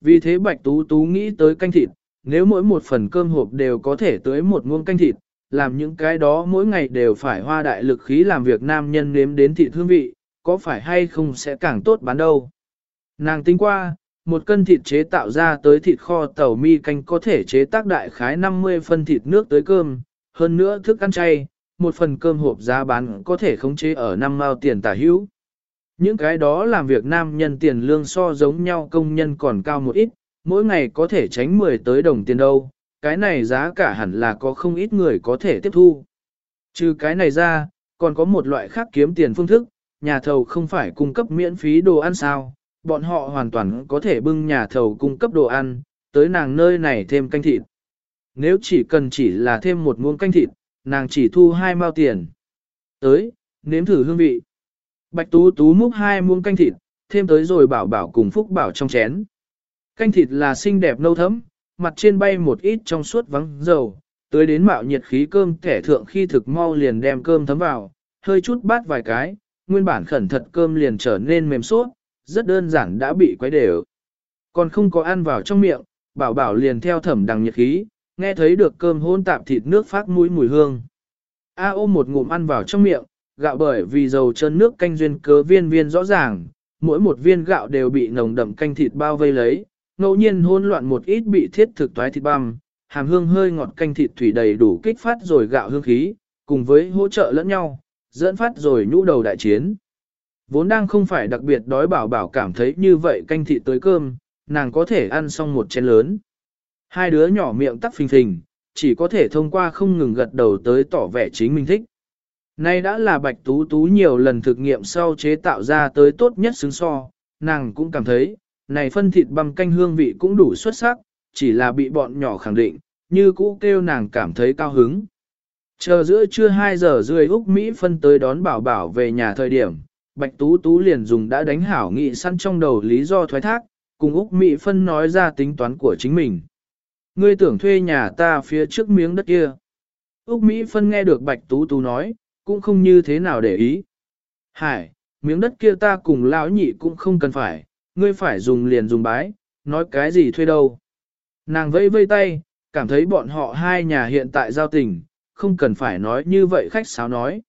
Vì thế Bạch Tú Tú nghĩ tới canh thịt, nếu mỗi một phần cơm hộp đều có thể tới một muỗng canh thịt, làm những cái đó mỗi ngày đều phải hoa đại lực khí làm việc nam nhân nếm đến thịt hương vị, có phải hay không sẽ càng tốt bán đâu. Nàng tính qua, một cân thịt chế tạo ra tới thịt kho tàu mi canh có thể chế tác đại khái 50 phân thịt nước tới cơm, hơn nữa thức ăn chay, một phần cơm hộp giá bán có thể khống chế ở 5 mao tiền tả hữu. Những cái đó làm việc nam nhân tiền lương so giống nhau công nhân còn cao một ít, mỗi ngày có thể tránh 10 tới đồng tiền đâu, cái này giá cả hẳn là có không ít người có thể tiếp thu. Trừ cái này ra, còn có một loại khác kiếm tiền phương thức, nhà thầu không phải cung cấp miễn phí đồ ăn sao, bọn họ hoàn toàn có thể bưng nhà thầu cung cấp đồ ăn, tới nàng nơi này thêm canh thịt. Nếu chỉ cần chỉ là thêm một muỗng canh thịt, nàng chỉ thu hai mao tiền. Tới, nếm thử hương vị. Bạch Tú Tú múc hai muỗng canh thịt, thêm tới rồi bảo bảo cùng Phúc bảo trong chén. Canh thịt là xinh đẹp nâu thấm, mặt trên bay một ít trong suốt vắng dầu, tới đến mạo nhiệt khí cơm kẻ thượng khi thực mau liền đem cơm thấm vào, hơi chút bát vài cái, nguyên bản khẩn thật cơm liền trở nên mềm suốt, rất đơn giản đã bị quấy đều. Còn không có ăn vào trong miệng, bảo bảo liền theo thẩm đằng nhiệt khí, nghe thấy được cơm hôn tạp thịt nước phát mũi mùi hương. A ôm một ngụm ăn vào trong miệng, gạo bởi vì dầu chân nước canh duyên cớ viên viên rõ ràng, mỗi một viên gạo đều bị nồng đậm canh thịt bao vây lấy, ngẫu nhiên hỗn loạn một ít bị thiết thực toái thịt băm, hàm hương hơi ngọt canh thịt thủy đầy đủ kích phát rồi gạo hương khí, cùng với hỗ trợ lẫn nhau, dẫn phát rồi nhũ đầu đại chiến. Vốn đang không phải đặc biệt đói bảo bảo cảm thấy như vậy canh thịt tới cơm, nàng có thể ăn xong một chén lớn. Hai đứa nhỏ miệng tắc phình phình, chỉ có thể thông qua không ngừng gật đầu tới tỏ vẻ chính mình thích. Nay đã là bạch tú tú nhiều lần thực nghiệm sau chế tạo ra tới tốt nhất xứng so, nàng cũng cảm thấy, này phân thịt băm canh hương vị cũng đủ xuất sắc, chỉ là bị bọn nhỏ khẳng định, như cũ kêu nàng cảm thấy cao hứng. Chờ giữa trưa 2 giờ rưỡi Úc Mỹ phân tới đón bảo bảo về nhà thời điểm, Bạch Tú Tú liền dùng đã đánh hảo nghị săn trong đầu lý do thoái thác, cùng Úc Mỹ phân nói ra tính toán của chính mình. Ngươi tưởng thuê nhà ta phía trước miếng đất kia. Úc Mỹ phân nghe được Bạch Tú Tú nói, cũng không như thế nào để ý. Hải, miếng đất kia ta cùng lão nhị cũng không cần phải, ngươi phải dùng liền dùng bái, nói cái gì thuê đâu. Nàng vẫy vây tay, cảm thấy bọn họ hai nhà hiện tại giao tình, không cần phải nói như vậy khách sáo nói.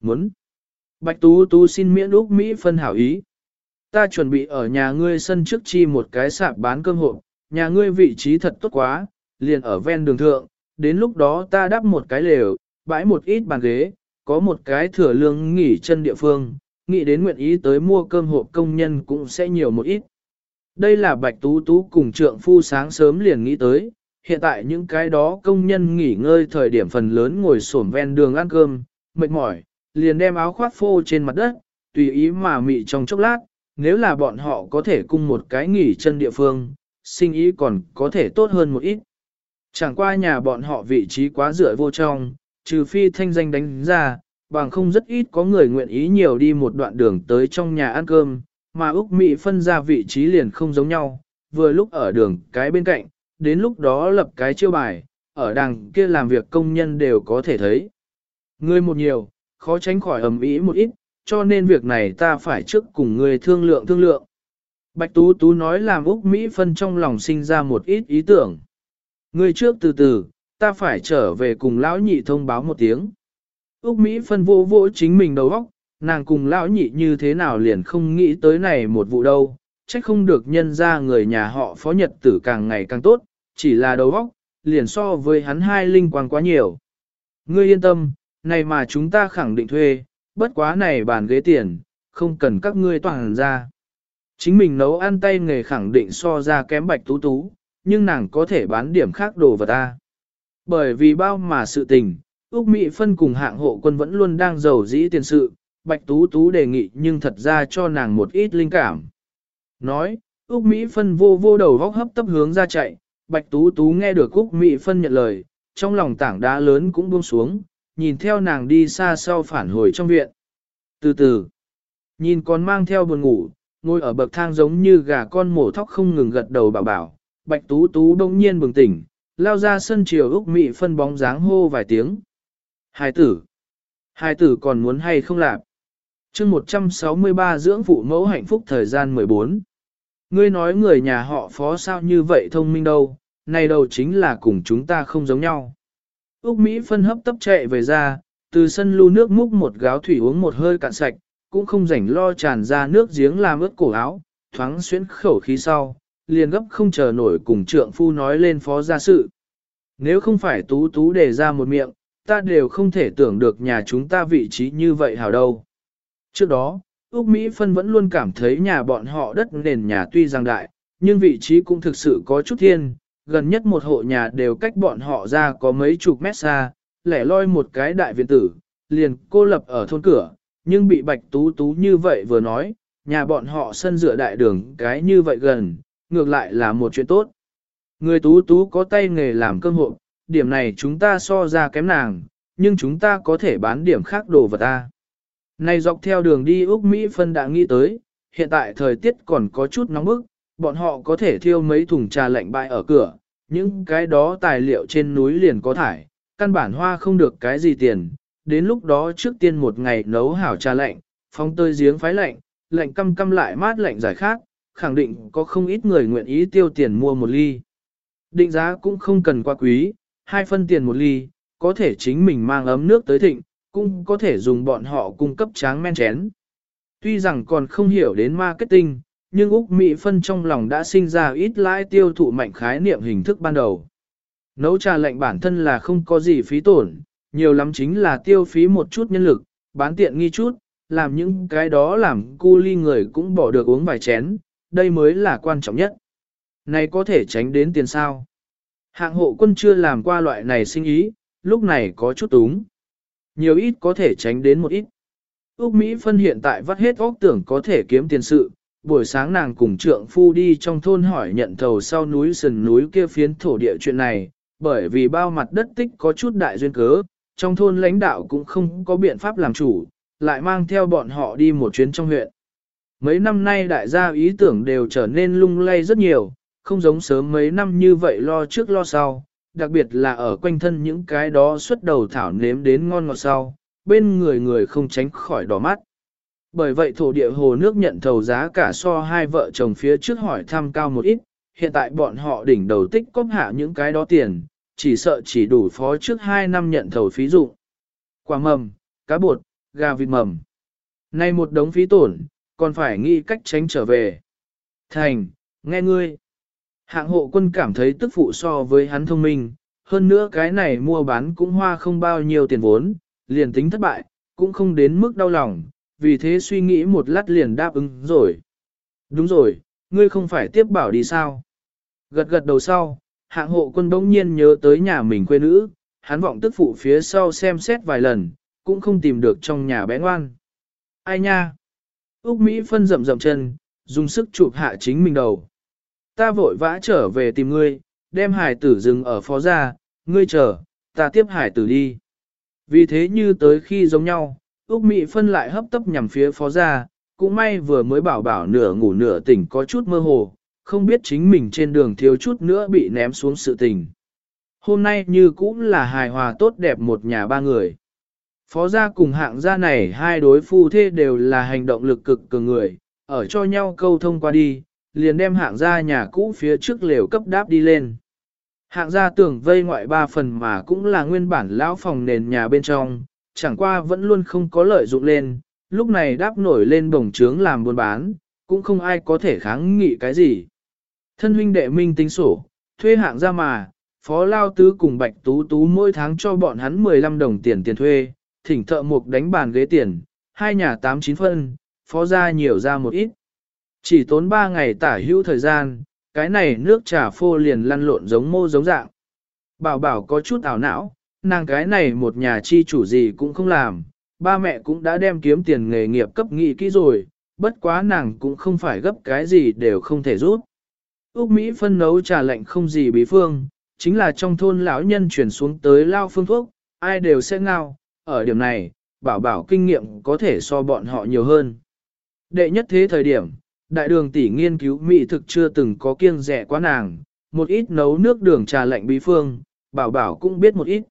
Muốn. Bạch Tú Tú xin miễn Úc Mỹ phân hảo ý. Ta chuẩn bị ở nhà ngươi sân trước chi một cái sạp bán cơm hộp, nhà ngươi vị trí thật tốt quá, liền ở ven đường thượng, đến lúc đó ta đắp một cái lều, bãi một ít bàn ghế, có một cái thừa lương nghỉ chân địa phương, nghĩ đến nguyện ý tới mua cơm hộp công nhân cũng sẽ nhiều một ít. Đây là Bạch Tú Tú cùng trượng phu sáng sớm liền nghĩ tới, hiện tại những cái đó công nhân nghỉ ngơi thời điểm phần lớn ngồi xổm ven đường ăn cơm, mệt mỏi, liền đem áo khoác phô trên mặt đất, tùy ý mà mị trong chốc lát, nếu là bọn họ có thể cung một cái nghỉ chân địa phương, sinh ý còn có thể tốt hơn một ít. Chẳng qua nhà bọn họ vị trí quá rưỡi vô trong, trừ phi thanh danh đánh ra, bằng không rất ít có người nguyện ý nhiều đi một đoạn đường tới trong nhà ăn cơm, mà Úc Mỹ phân ra vị trí liền không giống nhau, vừa lúc ở đường cái bên cạnh, đến lúc đó lập cái chiêu bài, ở đằng kia làm việc công nhân đều có thể thấy. Người một nhiều, khó tránh khỏi ầm ĩ một ít, cho nên việc này ta phải trước cùng người thương lượng thương lượng. Bạch Tú Tú nói làm Úc Mỹ phân trong lòng sinh ra một ít ý tưởng. Người trước từ từ, ta phải trở về cùng lão nhị thông báo một tiếng. Úc Mỹ phân vô vô chính mình đầu óc, nàng cùng lão nhị như thế nào liền không nghĩ tới này một vụ đâu, trách không được nhân ra người nhà họ phó nhật tử càng ngày càng tốt, chỉ là đầu óc, liền so với hắn hai linh quang quá nhiều. Ngươi yên tâm, này mà chúng ta khẳng định thuê, bất quá này bàn ghế tiền, không cần các ngươi toàn ra. Chính mình nấu ăn tay nghề khẳng định so ra kém bạch tú tú, nhưng nàng có thể bán điểm khác đồ vật ta. Bởi vì bao mà sự tình, Úc Mỹ phân cùng hạng hộ quân vẫn luôn đang giàu dĩ tiền sự, bạch tú tú đề nghị nhưng thật ra cho nàng một ít linh cảm. Nói, Úc Mỹ phân vô vô đầu vóc hấp tấp hướng ra chạy, bạch tú tú nghe được Úc Mỹ phân nhận lời, trong lòng tảng đá lớn cũng buông xuống, nhìn theo nàng đi xa sau phản hồi trong viện. Từ từ, nhìn con mang theo buồn ngủ, ngồi ở bậc thang giống như gà con mổ thóc không ngừng gật đầu bảo bảo, bạch tú tú đông nhiên bừng tỉnh, lao ra sân chiều Úc Mị phân bóng dáng hô vài tiếng. Hai tử, hai tử còn muốn hay không làm? chương 163 dưỡng phụ mẫu hạnh phúc thời gian 14. Ngươi nói người nhà họ phó sao như vậy thông minh đâu, này đầu chính là cùng chúng ta không giống nhau. Úc Mỹ phân hấp tấp chạy về ra, từ sân lưu nước múc một gáo thủy uống một hơi cạn sạch, cũng không rảnh lo tràn ra nước giếng làm ướt cổ áo, thoáng xuyến khẩu khí sau, liền gấp không chờ nổi cùng trượng phu nói lên phó gia sự. Nếu không phải tú tú đề ra một miệng, ta đều không thể tưởng được nhà chúng ta vị trí như vậy hảo đâu. Trước đó, Úc Mỹ Phân vẫn luôn cảm thấy nhà bọn họ đất nền nhà tuy rằng đại, nhưng vị trí cũng thực sự có chút thiên, gần nhất một hộ nhà đều cách bọn họ ra có mấy chục mét xa, lẻ loi một cái đại viện tử, liền cô lập ở thôn cửa, nhưng bị bạch tú tú như vậy vừa nói, nhà bọn họ sân dựa đại đường cái như vậy gần, ngược lại là một chuyện tốt. Người tú tú có tay nghề làm cơm hộ, điểm này chúng ta so ra kém nàng, nhưng chúng ta có thể bán điểm khác đồ vật ta. Này dọc theo đường đi Úc Mỹ phân đã nghĩ tới, hiện tại thời tiết còn có chút nóng bức, bọn họ có thể thiêu mấy thùng trà lạnh bại ở cửa, những cái đó tài liệu trên núi liền có thải, căn bản hoa không được cái gì tiền, đến lúc đó trước tiên một ngày nấu hảo trà lạnh, phong tơi giếng phái lạnh, lạnh căm căm lại mát lạnh giải khác, khẳng định có không ít người nguyện ý tiêu tiền mua một ly. Định giá cũng không cần quá quý, hai phân tiền một ly, có thể chính mình mang ấm nước tới thịnh, cũng có thể dùng bọn họ cung cấp tráng men chén. Tuy rằng còn không hiểu đến marketing, nhưng Úc Mỹ phân trong lòng đã sinh ra ít lãi tiêu thụ mạnh khái niệm hình thức ban đầu. Nấu trà lạnh bản thân là không có gì phí tổn, nhiều lắm chính là tiêu phí một chút nhân lực, bán tiện nghi chút, làm những cái đó làm cu ly người cũng bỏ được uống vài chén, đây mới là quan trọng nhất. Này có thể tránh đến tiền sao? Hạng hộ quân chưa làm qua loại này sinh ý, lúc này có chút túng. Nhiều ít có thể tránh đến một ít. Úc Mỹ phân hiện tại vắt hết óc tưởng có thể kiếm tiền sự, buổi sáng nàng cùng trượng phu đi trong thôn hỏi nhận thầu sau núi sườn núi kia phiến thổ địa chuyện này, bởi vì bao mặt đất tích có chút đại duyên cớ, trong thôn lãnh đạo cũng không có biện pháp làm chủ, lại mang theo bọn họ đi một chuyến trong huyện. Mấy năm nay đại gia ý tưởng đều trở nên lung lay rất nhiều, không giống sớm mấy năm như vậy lo trước lo sau, đặc biệt là ở quanh thân những cái đó xuất đầu thảo nếm đến ngon ngọt sau, bên người người không tránh khỏi đỏ mắt. Bởi vậy thổ địa hồ nước nhận thầu giá cả so hai vợ chồng phía trước hỏi thăm cao một ít, hiện tại bọn họ đỉnh đầu tích cóp hạ những cái đó tiền, chỉ sợ chỉ đủ phó trước hai năm nhận thầu phí dụng. Quả mầm, cá bột, gà vịt mầm. Nay một đống phí tổn, còn phải nghĩ cách tránh trở về. Thành, nghe ngươi. Hạng hộ quân cảm thấy tức phụ so với hắn thông minh, hơn nữa cái này mua bán cũng hoa không bao nhiêu tiền vốn, liền tính thất bại, cũng không đến mức đau lòng, vì thế suy nghĩ một lát liền đáp ứng rồi. Đúng rồi, ngươi không phải tiếp bảo đi sao? Gật gật đầu sau, hạng hộ quân bỗng nhiên nhớ tới nhà mình quê nữ, hắn vọng tức phụ phía sau xem xét vài lần, cũng không tìm được trong nhà bé ngoan. Ai nha? Úc Mỹ phân rậm rậm chân, dùng sức chụp hạ chính mình đầu. Ta vội vã trở về tìm ngươi, đem hải tử dừng ở phó gia, ngươi chờ, ta tiếp hải tử đi. Vì thế như tới khi giống nhau, Úc Mỹ phân lại hấp tấp nhằm phía phó gia, cũng may vừa mới bảo bảo nửa ngủ nửa tỉnh có chút mơ hồ, không biết chính mình trên đường thiếu chút nữa bị ném xuống sự tình. Hôm nay như cũng là hài hòa tốt đẹp một nhà ba người. Phó gia cùng hạng gia này hai đối phu thê đều là hành động lực cực cường người, ở cho nhau câu thông qua đi, liền đem hạng gia nhà cũ phía trước lều cấp đáp đi lên. Hạng gia tưởng vây ngoại ba phần mà cũng là nguyên bản lão phòng nền nhà bên trong, chẳng qua vẫn luôn không có lợi dụng lên, lúc này đáp nổi lên bổng trướng làm buôn bán, cũng không ai có thể kháng nghị cái gì. Thân huynh đệ minh tính sổ, thuê hạng gia mà, phó lao tứ cùng bạch tú tú mỗi tháng cho bọn hắn 15 đồng tiền tiền thuê, thỉnh thợ mục đánh bàn ghế tiền, hai nhà tám chín phân, phó ra nhiều ra một ít. Chỉ tốn ba ngày tả hữu thời gian, cái này nước trà phô liền lăn lộn giống mô giống dạng. Bảo bảo có chút ảo não, nàng cái này một nhà chi chủ gì cũng không làm, ba mẹ cũng đã đem kiếm tiền nghề nghiệp cấp nghị kỹ rồi, bất quá nàng cũng không phải gấp cái gì đều không thể rút. Úc Mỹ phân nấu trà lạnh không gì bí phương, chính là trong thôn lão nhân chuyển xuống tới lao phương thuốc, ai đều sẽ ngao, ở điểm này, bảo bảo kinh nghiệm có thể so bọn họ nhiều hơn. Đệ nhất thế thời điểm, đại đường tỷ nghiên cứu mỹ thực chưa từng có kiêng rẻ quá nàng, một ít nấu nước đường trà lạnh bí phương, bảo bảo cũng biết một ít.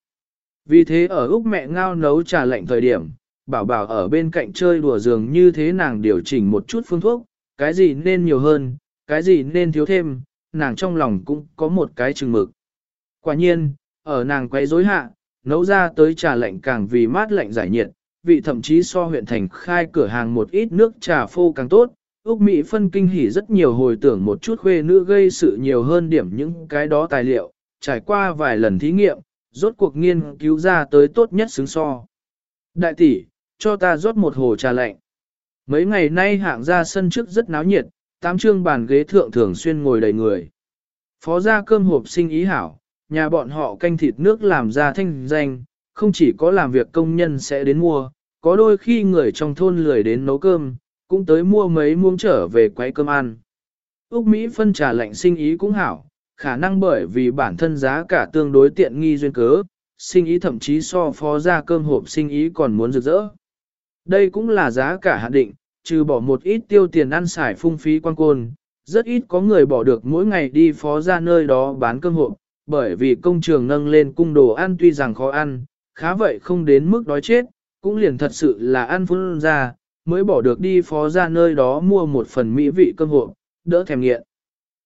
Vì thế ở Úc mẹ ngao nấu trà lạnh thời điểm, bảo bảo ở bên cạnh chơi đùa giường như thế nàng điều chỉnh một chút phương thuốc, cái gì nên nhiều hơn, cái gì nên thiếu thêm, nàng trong lòng cũng có một cái chừng mực. Quả nhiên, ở nàng quay rối hạ, nấu ra tới trà lạnh càng vì mát lạnh giải nhiệt, vị thậm chí so huyện thành khai cửa hàng một ít nước trà phô càng tốt. Úc Mỹ phân kinh hỉ rất nhiều hồi tưởng một chút khuê nữ gây sự nhiều hơn điểm những cái đó tài liệu, trải qua vài lần thí nghiệm, rốt cuộc nghiên cứu ra tới tốt nhất xứng so. Đại tỷ, cho ta rót một hồ trà lạnh. Mấy ngày nay hạng ra sân trước rất náo nhiệt, tám trương bàn ghế thượng thường xuyên ngồi đầy người. Phó gia cơm hộp sinh ý hảo, nhà bọn họ canh thịt nước làm ra thanh danh, không chỉ có làm việc công nhân sẽ đến mua, có đôi khi người trong thôn lười đến nấu cơm, cũng tới mua mấy muông trở về quấy cơm ăn. Úc Mỹ phân trà lạnh sinh ý cũng hảo, khả năng bởi vì bản thân giá cả tương đối tiện nghi duyên cớ, sinh ý thậm chí so phó ra cơm hộp sinh ý còn muốn rực rỡ. Đây cũng là giá cả hạn định, trừ bỏ một ít tiêu tiền ăn xài phung phí quan côn, rất ít có người bỏ được mỗi ngày đi phó ra nơi đó bán cơm hộp, bởi vì công trường nâng lên cung đồ ăn tuy rằng khó ăn, khá vậy không đến mức đói chết, cũng liền thật sự là ăn phun ra, mới bỏ được đi phó ra nơi đó mua một phần mỹ vị cơm hộ, đỡ thèm nghiện.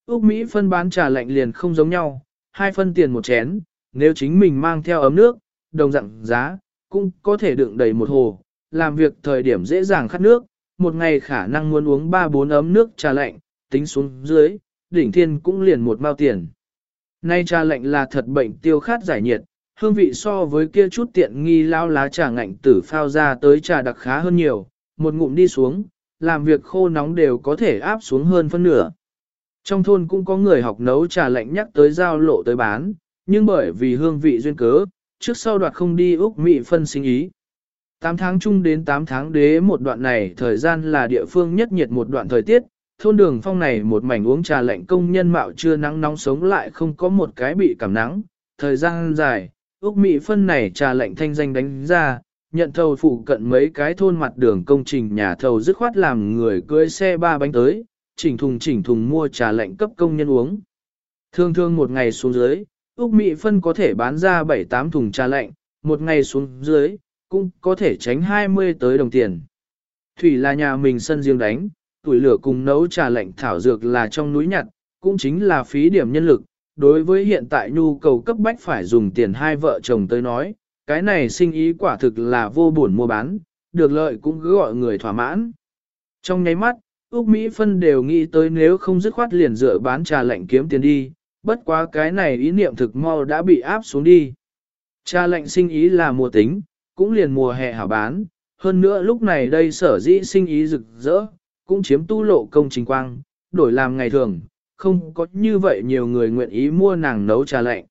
Úc Mỹ phân bán trà lạnh liền không giống nhau, hai phân tiền một chén, nếu chính mình mang theo ấm nước, đồng dạng giá, cũng có thể đựng đầy một hồ, làm việc thời điểm dễ dàng khát nước, một ngày khả năng muốn uống 3-4 ấm nước trà lạnh, tính xuống dưới, đỉnh thiên cũng liền một mao tiền. Nay trà lạnh là thật bệnh tiêu khát giải nhiệt, hương vị so với kia chút tiện nghi lao lá trà ngạnh tử phao ra tới trà đặc khá hơn nhiều, một ngụm đi xuống, làm việc khô nóng đều có thể áp xuống hơn phân nửa. Trong thôn cũng có người học nấu trà lạnh nhắc tới giao lộ tới bán, nhưng bởi vì hương vị duyên cớ, trước sau đoạt không đi Úc Mỹ phân sinh ý. 8 tháng chung đến 8 tháng đế một đoạn này thời gian là địa phương nhất nhiệt một đoạn thời tiết, thôn đường phong này một mảnh uống trà lạnh công nhân mạo chưa nắng nóng sống lại không có một cái bị cảm nắng, thời gian dài, Úc Mỹ phân này trà lạnh thanh danh đánh ra, nhận thầu phụ cận mấy cái thôn mặt đường công trình nhà thầu dứt khoát làm người cưới xe ba bánh tới, chỉnh thùng chỉnh thùng mua trà lạnh cấp công nhân uống. Thường thường một ngày xuống dưới, Úc Mỹ phân có thể bán ra 7-8 thùng trà lạnh, một ngày xuống dưới, cũng có thể tránh 20 tới đồng tiền. Thủy là nhà mình sân riêng đánh, tuổi lửa cùng nấu trà lạnh thảo dược là trong núi nhặt, cũng chính là phí điểm nhân lực. Đối với hiện tại nhu cầu cấp bách phải dùng tiền hai vợ chồng tới nói, cái này sinh ý quả thực là vô buồn mua bán, được lợi cũng cứ gọi người thỏa mãn. Trong nháy mắt, Úc Mỹ phân đều nghĩ tới nếu không dứt khoát liền dựa bán trà lạnh kiếm tiền đi, bất quá cái này ý niệm thực mau đã bị áp xuống đi. Trà lạnh sinh ý là mùa tính, cũng liền mùa hè hảo bán, hơn nữa lúc này đây sở dĩ sinh ý rực rỡ, cũng chiếm tu lộ công trình quang, đổi làm ngày thường, không có như vậy nhiều người nguyện ý mua nàng nấu trà lạnh.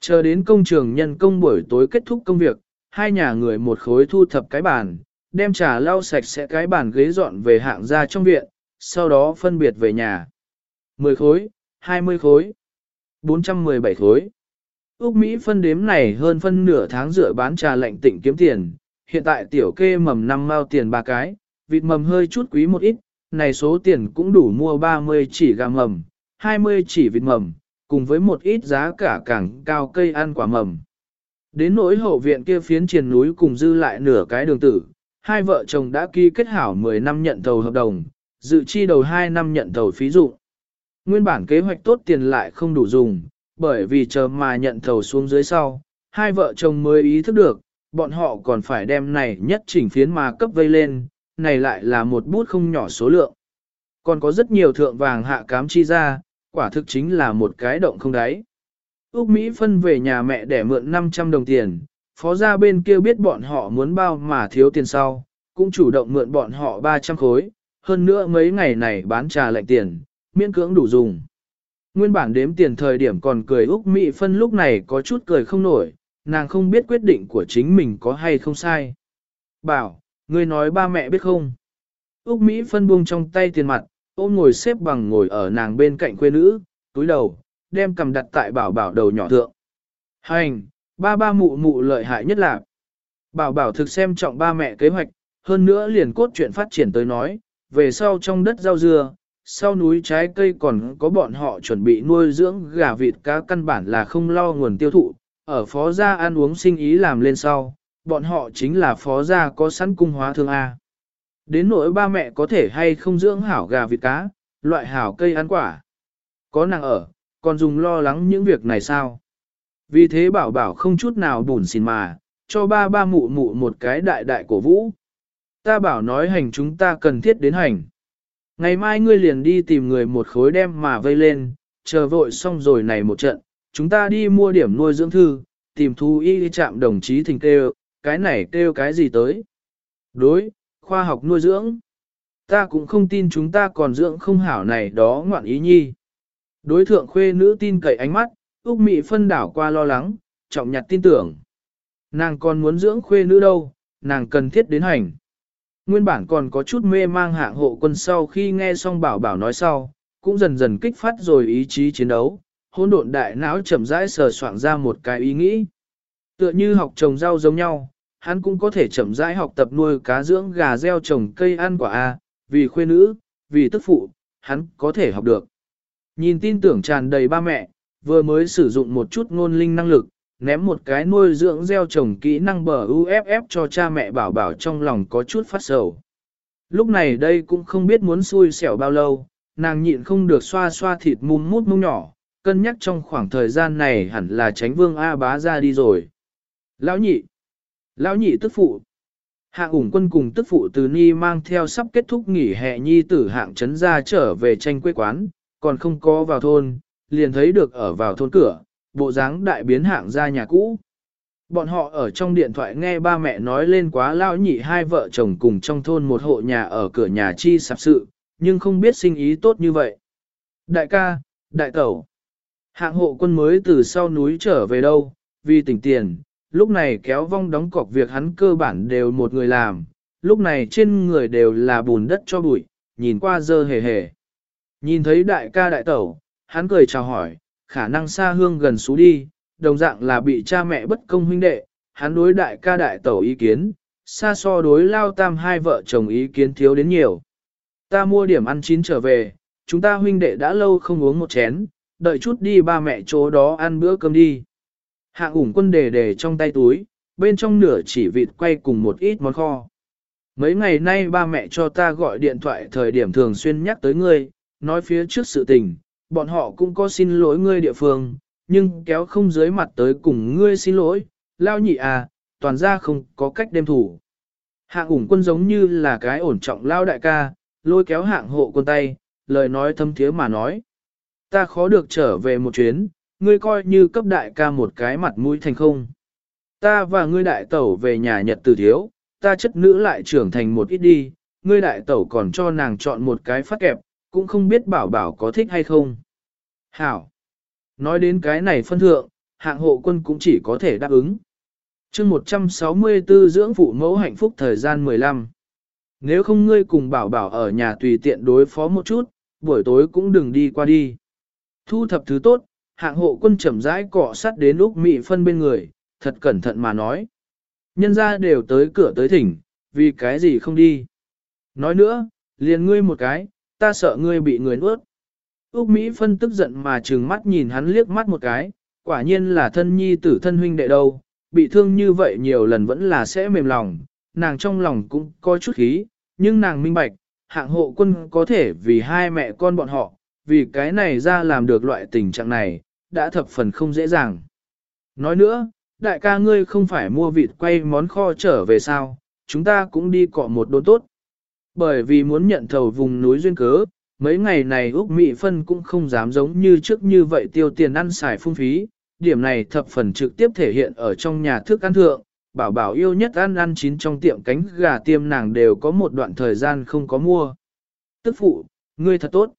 Chờ đến công trường nhân công buổi tối kết thúc công việc, hai nhà người một khối thu thập cái bàn, đem trà lau sạch sẽ cái bàn ghế dọn về hạng ra trong viện, sau đó phân biệt về nhà. 10 khối, 20 khối, 417 khối. Úc Mỹ phân đếm này hơn phân nửa tháng rửa bán trà lạnh tỉnh kiếm tiền, hiện tại tiểu kê mầm năm mao tiền ba cái, vịt mầm hơi chút quý một ít, này số tiền cũng đủ mua 30 chỉ gà mầm, 20 chỉ vịt mầm, cùng với một ít giá cả càng cao cây ăn quả mầm. Đến nỗi hậu viện kia phiến triền núi cùng dư lại nửa cái đường tử, hai vợ chồng đã ký kết hảo 10 năm nhận thầu hợp đồng, dự chi đầu 2 năm nhận thầu phí dụng. Nguyên bản kế hoạch tốt tiền lại không đủ dùng, bởi vì chờ mà nhận thầu xuống dưới sau, hai vợ chồng mới ý thức được, bọn họ còn phải đem này nhất chỉnh phiến mà cấp vây lên, này lại là một bút không nhỏ số lượng. Còn có rất nhiều thượng vàng hạ cám chi ra, quả thực chính là một cái động không đáy. Úc Mỹ phân về nhà mẹ để mượn 500 đồng tiền, phó gia bên kia biết bọn họ muốn bao mà thiếu tiền sau, cũng chủ động mượn bọn họ 300 khối, hơn nữa mấy ngày này bán trà lạnh tiền, miễn cưỡng đủ dùng. Nguyên bản đếm tiền thời điểm còn cười Úc Mỹ phân lúc này có chút cười không nổi, nàng không biết quyết định của chính mình có hay không sai. Bảo, ngươi nói ba mẹ biết không? Úc Mỹ phân buông trong tay tiền mặt, ôm ngồi xếp bằng ngồi ở nàng bên cạnh quê nữ, túi đầu, đem cầm đặt tại bảo bảo đầu nhỏ thượng. Hành, ba ba mụ mụ lợi hại nhất là bảo bảo thực xem trọng ba mẹ kế hoạch, hơn nữa liền cốt chuyện phát triển tới nói, về sau trong đất rau dưa, sau núi trái cây còn có bọn họ chuẩn bị nuôi dưỡng gà vịt cá căn bản là không lo nguồn tiêu thụ, ở phó gia ăn uống sinh ý làm lên sau, bọn họ chính là phó gia có sẵn cung hóa thương A. Đến nỗi ba mẹ có thể hay không dưỡng hảo gà vịt cá, Loại hảo cây ăn quả. Có nàng ở, còn dùng lo lắng những việc này sao? Vì thế bảo bảo không chút nào bùn xin mà, cho ba ba mụ mụ một cái đại đại cổ vũ. Ta bảo nói hành chúng ta cần thiết đến hành. Ngày mai ngươi liền đi tìm người một khối đem mà vây lên, chờ vội xong rồi này một trận, chúng ta đi mua điểm nuôi dưỡng thư, tìm thú y chạm đồng chí thình kêu, cái này kêu cái gì tới. Đối, khoa học nuôi dưỡng. Ta cũng không tin chúng ta còn dưỡng không hảo này đó ngoạn ý nhi. Đối thượng khuê nữ tin cậy ánh mắt, Úc Mị phân đảo qua lo lắng, trọng nhặt tin tưởng. Nàng còn muốn dưỡng khuê nữ đâu, nàng cần thiết đến hành. Nguyên bản còn có chút mê mang hạng hộ quân sau khi nghe xong bảo bảo nói sau, cũng dần dần kích phát rồi ý chí chiến đấu, hỗn độn đại não chậm rãi sờ soạn ra một cái ý nghĩ. Tựa như học trồng rau giống nhau, hắn cũng có thể chậm rãi học tập nuôi cá dưỡng gà gieo trồng cây ăn quả A, vì khuê nữ, vì tức phụ, hắn có thể học được. Nhìn tin tưởng tràn đầy ba mẹ, vừa mới sử dụng một chút ngôn linh năng lực, ném một cái nuôi dưỡng gieo trồng kỹ năng bờ UFF cho cha mẹ bảo bảo trong lòng có chút phát sầu. Lúc này đây cũng không biết muốn xui xẻo bao lâu, nàng nhịn không được xoa xoa thịt mum mút mông nhỏ, cân nhắc trong khoảng thời gian này hẳn là tránh vương A bá ra đi rồi. Lão nhị, lão nhị tức phụ, hạ ủng quân cùng tức phụ từ ni mang theo sắp kết thúc nghỉ hè nhi tử hạng trấn ra trở về tranh quê quán, còn không có vào thôn, liền thấy được ở vào thôn cửa, bộ dáng đại biến hạng ra nhà cũ. Bọn họ ở trong điện thoại nghe ba mẹ nói lên quá lao nhị hai vợ chồng cùng trong thôn một hộ nhà ở cửa nhà chi sạp sự, nhưng không biết sinh ý tốt như vậy. Đại ca, đại tẩu, hạng hộ quân mới từ sau núi trở về đâu, vì tỉnh tiền, lúc này kéo vong đóng cọc việc hắn cơ bản đều một người làm, lúc này trên người đều là bùn đất cho bụi, nhìn qua dơ hề hề. Nhìn thấy đại ca đại tẩu, hắn cười chào hỏi, khả năng xa hương gần xú đi, đồng dạng là bị cha mẹ bất công huynh đệ, hắn đối đại ca đại tẩu ý kiến, xa so đối lao tam hai vợ chồng ý kiến thiếu đến nhiều. Ta mua điểm ăn chín trở về, chúng ta huynh đệ đã lâu không uống một chén, đợi chút đi ba mẹ chỗ đó ăn bữa cơm đi. Hạng ủng quân đề đề trong tay túi, bên trong nửa chỉ vịt quay cùng một ít món kho. Mấy ngày nay ba mẹ cho ta gọi điện thoại thời điểm thường xuyên nhắc tới ngươi, nói phía trước sự tình, bọn họ cũng có xin lỗi ngươi địa phương, nhưng kéo không dưới mặt tới cùng ngươi xin lỗi, lao nhị à, toàn ra không có cách đem thủ. Hạng ủng quân giống như là cái ổn trọng lao đại ca, lôi kéo hạng hộ quân tay, lời nói thâm thiế mà nói. Ta khó được trở về một chuyến, ngươi coi như cấp đại ca một cái mặt mũi thành không. Ta và ngươi đại tẩu về nhà nhật từ thiếu, ta chất nữ lại trưởng thành một ít đi, ngươi đại tẩu còn cho nàng chọn một cái phát kẹp, cũng không biết bảo bảo có thích hay không. Hảo! Nói đến cái này phân thượng, hạng hộ quân cũng chỉ có thể đáp ứng. chương 164 dưỡng phụ mẫu hạnh phúc thời gian 15. Nếu không ngươi cùng bảo bảo ở nhà tùy tiện đối phó một chút, buổi tối cũng đừng đi qua đi. Thu thập thứ tốt, hạng hộ quân chậm rãi cọ sắt đến lúc mị phân bên người, thật cẩn thận mà nói. Nhân ra đều tới cửa tới thỉnh, vì cái gì không đi. Nói nữa, liền ngươi một cái, ta sợ ngươi bị người nuốt. Úc Mỹ phân tức giận mà trừng mắt nhìn hắn liếc mắt một cái, quả nhiên là thân nhi tử thân huynh đệ đâu, bị thương như vậy nhiều lần vẫn là sẽ mềm lòng, nàng trong lòng cũng có chút khí, nhưng nàng minh bạch, hạng hộ quân có thể vì hai mẹ con bọn họ, vì cái này ra làm được loại tình trạng này, đã thập phần không dễ dàng. Nói nữa, đại ca ngươi không phải mua vịt quay món kho trở về sao, chúng ta cũng đi cọ một đốn tốt. Bởi vì muốn nhận thầu vùng núi duyên cớ, mấy ngày này Úc Mỹ Phân cũng không dám giống như trước như vậy tiêu tiền ăn xài phung phí, điểm này thập phần trực tiếp thể hiện ở trong nhà thức ăn thượng, bảo bảo yêu nhất ăn ăn chín trong tiệm cánh gà tiêm nàng đều có một đoạn thời gian không có mua. Tức phụ, ngươi thật tốt.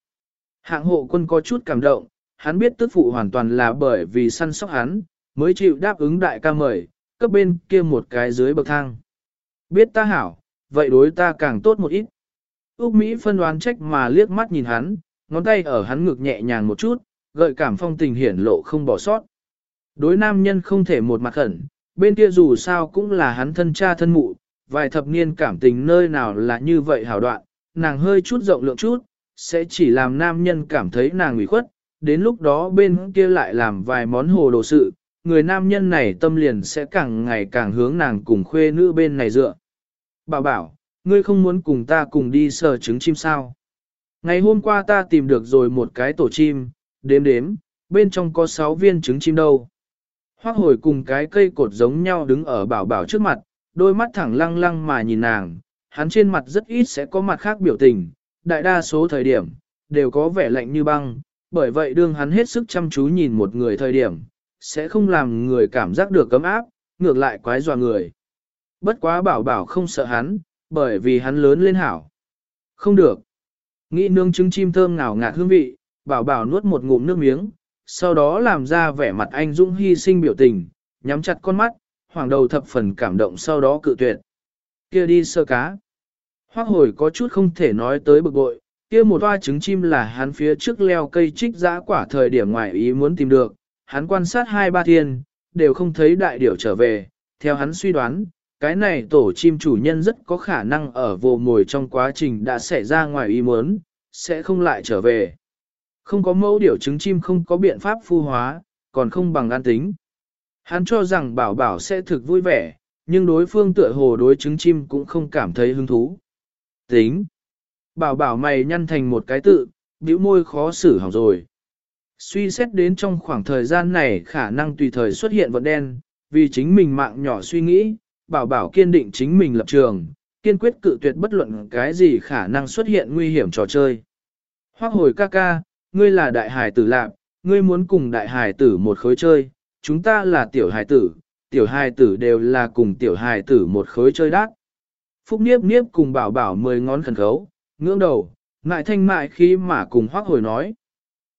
Hạng hộ quân có chút cảm động, hắn biết tức phụ hoàn toàn là bởi vì săn sóc hắn, mới chịu đáp ứng đại ca mời, cấp bên kia một cái dưới bậc thang. Biết ta hảo, vậy đối ta càng tốt một ít. Úc Mỹ phân đoán trách mà liếc mắt nhìn hắn, ngón tay ở hắn ngực nhẹ nhàng một chút, gợi cảm phong tình hiển lộ không bỏ sót. Đối nam nhân không thể một mặt khẩn, bên kia dù sao cũng là hắn thân cha thân mụ, vài thập niên cảm tình nơi nào là như vậy hảo đoạn, nàng hơi chút rộng lượng chút, sẽ chỉ làm nam nhân cảm thấy nàng ủy khuất, đến lúc đó bên kia lại làm vài món hồ đồ sự, người nam nhân này tâm liền sẽ càng ngày càng hướng nàng cùng khuê nữ bên này dựa. Bảo bảo, ngươi không muốn cùng ta cùng đi sờ trứng chim sao? Ngày hôm qua ta tìm được rồi một cái tổ chim, đếm đếm, bên trong có 6 viên trứng chim đâu. Hoác hồi cùng cái cây cột giống nhau đứng ở bảo bảo trước mặt, đôi mắt thẳng lăng lăng mà nhìn nàng, hắn trên mặt rất ít sẽ có mặt khác biểu tình, đại đa số thời điểm, đều có vẻ lạnh như băng, bởi vậy đương hắn hết sức chăm chú nhìn một người thời điểm, sẽ không làm người cảm giác được cấm áp, ngược lại quái dọa người. Bất quá bảo bảo không sợ hắn, bởi vì hắn lớn lên hảo. Không được. Nghĩ nướng trứng chim thơm ngào ngạt hương vị, bảo bảo nuốt một ngụm nước miếng, sau đó làm ra vẻ mặt anh dũng hy sinh biểu tình, nhắm chặt con mắt, hoàng đầu thập phần cảm động sau đó cự tuyệt. Kia đi sơ cá. Hoác hồi có chút không thể nói tới bực bội, kia một toa trứng chim là hắn phía trước leo cây trích giã quả thời điểm ngoài ý muốn tìm được, hắn quan sát hai ba thiên, đều không thấy đại điểu trở về, theo hắn suy đoán, cái này tổ chim chủ nhân rất có khả năng ở vô mồi trong quá trình đã xảy ra ngoài ý muốn, sẽ không lại trở về. Không có mẫu điểu trứng chim không có biện pháp phu hóa, còn không bằng an tính. Hắn cho rằng bảo bảo sẽ thực vui vẻ, nhưng đối phương tựa hồ đối trứng chim cũng không cảm thấy hứng thú. Tính. Bảo bảo mày nhăn thành một cái tự, bĩu môi khó xử hỏng rồi. Suy xét đến trong khoảng thời gian này khả năng tùy thời xuất hiện vận đen, vì chính mình mạng nhỏ suy nghĩ, bảo bảo kiên định chính mình lập trường, kiên quyết cự tuyệt bất luận cái gì khả năng xuất hiện nguy hiểm trò chơi. Hoác hồi ca ca, ngươi là đại hải tử lạc, ngươi muốn cùng đại hải tử một khối chơi, chúng ta là tiểu hải tử, tiểu hải tử đều là cùng tiểu hải tử một khối chơi đát. Phúc Niếp Niếp cùng bảo bảo mười ngón khẩn khấu, ngưỡng đầu, ngại thanh mại khi mà cùng hoác hồi nói.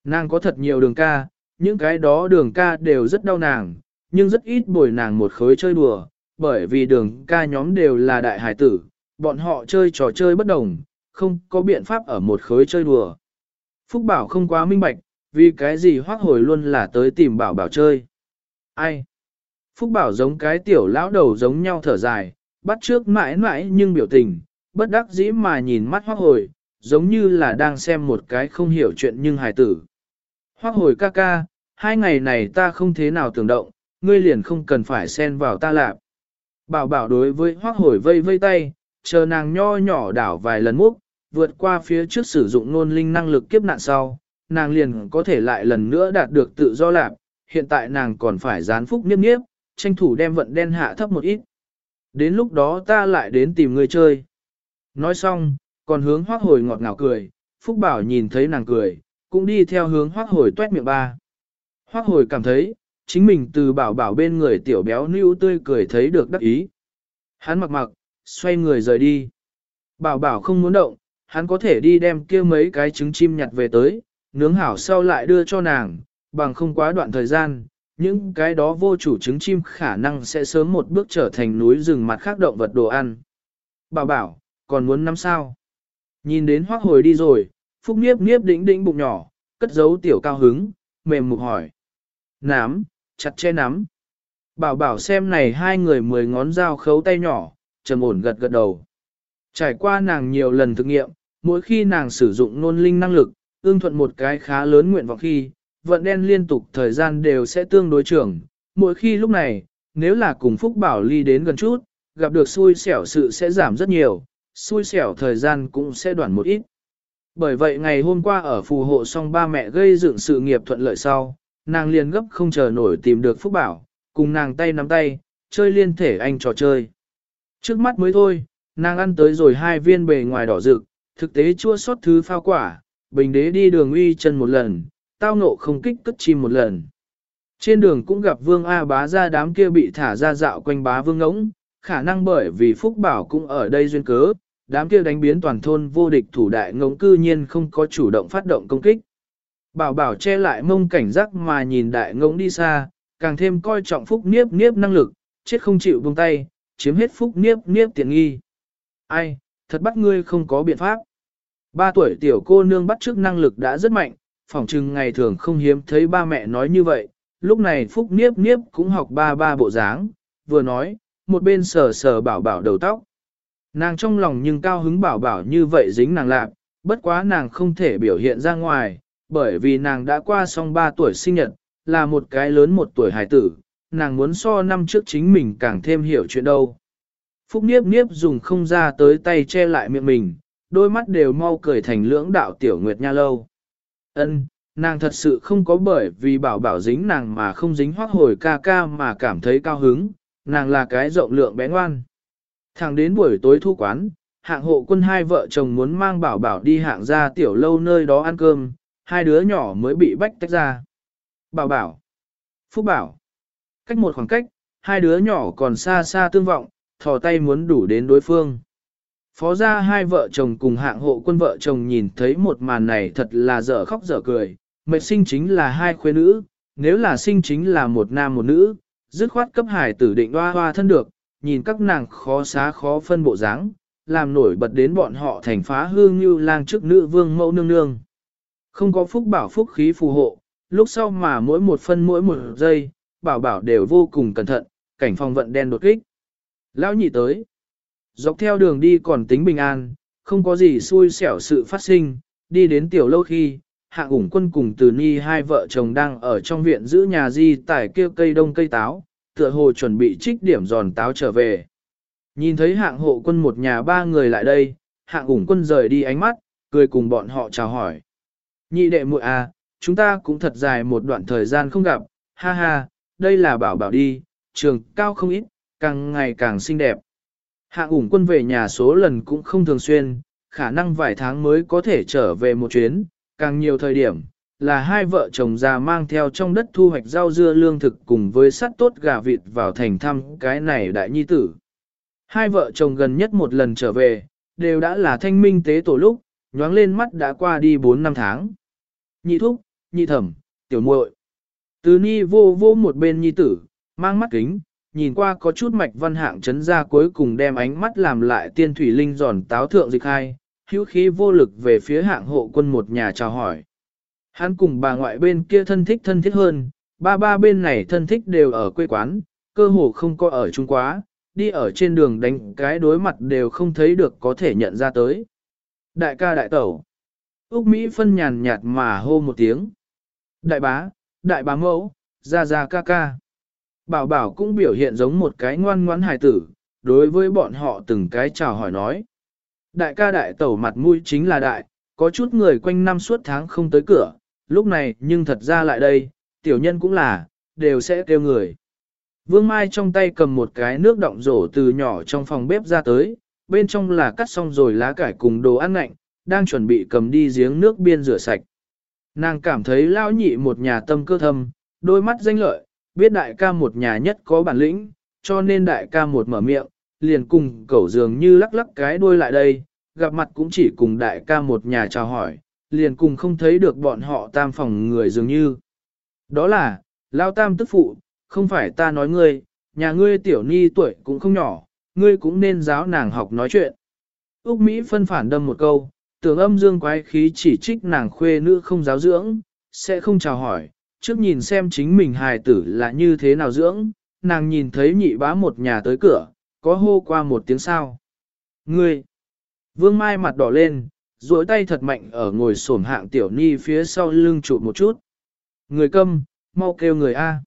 Nàng có thật nhiều đường ca, những cái đó đường ca đều rất đau nàng, nhưng rất ít bồi nàng một khối chơi đùa, bởi vì đường ca nhóm đều là đại hải tử, bọn họ chơi trò chơi bất đồng, không có biện pháp ở một khối chơi đùa. Phúc Bảo không quá minh bạch, vì cái gì hoác hồi luôn là tới tìm Bảo Bảo chơi. Ai? Phúc Bảo giống cái tiểu lão đầu giống nhau thở dài, bắt trước mãi mãi nhưng biểu tình, bất đắc dĩ mà nhìn mắt hoác hồi, giống như là đang xem một cái không hiểu chuyện nhưng hài tử. Hoác hồi ca ca, hai ngày này ta không thế nào tưởng động, ngươi liền không cần phải xen vào ta lạp. Bảo bảo đối với hoác hồi vây vây tay, chờ nàng nho nhỏ đảo vài lần múc, vượt qua phía trước sử dụng nôn linh năng lực kiếp nạn sau, nàng liền có thể lại lần nữa đạt được tự do lạp, hiện tại nàng còn phải gián phúc niếp niếp, tranh thủ đem vận đen hạ thấp một ít. Đến lúc đó ta lại đến tìm người chơi. Nói xong, còn hướng hoác hồi ngọt ngào cười, Phúc Bảo nhìn thấy nàng cười, cũng đi theo hướng hoác hồi tuét miệng ba. Hoác hồi cảm thấy, chính mình từ bảo bảo bên người tiểu béo nữ tươi cười thấy được đắc ý. Hắn mặc mặc, xoay người rời đi. Bảo bảo không muốn động, hắn có thể đi đem kia mấy cái trứng chim nhặt về tới, nướng hảo sau lại đưa cho nàng, bằng không quá đoạn thời gian, những cái đó vô chủ trứng chim khả năng sẽ sớm một bước trở thành núi rừng mặt khác động vật đồ ăn. Bảo bảo, còn muốn nắm sao? Nhìn đến hoác hồi đi rồi, phúc niếp niếp đĩnh đĩnh bụng nhỏ, cất giấu tiểu cao hứng, mềm mục hỏi. Nám, chặt che nắm. Bảo bảo xem này hai người mười ngón dao khấu tay nhỏ, trầm ổn gật gật đầu. Trải qua nàng nhiều lần thực nghiệm, mỗi khi nàng sử dụng nôn linh năng lực, ương thuận một cái khá lớn nguyện vọng khi, vận đen liên tục thời gian đều sẽ tương đối trưởng. Mỗi khi lúc này, nếu là cùng Phúc Bảo Ly đến gần chút, gặp được xui xẻo sự sẽ giảm rất nhiều, xui xẻo thời gian cũng sẽ đoạn một ít. Bởi vậy ngày hôm qua ở phù hộ xong ba mẹ gây dựng sự nghiệp thuận lợi sau, nàng liền gấp không chờ nổi tìm được Phúc Bảo, cùng nàng tay nắm tay, chơi liên thể anh trò chơi. Trước mắt mới thôi, nàng ăn tới rồi hai viên bề ngoài đỏ rực, thực tế chua sót thứ phao quả, bình đế đi đường uy chân một lần, tao ngộ không kích cất chim một lần. Trên đường cũng gặp vương A bá ra đám kia bị thả ra dạo quanh bá vương ngỗng, khả năng bởi vì Phúc Bảo cũng ở đây duyên cớ, đám kia đánh biến toàn thôn vô địch thủ đại ngống cư nhiên không có chủ động phát động công kích. Bảo bảo che lại mông cảnh giác mà nhìn đại ngống đi xa, càng thêm coi trọng phúc niếp niếp năng lực, chết không chịu buông tay, chiếm hết phúc niếp niếp tiện nghi. Ai, thật bắt ngươi không có biện pháp. Ba tuổi tiểu cô nương bắt trước năng lực đã rất mạnh, phỏng chừng ngày thường không hiếm thấy ba mẹ nói như vậy, lúc này phúc niếp niếp cũng học ba ba bộ dáng, vừa nói, một bên sờ sờ bảo bảo đầu tóc. Nàng trong lòng nhưng cao hứng bảo bảo như vậy dính nàng lạc, bất quá nàng không thể biểu hiện ra ngoài, bởi vì nàng đã qua xong 3 tuổi sinh nhật, là một cái lớn một tuổi hài tử, nàng muốn so năm trước chính mình càng thêm hiểu chuyện đâu. Phúc Niếp Niếp dùng không ra tới tay che lại miệng mình, đôi mắt đều mau cười thành lưỡng đạo tiểu nguyệt nha lâu. Ân, nàng thật sự không có bởi vì bảo bảo dính nàng mà không dính hoác hồi ca ca mà cảm thấy cao hứng, nàng là cái rộng lượng bé ngoan. Thẳng đến buổi tối thu quán, hạng hộ quân hai vợ chồng muốn mang bảo bảo đi hạng ra tiểu lâu nơi đó ăn cơm, hai đứa nhỏ mới bị bách tách ra. Bảo bảo, phúc bảo, cách một khoảng cách, hai đứa nhỏ còn xa xa tương vọng, thò tay muốn đủ đến đối phương. Phó ra hai vợ chồng cùng hạng hộ quân vợ chồng nhìn thấy một màn này thật là dở khóc dở cười, mệt sinh chính là hai khuê nữ, nếu là sinh chính là một nam một nữ, dứt khoát cấp hải tử định hoa hoa thân được, nhìn các nàng khó xá khó phân bộ dáng, làm nổi bật đến bọn họ thành phá hương như lang trước nữ vương mẫu nương nương. Không có phúc bảo phúc khí phù hộ, lúc sau mà mỗi một phân mỗi một giây, bảo bảo đều vô cùng cẩn thận, cảnh phòng vận đen đột kích. Lão nhị tới. Dọc theo đường đi còn tính bình an, không có gì xui xẻo sự phát sinh, đi đến tiểu lâu khi, hạng ủng quân cùng từ ni hai vợ chồng đang ở trong viện giữ nhà di tải kêu cây đông cây táo, tựa hồ chuẩn bị trích điểm giòn táo trở về. Nhìn thấy hạng hộ quân một nhà ba người lại đây, hạng ủng quân rời đi ánh mắt, cười cùng bọn họ chào hỏi. Nhị đệ muội à, chúng ta cũng thật dài một đoạn thời gian không gặp, ha ha, đây là bảo bảo đi, trường cao không ít, càng ngày càng xinh đẹp. Hạng ủng quân về nhà số lần cũng không thường xuyên, khả năng vài tháng mới có thể trở về một chuyến, càng nhiều thời điểm, là hai vợ chồng già mang theo trong đất thu hoạch rau dưa lương thực cùng với sắt tốt gà vịt vào thành thăm cái này đại nhi tử. Hai vợ chồng gần nhất một lần trở về, đều đã là thanh minh tế tổ lúc, nhoáng lên mắt đã qua đi 4 năm tháng. Nhị thúc, nhị thẩm, tiểu muội. Từ ni vô vô một bên nhi tử, mang mắt kính, nhìn qua có chút mạch văn hạng chấn ra cuối cùng đem ánh mắt làm lại tiên thủy linh giòn táo thượng dịch hai, hữu khí vô lực về phía hạng hộ quân một nhà chào hỏi. Hắn cùng bà ngoại bên kia thân thích thân thiết hơn, ba ba bên này thân thích đều ở quê quán, cơ hồ không có ở chung quá, đi ở trên đường đánh cái đối mặt đều không thấy được có thể nhận ra tới. Đại ca đại tẩu. Úc Mỹ phân nhàn nhạt mà hô một tiếng. Đại bá, đại bá mẫu, ra ra ca ca. Bảo bảo cũng biểu hiện giống một cái ngoan ngoãn hài tử, đối với bọn họ từng cái chào hỏi nói. Đại ca đại tẩu mặt mũi chính là đại, có chút người quanh năm suốt tháng không tới cửa, lúc này nhưng thật ra lại đây, tiểu nhân cũng là, đều sẽ kêu người. Vương Mai trong tay cầm một cái nước động rổ từ nhỏ trong phòng bếp ra tới, bên trong là cắt xong rồi lá cải cùng đồ ăn lạnh, đang chuẩn bị cầm đi giếng nước biên rửa sạch. Nàng cảm thấy lao nhị một nhà tâm cơ thâm, đôi mắt danh lợi, biết đại ca một nhà nhất có bản lĩnh, cho nên đại ca một mở miệng, liền cùng cẩu dường như lắc lắc cái đuôi lại đây, gặp mặt cũng chỉ cùng đại ca một nhà chào hỏi, liền cùng không thấy được bọn họ tam phòng người dường như. Đó là, lao tam tức phụ, không phải ta nói ngươi, nhà ngươi tiểu ni tuổi cũng không nhỏ, ngươi cũng nên giáo nàng học nói chuyện. Úc Mỹ phân phản đâm một câu, tưởng âm dương quái khí chỉ trích nàng khuê nữ không giáo dưỡng, sẽ không chào hỏi, trước nhìn xem chính mình hài tử là như thế nào dưỡng, nàng nhìn thấy nhị bá một nhà tới cửa, có hô qua một tiếng sao. Ngươi! Vương Mai mặt đỏ lên, duỗi tay thật mạnh ở ngồi xổm hạng tiểu ni phía sau lưng trụ một chút. Người câm, mau kêu người A.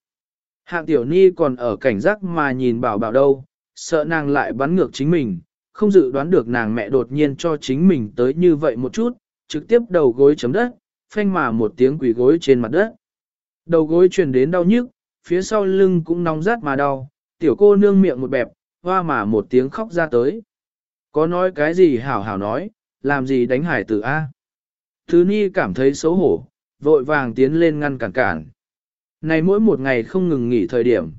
Hạng tiểu ni còn ở cảnh giác mà nhìn bảo bảo đâu, sợ nàng lại bắn ngược chính mình, không dự đoán được nàng mẹ đột nhiên cho chính mình tới như vậy một chút, trực tiếp đầu gối chấm đất, phanh mà một tiếng quỷ gối trên mặt đất. Đầu gối truyền đến đau nhức, phía sau lưng cũng nóng rát mà đau, tiểu cô nương miệng một bẹp, hoa mà một tiếng khóc ra tới. Có nói cái gì hảo hảo nói, làm gì đánh hải tử A. Thứ ni cảm thấy xấu hổ, vội vàng tiến lên ngăn cản cản. Này mỗi một ngày không ngừng nghỉ thời điểm.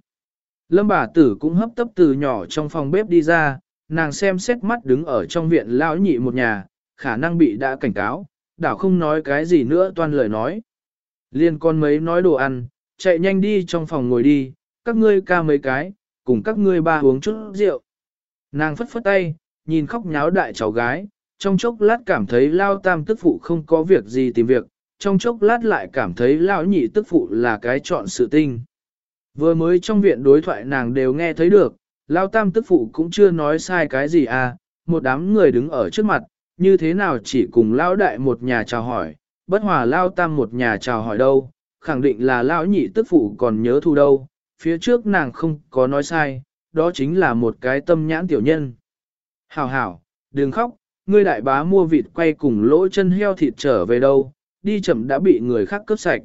Lâm bà tử cũng hấp tấp từ nhỏ trong phòng bếp đi ra, nàng xem xét mắt đứng ở trong viện lão nhị một nhà, khả năng bị đã cảnh cáo, đảo không nói cái gì nữa toàn lời nói. Liên con mấy nói đồ ăn, chạy nhanh đi trong phòng ngồi đi, các ngươi ca mấy cái, cùng các ngươi ba uống chút rượu. Nàng phất phất tay, nhìn khóc nháo đại cháu gái, trong chốc lát cảm thấy lao tam tức phụ không có việc gì tìm việc, trong chốc lát lại cảm thấy lão nhị tức phụ là cái chọn sự tinh. Vừa mới trong viện đối thoại nàng đều nghe thấy được, lao tam tức phụ cũng chưa nói sai cái gì à, một đám người đứng ở trước mặt, như thế nào chỉ cùng lao đại một nhà chào hỏi, bất hòa lao tam một nhà chào hỏi đâu, khẳng định là lão nhị tức phụ còn nhớ thu đâu, phía trước nàng không có nói sai, đó chính là một cái tâm nhãn tiểu nhân. Hảo hảo, đừng khóc, ngươi đại bá mua vịt quay cùng lỗ chân heo thịt trở về đâu, đi chậm đã bị người khác cướp sạch.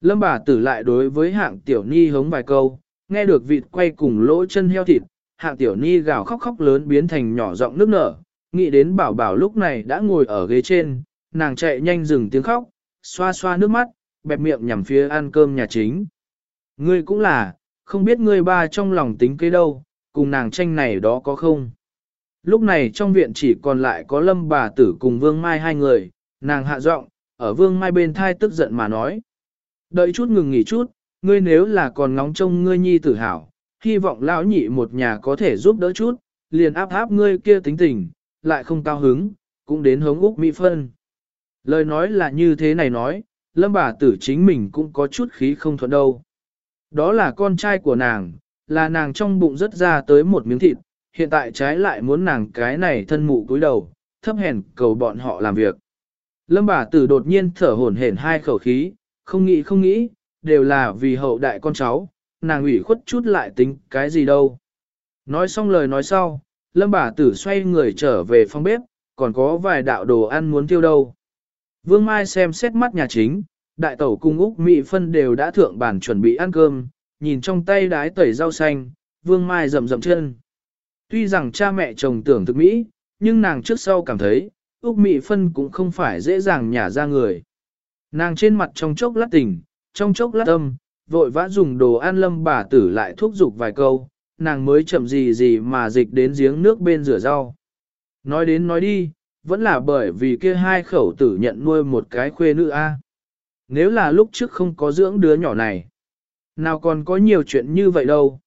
Lâm bà tử lại đối với hạng tiểu ni hống vài câu, nghe được vịt quay cùng lỗ chân heo thịt, hạng tiểu ni gào khóc khóc lớn biến thành nhỏ giọng nước nở, nghĩ đến bảo bảo lúc này đã ngồi ở ghế trên, nàng chạy nhanh dừng tiếng khóc, xoa xoa nước mắt, bẹp miệng nhằm phía ăn cơm nhà chính. Ngươi cũng là, không biết ngươi ba trong lòng tính kế đâu, cùng nàng tranh này đó có không? Lúc này trong viện chỉ còn lại có lâm bà tử cùng vương mai hai người, nàng hạ giọng, ở vương mai bên thai tức giận mà nói. Đợi chút ngừng nghỉ chút, ngươi nếu là còn ngóng trông ngươi nhi tử hảo, hy vọng lão nhị một nhà có thể giúp đỡ chút, liền áp áp ngươi kia tính tình, lại không cao hứng, cũng đến hống Úc Mỹ Phân. Lời nói là như thế này nói, lâm bà tử chính mình cũng có chút khí không thuận đâu. Đó là con trai của nàng, là nàng trong bụng rất ra tới một miếng thịt, hiện tại trái lại muốn nàng cái này thân mụ cúi đầu, thấp hèn cầu bọn họ làm việc. Lâm bà tử đột nhiên thở hổn hển hai khẩu khí, không nghĩ không nghĩ, đều là vì hậu đại con cháu, nàng ủy khuất chút lại tính cái gì đâu. Nói xong lời nói sau, lâm bà tử xoay người trở về phòng bếp, còn có vài đạo đồ ăn muốn tiêu đâu. Vương Mai xem xét mắt nhà chính, đại tẩu cung Úc Mỹ Phân đều đã thượng bản chuẩn bị ăn cơm, nhìn trong tay đái tẩy rau xanh, Vương Mai rầm rầm chân. Tuy rằng cha mẹ chồng tưởng thực Mỹ, nhưng nàng trước sau cảm thấy, Úc Mỹ Phân cũng không phải dễ dàng nhả ra người. Nàng trên mặt trong chốc lát tỉnh, trong chốc lát âm, vội vã dùng đồ an lâm bà tử lại thúc giục vài câu, nàng mới chậm gì gì mà dịch đến giếng nước bên rửa rau. Nói đến nói đi, vẫn là bởi vì kia hai khẩu tử nhận nuôi một cái khuê nữ a. Nếu là lúc trước không có dưỡng đứa nhỏ này, nào còn có nhiều chuyện như vậy đâu.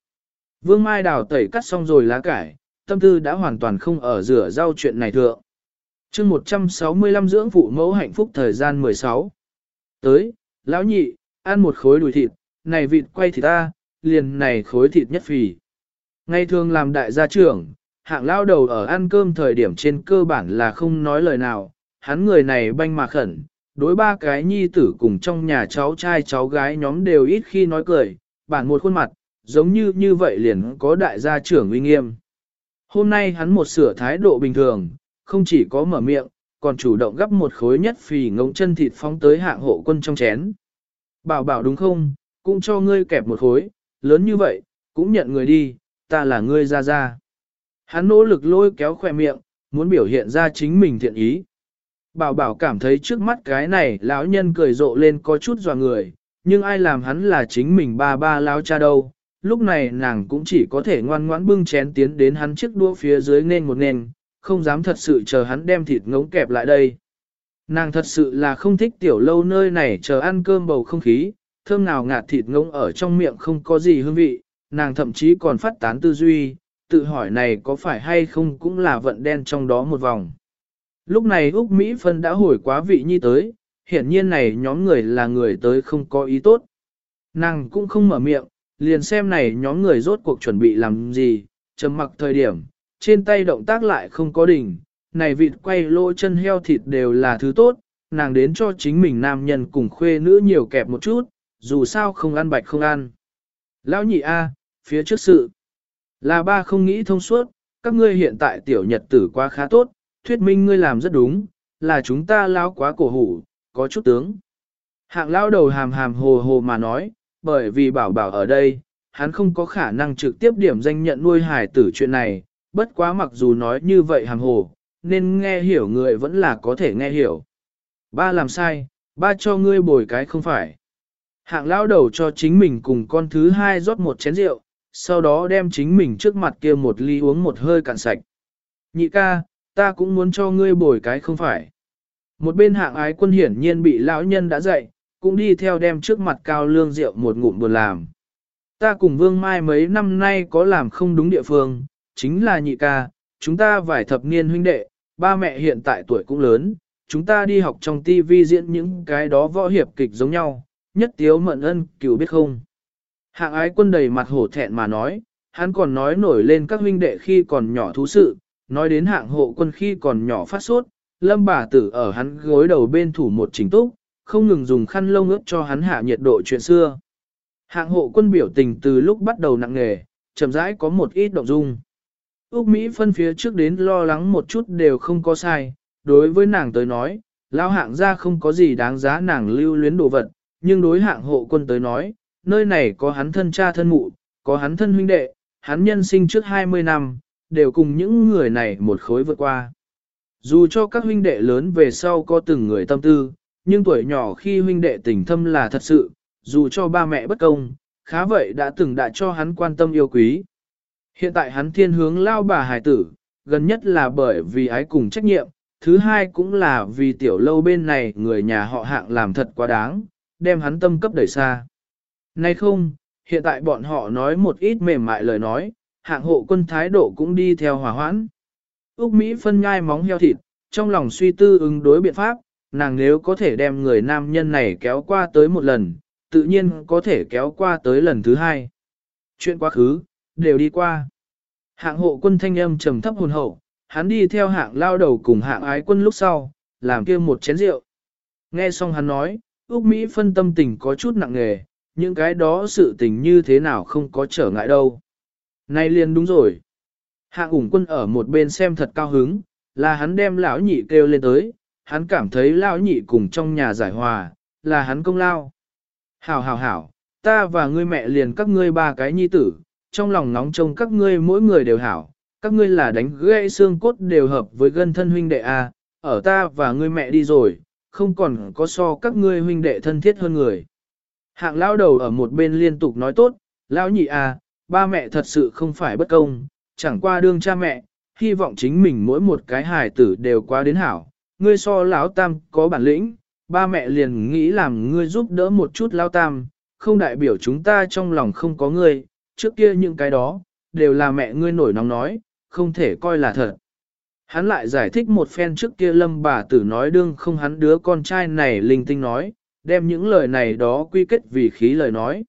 Vương Mai đào tẩy cắt xong rồi lá cải, tâm tư đã hoàn toàn không ở rửa rau chuyện này thượng. chương 165 dưỡng phụ mẫu hạnh phúc thời gian 16. Tới, lão nhị, ăn một khối đùi thịt, này vịt quay thịt ta, liền này khối thịt nhất phì. Ngày thường làm đại gia trưởng, hạng lao đầu ở ăn cơm thời điểm trên cơ bản là không nói lời nào, hắn người này banh mà khẩn, đối ba cái nhi tử cùng trong nhà cháu trai cháu gái nhóm đều ít khi nói cười, bản một khuôn mặt, giống như như vậy liền có đại gia trưởng uy nghiêm. Hôm nay hắn một sửa thái độ bình thường, không chỉ có mở miệng, còn chủ động gấp một khối nhất phì ngống chân thịt phóng tới hạng hộ quân trong chén. Bảo bảo đúng không, cũng cho ngươi kẹp một khối, lớn như vậy, cũng nhận người đi, ta là ngươi ra ra. Hắn nỗ lực lôi kéo khỏe miệng, muốn biểu hiện ra chính mình thiện ý. Bảo bảo cảm thấy trước mắt cái này lão nhân cười rộ lên có chút dò người, nhưng ai làm hắn là chính mình ba ba lão cha đâu. Lúc này nàng cũng chỉ có thể ngoan ngoãn bưng chén tiến đến hắn chiếc đũa phía dưới nên một nền, không dám thật sự chờ hắn đem thịt ngống kẹp lại đây. Nàng thật sự là không thích tiểu lâu nơi này chờ ăn cơm bầu không khí, thơm nào ngạt thịt ngống ở trong miệng không có gì hương vị, nàng thậm chí còn phát tán tư duy, tự hỏi này có phải hay không cũng là vận đen trong đó một vòng. Lúc này Úc Mỹ Phân đã hồi quá vị nhi tới, hiển nhiên này nhóm người là người tới không có ý tốt. Nàng cũng không mở miệng, liền xem này nhóm người rốt cuộc chuẩn bị làm gì, trầm mặc thời điểm, trên tay động tác lại không có đỉnh, này vịt quay lỗ chân heo thịt đều là thứ tốt, nàng đến cho chính mình nam nhân cùng khuê nữ nhiều kẹp một chút, dù sao không ăn bạch không ăn. Lão nhị A, phía trước sự, là ba không nghĩ thông suốt, các ngươi hiện tại tiểu nhật tử quá khá tốt, thuyết minh ngươi làm rất đúng, là chúng ta lão quá cổ hủ, có chút tướng. Hạng lão đầu hàm hàm hồ hồ mà nói, bởi vì bảo bảo ở đây, hắn không có khả năng trực tiếp điểm danh nhận nuôi hài tử chuyện này, bất quá mặc dù nói như vậy hàng hồ, nên nghe hiểu người vẫn là có thể nghe hiểu. Ba làm sai, ba cho ngươi bồi cái không phải. Hạng lao đầu cho chính mình cùng con thứ hai rót một chén rượu, sau đó đem chính mình trước mặt kia một ly uống một hơi cạn sạch. Nhị ca, ta cũng muốn cho ngươi bồi cái không phải. Một bên hạng ái quân hiển nhiên bị lão nhân đã dạy, cũng đi theo đem trước mặt cao lương rượu một ngụm buồn làm. Ta cùng Vương Mai mấy năm nay có làm không đúng địa phương, chính là nhị ca, chúng ta vài thập niên huynh đệ, ba mẹ hiện tại tuổi cũng lớn, chúng ta đi học trong TV diễn những cái đó võ hiệp kịch giống nhau, nhất tiếu mận ân cửu biết không. Hạng ái quân đầy mặt hổ thẹn mà nói, hắn còn nói nổi lên các huynh đệ khi còn nhỏ thú sự, nói đến hạng hộ quân khi còn nhỏ phát sốt, lâm bà tử ở hắn gối đầu bên thủ một chính túc, không ngừng dùng khăn lông ướt cho hắn hạ nhiệt độ chuyện xưa. Hạng hộ quân biểu tình từ lúc bắt đầu nặng nghề, chậm rãi có một ít động dung. Úc Mỹ phân phía trước đến lo lắng một chút đều không có sai, đối với nàng tới nói, lao hạng ra không có gì đáng giá nàng lưu luyến đồ vật, nhưng đối hạng hộ quân tới nói, nơi này có hắn thân cha thân mụ, có hắn thân huynh đệ, hắn nhân sinh trước 20 năm, đều cùng những người này một khối vượt qua. Dù cho các huynh đệ lớn về sau có từng người tâm tư, nhưng tuổi nhỏ khi huynh đệ tình thâm là thật sự, dù cho ba mẹ bất công, khá vậy đã từng đã cho hắn quan tâm yêu quý. Hiện tại hắn thiên hướng lao bà hài tử, gần nhất là bởi vì ái cùng trách nhiệm, thứ hai cũng là vì tiểu lâu bên này người nhà họ hạng làm thật quá đáng, đem hắn tâm cấp đẩy xa. Nay không, hiện tại bọn họ nói một ít mềm mại lời nói, hạng hộ quân thái độ cũng đi theo hòa hoãn. Úc Mỹ phân nhai móng heo thịt, trong lòng suy tư ứng đối biện pháp, nàng nếu có thể đem người nam nhân này kéo qua tới một lần, tự nhiên có thể kéo qua tới lần thứ hai. Chuyện quá khứ, đều đi qua. Hạng hộ quân thanh âm trầm thấp hồn hậu, hắn đi theo hạng lao đầu cùng hạng ái quân lúc sau, làm kia một chén rượu. Nghe xong hắn nói, Úc Mỹ phân tâm tình có chút nặng nề, những cái đó sự tình như thế nào không có trở ngại đâu. Nay liền đúng rồi. Hạng ủng quân ở một bên xem thật cao hứng, là hắn đem lão nhị kêu lên tới, hắn cảm thấy lão nhị cùng trong nhà giải hòa, là hắn công lao. Hảo hảo hảo, ta và ngươi mẹ liền các ngươi ba cái nhi tử, trong lòng nóng trông các ngươi mỗi người đều hảo, các ngươi là đánh gãy xương cốt đều hợp với gân thân huynh đệ a, ở ta và ngươi mẹ đi rồi, không còn có so các ngươi huynh đệ thân thiết hơn người. Hạng lão đầu ở một bên liên tục nói tốt, lão nhị a, ba mẹ thật sự không phải bất công, chẳng qua đương cha mẹ, hy vọng chính mình mỗi một cái hài tử đều quá đến hảo, ngươi so lão tam có bản lĩnh, ba mẹ liền nghĩ làm ngươi giúp đỡ một chút lão tam, không đại biểu chúng ta trong lòng không có ngươi, trước kia những cái đó, đều là mẹ ngươi nổi nóng nói, không thể coi là thật. Hắn lại giải thích một phen trước kia lâm bà tử nói đương không hắn đứa con trai này linh tinh nói, đem những lời này đó quy kết vì khí lời nói.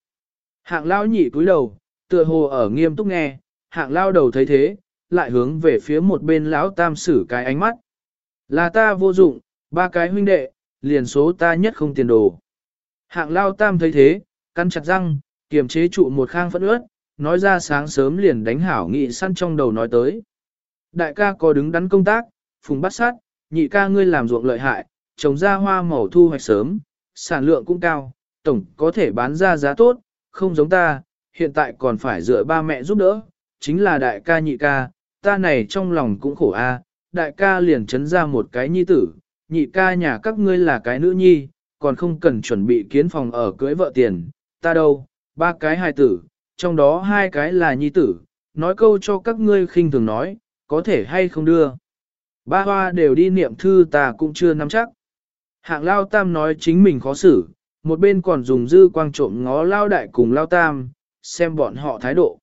Hạng lao nhị cúi đầu, tựa hồ ở nghiêm túc nghe, hạng lao đầu thấy thế, lại hướng về phía một bên lão tam sử cái ánh mắt. Là ta vô dụng, ba cái huynh đệ, liền số ta nhất không tiền đồ. Hạng lao tam thấy thế, căn chặt răng, kiềm chế trụ một khang phẫn ướt, nói ra sáng sớm liền đánh hảo nghị săn trong đầu nói tới. Đại ca có đứng đắn công tác, phùng bắt sát, nhị ca ngươi làm ruộng lợi hại, trồng ra hoa màu thu hoạch sớm, sản lượng cũng cao, tổng có thể bán ra giá tốt, không giống ta, hiện tại còn phải dựa ba mẹ giúp đỡ, chính là đại ca nhị ca, ta này trong lòng cũng khổ a đại ca liền chấn ra một cái nhi tử, nhị ca nhà các ngươi là cái nữ nhi, còn không cần chuẩn bị kiến phòng ở cưới vợ tiền, ta đâu, ba cái hài tử, trong đó hai cái là nhi tử, nói câu cho các ngươi khinh thường nói, có thể hay không đưa. Ba hoa đều đi niệm thư ta cũng chưa nắm chắc. Hạng lao tam nói chính mình khó xử, một bên còn dùng dư quang trộm ngó lao đại cùng lao tam, xem bọn họ thái độ.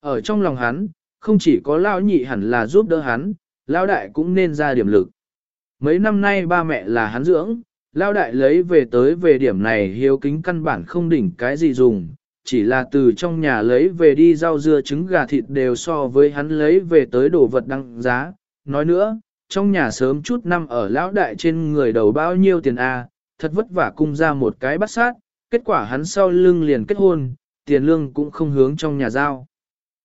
Ở trong lòng hắn, không chỉ có lao nhị hẳn là giúp đỡ hắn, lao đại cũng nên ra điểm lực. Mấy năm nay ba mẹ là hắn dưỡng, lao đại lấy về tới về điểm này hiếu kính căn bản không đỉnh cái gì dùng, chỉ là từ trong nhà lấy về đi rau dưa trứng gà thịt đều so với hắn lấy về tới đồ vật đăng giá. Nói nữa, trong nhà sớm chút năm ở lão đại trên người đầu bao nhiêu tiền a, thật vất vả cung ra một cái bắt sát, kết quả hắn sau lưng liền kết hôn, tiền lương cũng không hướng trong nhà giao.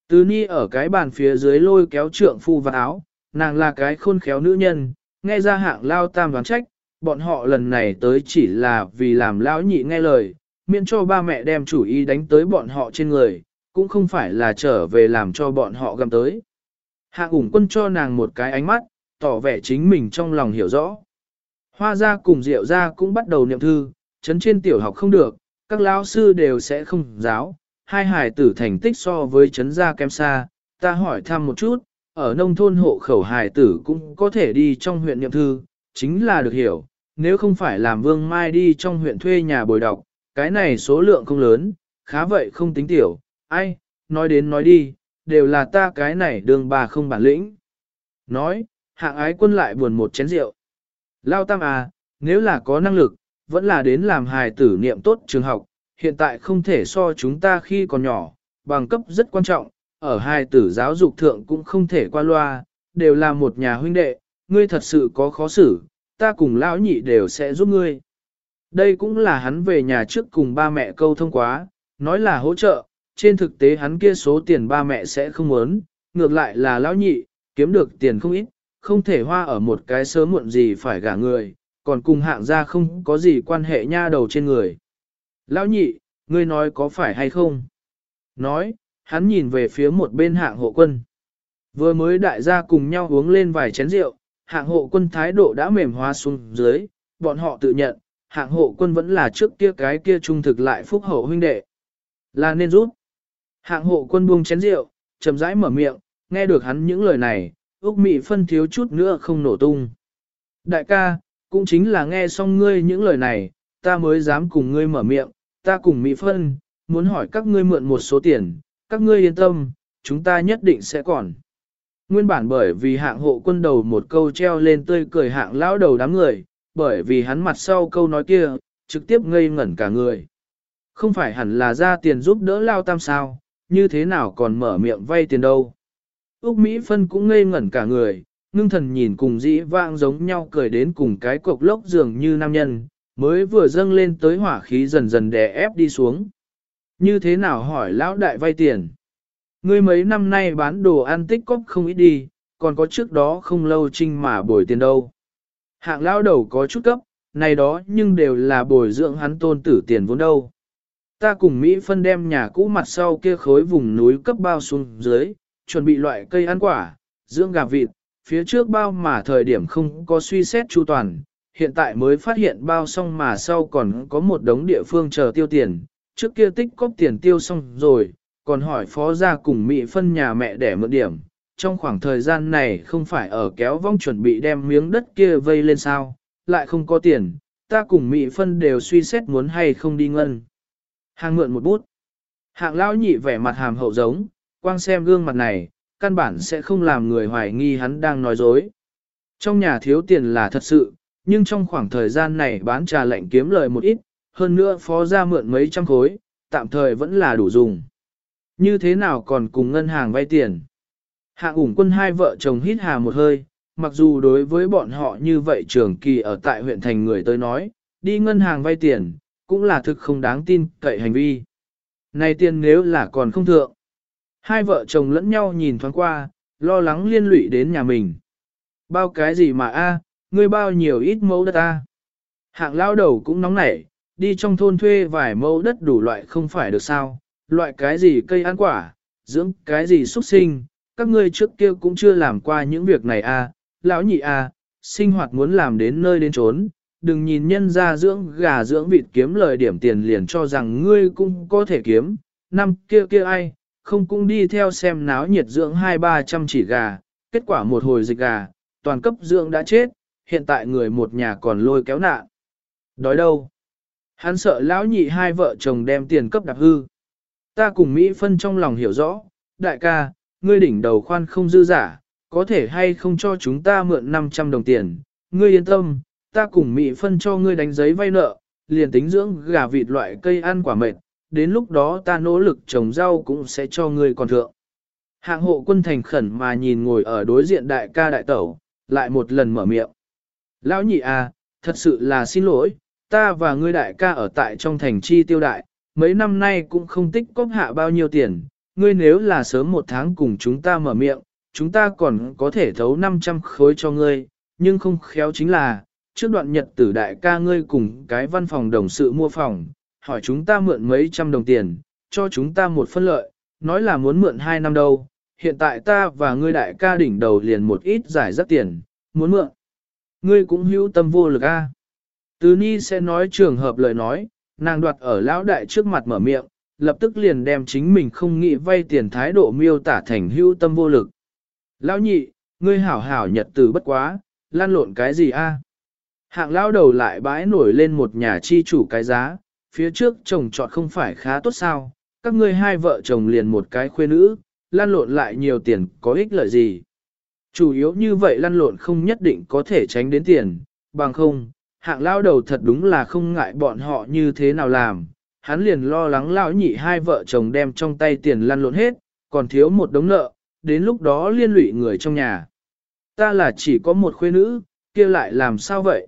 Từ ni ở cái bàn phía dưới lôi kéo trượng phu và áo, nàng là cái khôn khéo nữ nhân, nghe ra hạng lao tam đoán trách, bọn họ lần này tới chỉ là vì làm lão nhị nghe lời, miễn cho ba mẹ đem chủ ý đánh tới bọn họ trên người, cũng không phải là trở về làm cho bọn họ gầm tới. Hạ ủng quân cho nàng một cái ánh mắt, tỏ vẻ chính mình trong lòng hiểu rõ. Hoa gia cùng Diệu gia cũng bắt đầu niệm thư, chấn trên tiểu học không được, các lão sư đều sẽ không giáo, hai hải tử thành tích so với chấn gia kém xa, ta hỏi thăm một chút, ở nông thôn hộ khẩu hải tử cũng có thể đi trong huyện niệm thư, chính là được hiểu, nếu không phải làm vương mai đi trong huyện thuê nhà bồi đọc, cái này số lượng không lớn, khá vậy không tính tiểu, ai, nói đến nói đi, đều là ta cái này đường bà không bản lĩnh. Nói, hạng ái quân lại buồn một chén rượu. Lao tam à, nếu là có năng lực, vẫn là đến làm hài tử niệm tốt trường học, hiện tại không thể so chúng ta khi còn nhỏ, bằng cấp rất quan trọng, ở hai tử giáo dục thượng cũng không thể qua loa, đều là một nhà huynh đệ, ngươi thật sự có khó xử, ta cùng lão nhị đều sẽ giúp ngươi. Đây cũng là hắn về nhà trước cùng ba mẹ câu thông quá, nói là hỗ trợ, trên thực tế hắn kia số tiền ba mẹ sẽ không muốn, ngược lại là lão nhị, kiếm được tiền không ít, không thể hoa ở một cái sớm muộn gì phải gả người, còn cùng hạng gia không có gì quan hệ nha đầu trên người. Lão nhị, ngươi nói có phải hay không? Nói, hắn nhìn về phía một bên hạng hộ quân. Vừa mới đại gia cùng nhau uống lên vài chén rượu, hạng hộ quân thái độ đã mềm hóa xuống dưới, bọn họ tự nhận, hạng hộ quân vẫn là trước kia cái kia trung thực lại phúc hậu huynh đệ. Là nên rút. Hạng hộ quân buông chén rượu, chậm rãi mở miệng, nghe được hắn những lời này, Úc Mị phân thiếu chút nữa không nổ tung. Đại ca, cũng chính là nghe xong ngươi những lời này, ta mới dám cùng ngươi mở miệng, ta cùng mị phân, muốn hỏi các ngươi mượn một số tiền, các ngươi yên tâm, chúng ta nhất định sẽ còn. Nguyên bản bởi vì hạng hộ quân đầu một câu treo lên tươi cười hạng lão đầu đám người, bởi vì hắn mặt sau câu nói kia, trực tiếp ngây ngẩn cả người. Không phải hẳn là ra tiền giúp đỡ lao tam sao, như thế nào còn mở miệng vay tiền đâu. Úc Mỹ Phân cũng ngây ngẩn cả người, ngưng thần nhìn cùng dĩ vãng giống nhau cười đến cùng cái cục lốc dường như nam nhân, mới vừa dâng lên tới hỏa khí dần dần đè ép đi xuống. Như thế nào hỏi lão đại vay tiền? Ngươi mấy năm nay bán đồ ăn tích cóp không ít đi, còn có trước đó không lâu trinh mà bồi tiền đâu. Hạng lão đầu có chút cấp, này đó nhưng đều là bồi dưỡng hắn tôn tử tiền vốn đâu. Ta cùng Mỹ phân đem nhà cũ mặt sau kia khối vùng núi cấp bao xuống dưới, chuẩn bị loại cây ăn quả, dưỡng gà vịt, phía trước bao mà thời điểm không có suy xét chu toàn, hiện tại mới phát hiện bao xong mà sau còn có một đống địa phương chờ tiêu tiền, trước kia tích cóp tiền tiêu xong rồi, còn hỏi phó gia cùng Mỹ phân nhà mẹ để mượn điểm. Trong khoảng thời gian này không phải ở kéo vong chuẩn bị đem miếng đất kia vây lên sao, lại không có tiền, ta cùng Mỹ phân đều suy xét muốn hay không đi ngân. Hàng mượn một bút. Hạng lão nhị vẻ mặt hàm hậu giống, quang xem gương mặt này, căn bản sẽ không làm người hoài nghi hắn đang nói dối. Trong nhà thiếu tiền là thật sự, nhưng trong khoảng thời gian này bán trà lệnh kiếm lời một ít, hơn nữa phó ra mượn mấy trăm khối, tạm thời vẫn là đủ dùng. Như thế nào còn cùng ngân hàng vay tiền? Hạ ủng quân hai vợ chồng hít hà một hơi, mặc dù đối với bọn họ như vậy trường kỳ ở tại huyện thành người tới nói, đi ngân hàng vay tiền, cũng là thực không đáng tin cậy hành vi. Này tiền nếu là còn không thượng. Hai vợ chồng lẫn nhau nhìn thoáng qua, lo lắng liên lụy đến nhà mình. Bao cái gì mà a, ngươi bao nhiêu ít mẫu đất ta Hạng lao đầu cũng nóng nảy, đi trong thôn thuê vài mẫu đất đủ loại không phải được sao, loại cái gì cây ăn quả, dưỡng cái gì xuất sinh, các ngươi trước kia cũng chưa làm qua những việc này à? lão nhị à, sinh hoạt muốn làm đến nơi đến trốn, đừng nhìn nhân ra dưỡng gà dưỡng vịt kiếm lời điểm tiền liền cho rằng ngươi cũng có thể kiếm, năm kia kia ai, không cũng đi theo xem náo nhiệt dưỡng hai ba trăm chỉ gà, kết quả một hồi dịch gà, toàn cấp dưỡng đã chết, hiện tại người một nhà còn lôi kéo nạn. Đói đâu? Hắn sợ lão nhị hai vợ chồng đem tiền cấp đạp hư. Ta cùng Mỹ phân trong lòng hiểu rõ, đại ca, ngươi đỉnh đầu khoan không dư giả, có thể hay không cho chúng ta mượn 500 đồng tiền, ngươi yên tâm, ta cùng Mỹ phân cho ngươi đánh giấy vay nợ, liền tính dưỡng gà vịt loại cây ăn quả mệt, đến lúc đó ta nỗ lực trồng rau cũng sẽ cho ngươi còn thượng. Hạng hộ quân thành khẩn mà nhìn ngồi ở đối diện đại ca đại tẩu, lại một lần mở miệng. Lão nhị à, thật sự là xin lỗi, ta và ngươi đại ca ở tại trong thành chi tiêu đại, mấy năm nay cũng không tích cóp hạ bao nhiêu tiền, ngươi nếu là sớm một tháng cùng chúng ta mở miệng, chúng ta còn có thể thấu 500 khối cho ngươi, nhưng không khéo chính là, trước đoạn nhật tử đại ca ngươi cùng cái văn phòng đồng sự mua phòng, hỏi chúng ta mượn mấy trăm đồng tiền, cho chúng ta một phân lợi, nói là muốn mượn hai năm đâu, hiện tại ta và ngươi đại ca đỉnh đầu liền một ít giải rất tiền, muốn mượn. Ngươi cũng hữu tâm vô lực a. Tứ Ni sẽ nói trường hợp lời nói, nàng đoạt ở lão đại trước mặt mở miệng, lập tức liền đem chính mình không nghĩ vay tiền thái độ miêu tả thành hưu tâm vô lực. Lão nhị, ngươi hảo hảo nhật từ bất quá, lan lộn cái gì a? Hạng lão đầu lại bãi nổi lên một nhà chi chủ cái giá, phía trước chồng chọn không phải khá tốt sao, các ngươi hai vợ chồng liền một cái khuê nữ, lan lộn lại nhiều tiền có ích lợi gì. Chủ yếu như vậy lăn lộn không nhất định có thể tránh đến tiền, bằng không, hạng lao đầu thật đúng là không ngại bọn họ như thế nào làm. Hắn liền lo lắng lão nhị hai vợ chồng đem trong tay tiền lăn lộn hết, còn thiếu một đống nợ, đến lúc đó liên lụy người trong nhà. Ta là chỉ có một khuê nữ, kia lại làm sao vậy?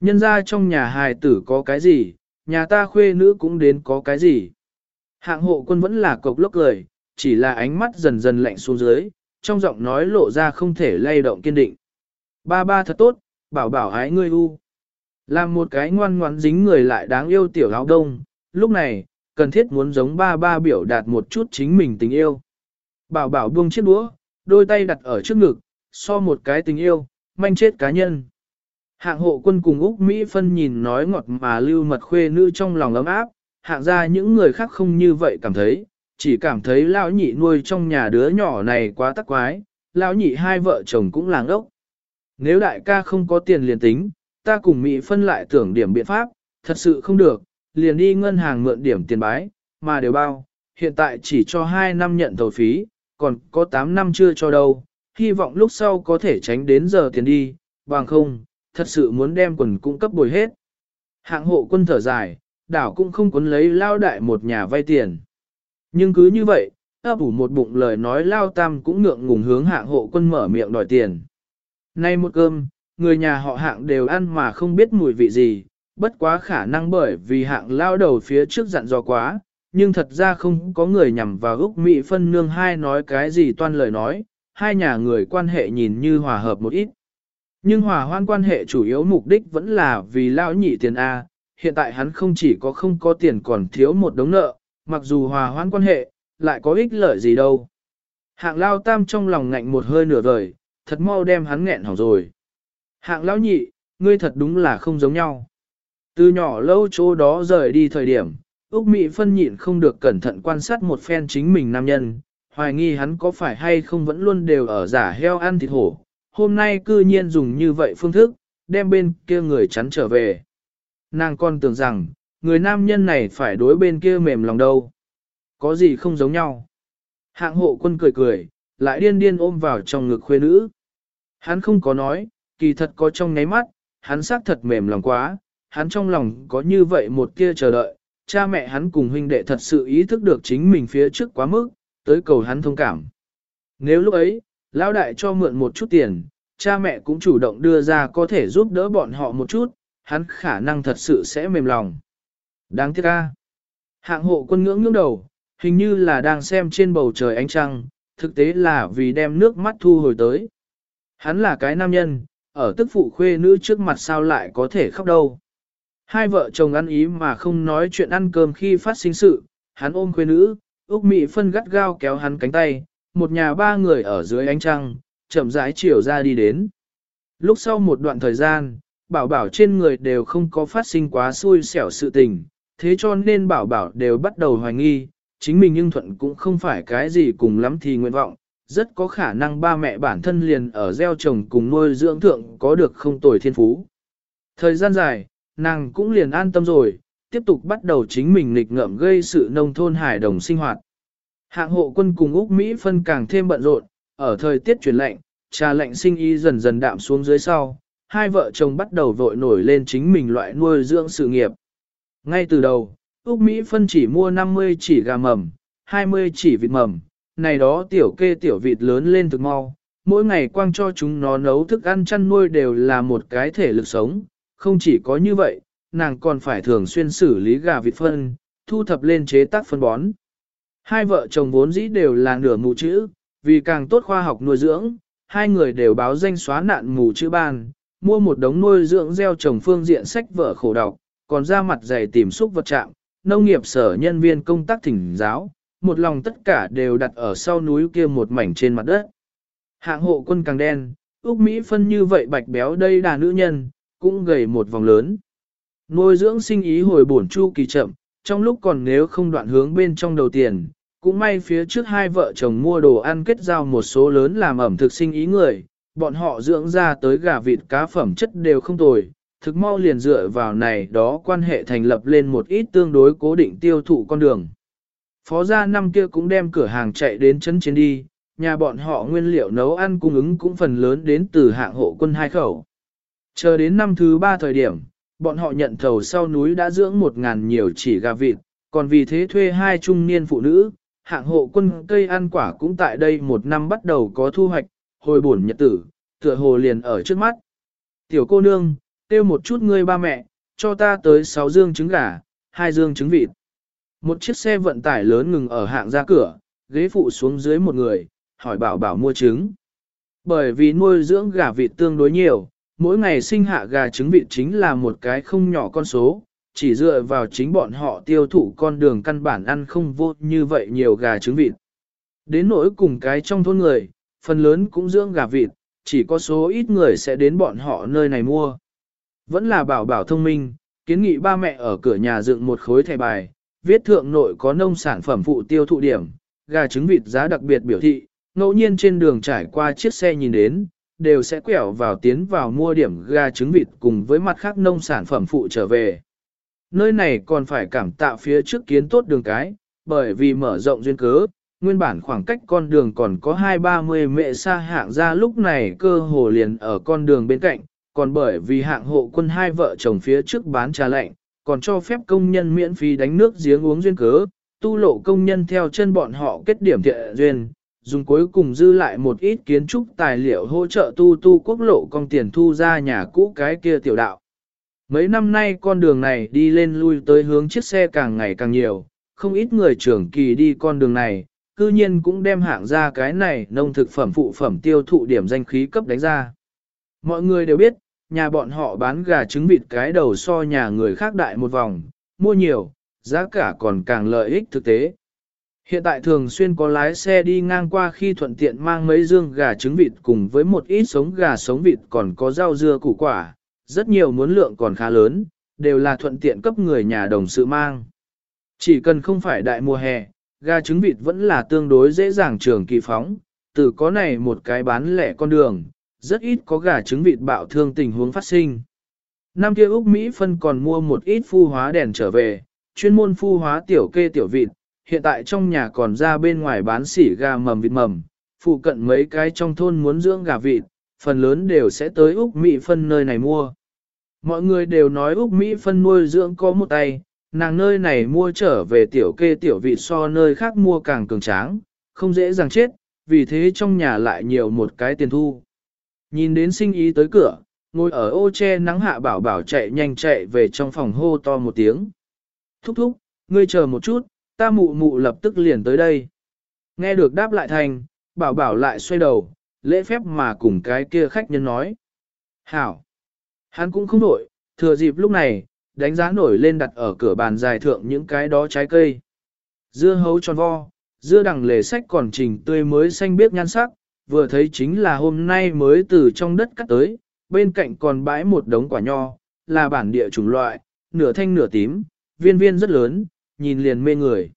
Nhân ra trong nhà hài tử có cái gì, nhà ta khuê nữ cũng đến có cái gì. Hạng hộ quân vẫn là cộc lốc cười, chỉ là ánh mắt dần dần lạnh xuống dưới, trong giọng nói lộ ra không thể lay động kiên định. Ba ba thật tốt, bảo bảo ái ngươi u. Làm một cái ngoan ngoãn dính người lại đáng yêu tiểu áo đông, lúc này, cần thiết muốn giống ba ba biểu đạt một chút chính mình tình yêu. Bảo bảo buông chiếc đũa, đôi tay đặt ở trước ngực, so một cái tình yêu, manh chết cá nhân. Hạng hộ quân cùng Úc Mỹ phân nhìn nói ngọt mà lưu mật khuê nữ trong lòng ấm áp, hạng ra những người khác không như vậy cảm thấy, chỉ cảm thấy lão nhị nuôi trong nhà đứa nhỏ này quá tắc quái, lão nhị hai vợ chồng cũng làng ốc. Nếu đại ca không có tiền liền tính, ta cùng Mỹ phân lại tưởng điểm biện pháp, thật sự không được, liền đi ngân hàng mượn điểm tiền bái, mà đều bao, hiện tại chỉ cho 2 năm nhận thầu phí, còn có 8 năm chưa cho đâu, hy vọng lúc sau có thể tránh đến giờ tiền đi, bằng không, thật sự muốn đem quần cung cấp bồi hết. Hạng hộ quân thở dài, đảo cũng không cuốn lấy lao đại một nhà vay tiền. Nhưng cứ như vậy, ấp ủ một bụng lời nói lao tam cũng ngượng ngùng hướng hạng hộ quân mở miệng đòi tiền. Nay một cơm, người nhà họ hạng đều ăn mà không biết mùi vị gì, bất quá khả năng bởi vì hạng lao đầu phía trước dặn dò quá, nhưng thật ra không có người nhằm vào Úc Mỹ phân nương hai nói cái gì toan lời nói, hai nhà người quan hệ nhìn như hòa hợp một ít. Nhưng hòa hoan quan hệ chủ yếu mục đích vẫn là vì lao nhị tiền A, hiện tại hắn không chỉ có không có tiền còn thiếu một đống nợ, mặc dù hòa hoan quan hệ, lại có ích lợi gì đâu. Hạng lao tam trong lòng ngạnh một hơi nửa vời, thật mau đem hắn nghẹn hỏng rồi. Hạng lão nhị, ngươi thật đúng là không giống nhau. Từ nhỏ lâu chỗ đó rời đi thời điểm, Úc Mị phân nhịn không được cẩn thận quan sát một phen chính mình nam nhân, hoài nghi hắn có phải hay không vẫn luôn đều ở giả heo ăn thịt hổ. Hôm nay cư nhiên dùng như vậy phương thức, đem bên kia người chắn trở về. Nàng con tưởng rằng, người nam nhân này phải đối bên kia mềm lòng đâu. Có gì không giống nhau. Hạng hộ quân cười cười, lại điên điên ôm vào trong ngực khuê nữ. Hắn không có nói, kỳ thật có trong nháy mắt, hắn xác thật mềm lòng quá, hắn trong lòng có như vậy một kia chờ đợi, cha mẹ hắn cùng huynh đệ thật sự ý thức được chính mình phía trước quá mức, tới cầu hắn thông cảm. Nếu lúc ấy, lão đại cho mượn một chút tiền, cha mẹ cũng chủ động đưa ra có thể giúp đỡ bọn họ một chút, hắn khả năng thật sự sẽ mềm lòng. Đáng tiếc ca. Hạng hộ quân ngưỡng ngưỡng đầu, hình như là đang xem trên bầu trời ánh trăng, thực tế là vì đem nước mắt thu hồi tới. Hắn là cái nam nhân, ở tức phụ khuê nữ trước mặt sao lại có thể khóc đâu. Hai vợ chồng ăn ý mà không nói chuyện ăn cơm khi phát sinh sự, hắn ôm khuê nữ, Úc Mị phân gắt gao kéo hắn cánh tay, một nhà ba người ở dưới ánh trăng, chậm rãi chiều ra đi đến. Lúc sau một đoạn thời gian, bảo bảo trên người đều không có phát sinh quá xui xẻo sự tình, thế cho nên bảo bảo đều bắt đầu hoài nghi, chính mình nhưng thuận cũng không phải cái gì cùng lắm thì nguyện vọng, rất có khả năng ba mẹ bản thân liền ở gieo trồng cùng nuôi dưỡng thượng có được không tồi thiên phú. Thời gian dài, nàng cũng liền an tâm rồi, tiếp tục bắt đầu chính mình nghịch ngợm gây sự nông thôn hải đồng sinh hoạt. Hạng hộ quân cùng Úc Mỹ phân càng thêm bận rộn, ở thời tiết chuyển lạnh, trà lạnh sinh y dần dần đạm xuống dưới sau, hai vợ chồng bắt đầu vội nổi lên chính mình loại nuôi dưỡng sự nghiệp. Ngay từ đầu, Úc Mỹ phân chỉ mua 50 chỉ gà mầm, 20 chỉ vịt mầm, này đó tiểu kê tiểu vịt lớn lên thực mau, mỗi ngày quang cho chúng nó nấu thức ăn chăn nuôi đều là một cái thể lực sống, không chỉ có như vậy, nàng còn phải thường xuyên xử lý gà vịt phân, thu thập lên chế tác phân bón. Hai vợ chồng vốn dĩ đều là nửa mù chữ, vì càng tốt khoa học nuôi dưỡng, hai người đều báo danh xóa nạn mù chữ ban, mua một đống nuôi dưỡng gieo trồng phương diện sách vở khổ đọc, còn ra mặt dày tìm xúc vật trạng, nông nghiệp sở nhân viên công tác thỉnh giáo, một lòng tất cả đều đặt ở sau núi kia một mảnh trên mặt đất. Hạng hộ quân càng đen, Úc Mỹ phân như vậy bạch béo đây đà nữ nhân, cũng gầy một vòng lớn. Nuôi dưỡng sinh ý hồi bổn chu kỳ chậm, trong lúc còn nếu không đoạn hướng bên trong đầu tiền, cũng may phía trước hai vợ chồng mua đồ ăn kết giao một số lớn làm ẩm thực sinh ý người, bọn họ dưỡng ra tới gà vịt cá phẩm chất đều không tồi, thực mau liền dựa vào này đó quan hệ thành lập lên một ít tương đối cố định tiêu thụ con đường. Phó gia năm kia cũng đem cửa hàng chạy đến chấn chiến đi, nhà bọn họ nguyên liệu nấu ăn cung ứng cũng phần lớn đến từ hạng hộ quân hai khẩu. Chờ đến năm thứ ba thời điểm, bọn họ nhận thầu sau núi đã dưỡng một ngàn nhiều chỉ gà vịt, còn vì thế thuê hai trung niên phụ nữ, hạng hộ quân cây ăn quả cũng tại đây một năm bắt đầu có thu hoạch, hồi buồn nhật tử, tựa hồ liền ở trước mắt. Tiểu cô nương, tiêu một chút ngươi ba mẹ, cho ta tới sáu dương trứng gà, hai dương trứng vịt. Một chiếc xe vận tải lớn ngừng ở hạng ra cửa, ghế phụ xuống dưới một người, hỏi bảo bảo mua trứng. Bởi vì nuôi dưỡng gà vịt tương đối nhiều, mỗi ngày sinh hạ gà trứng vịt chính là một cái không nhỏ con số, chỉ dựa vào chính bọn họ tiêu thụ con đường căn bản ăn không vô như vậy nhiều gà trứng vịt. Đến nỗi cùng cái trong thôn người, phần lớn cũng dưỡng gà vịt, chỉ có số ít người sẽ đến bọn họ nơi này mua. Vẫn là bảo bảo thông minh, kiến nghị ba mẹ ở cửa nhà dựng một khối thẻ bài, viết thượng nội có nông sản phẩm phụ tiêu thụ điểm, gà trứng vịt giá đặc biệt biểu thị, ngẫu nhiên trên đường trải qua chiếc xe nhìn đến, đều sẽ quẹo vào tiến vào mua điểm gà trứng vịt cùng với mặt khác nông sản phẩm phụ trở về. Nơi này còn phải cảm tạ phía trước kiến tốt đường cái, bởi vì mở rộng duyên cớ, nguyên bản khoảng cách con đường còn có hai ba mươi mệ xa hạng ra lúc này cơ hồ liền ở con đường bên cạnh, còn bởi vì hạng hộ quân hai vợ chồng phía trước bán trà lạnh, còn cho phép công nhân miễn phí đánh nước giếng uống duyên cớ, tu lộ công nhân theo chân bọn họ kết điểm thiện duyên, dùng cuối cùng dư lại một ít kiến trúc tài liệu hỗ trợ tu tu quốc lộ con tiền thu ra nhà cũ cái kia tiểu đạo. Mấy năm nay con đường này đi lên lui tới hướng chiếc xe càng ngày càng nhiều, không ít người trưởng kỳ đi con đường này, cư nhiên cũng đem hạng ra cái này nông thực phẩm phụ phẩm tiêu thụ điểm danh khí cấp đánh ra. Mọi người đều biết, nhà bọn họ bán gà trứng vịt cái đầu so nhà người khác đại một vòng, mua nhiều, giá cả còn càng lợi ích thực tế. Hiện tại thường xuyên có lái xe đi ngang qua khi thuận tiện mang mấy dương gà trứng vịt cùng với một ít sống gà sống vịt còn có rau dưa củ quả, rất nhiều muốn lượng còn khá lớn, đều là thuận tiện cấp người nhà đồng sự mang. Chỉ cần không phải đại mùa hè, gà trứng vịt vẫn là tương đối dễ dàng trường kỳ phóng, từ có này một cái bán lẻ con đường, rất ít có gà trứng vịt bạo thương tình huống phát sinh. Năm kia Úc Mỹ phân còn mua một ít phu hóa đèn trở về, chuyên môn phu hóa tiểu kê tiểu vịt, hiện tại trong nhà còn ra bên ngoài bán sỉ gà mầm vịt mầm, phụ cận mấy cái trong thôn muốn dưỡng gà vịt, phần lớn đều sẽ tới Úc Mỹ phân nơi này mua. Mọi người đều nói Úc Mỹ phân nuôi dưỡng có một tay, nàng nơi này mua trở về tiểu kê tiểu vịt so nơi khác mua càng cường tráng, không dễ dàng chết, vì thế trong nhà lại nhiều một cái tiền thu. Nhìn đến sinh ý tới cửa, ngồi ở ô che nắng hạ bảo bảo chạy nhanh chạy về trong phòng hô to một tiếng. Thúc thúc, ngươi chờ một chút, ta mụ mụ lập tức liền tới đây. Nghe được đáp lại thành, bảo bảo lại xoay đầu, lễ phép mà cùng cái kia khách nhân nói. Hảo! Hắn cũng không nổi, thừa dịp lúc này, đánh giá nổi lên đặt ở cửa bàn dài thượng những cái đó trái cây. Dưa hấu tròn vo, dưa đằng lề sách còn trình tươi mới xanh biếc nhan sắc, vừa thấy chính là hôm nay mới từ trong đất cắt tới, bên cạnh còn bãi một đống quả nho, là bản địa chủng loại, nửa thanh nửa tím, viên viên rất lớn, nhìn liền mê người.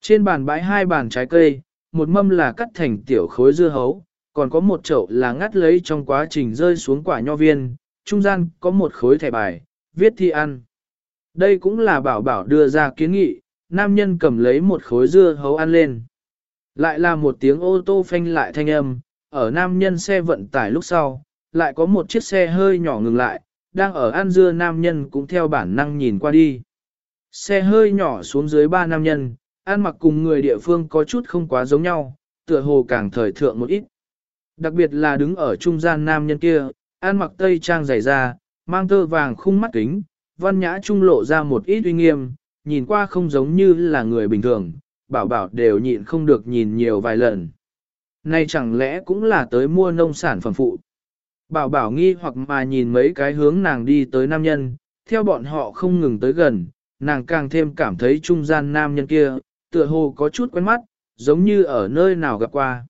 Trên bàn bãi hai bàn trái cây, một mâm là cắt thành tiểu khối dưa hấu, còn có một chậu là ngắt lấy trong quá trình rơi xuống quả nho viên, trung gian có một khối thẻ bài, viết thi ăn. Đây cũng là bảo bảo đưa ra kiến nghị, nam nhân cầm lấy một khối dưa hấu ăn lên. Lại là một tiếng ô tô phanh lại thanh âm, ở nam nhân xe vận tải lúc sau, lại có một chiếc xe hơi nhỏ ngừng lại, đang ở ăn dưa nam nhân cũng theo bản năng nhìn qua đi. Xe hơi nhỏ xuống dưới ba nam nhân, ăn mặc cùng người địa phương có chút không quá giống nhau, tựa hồ càng thời thượng một ít. Đặc biệt là đứng ở trung gian nam nhân kia, ăn mặc tây trang dày da, mang tơ vàng khung mắt kính, văn nhã trung lộ ra một ít uy nghiêm, nhìn qua không giống như là người bình thường, bảo bảo đều nhịn không được nhìn nhiều vài lần. Nay chẳng lẽ cũng là tới mua nông sản phẩm phụ. Bảo bảo nghi hoặc mà nhìn mấy cái hướng nàng đi tới nam nhân, theo bọn họ không ngừng tới gần, nàng càng thêm cảm thấy trung gian nam nhân kia, tựa hồ có chút quen mắt, giống như ở nơi nào gặp qua.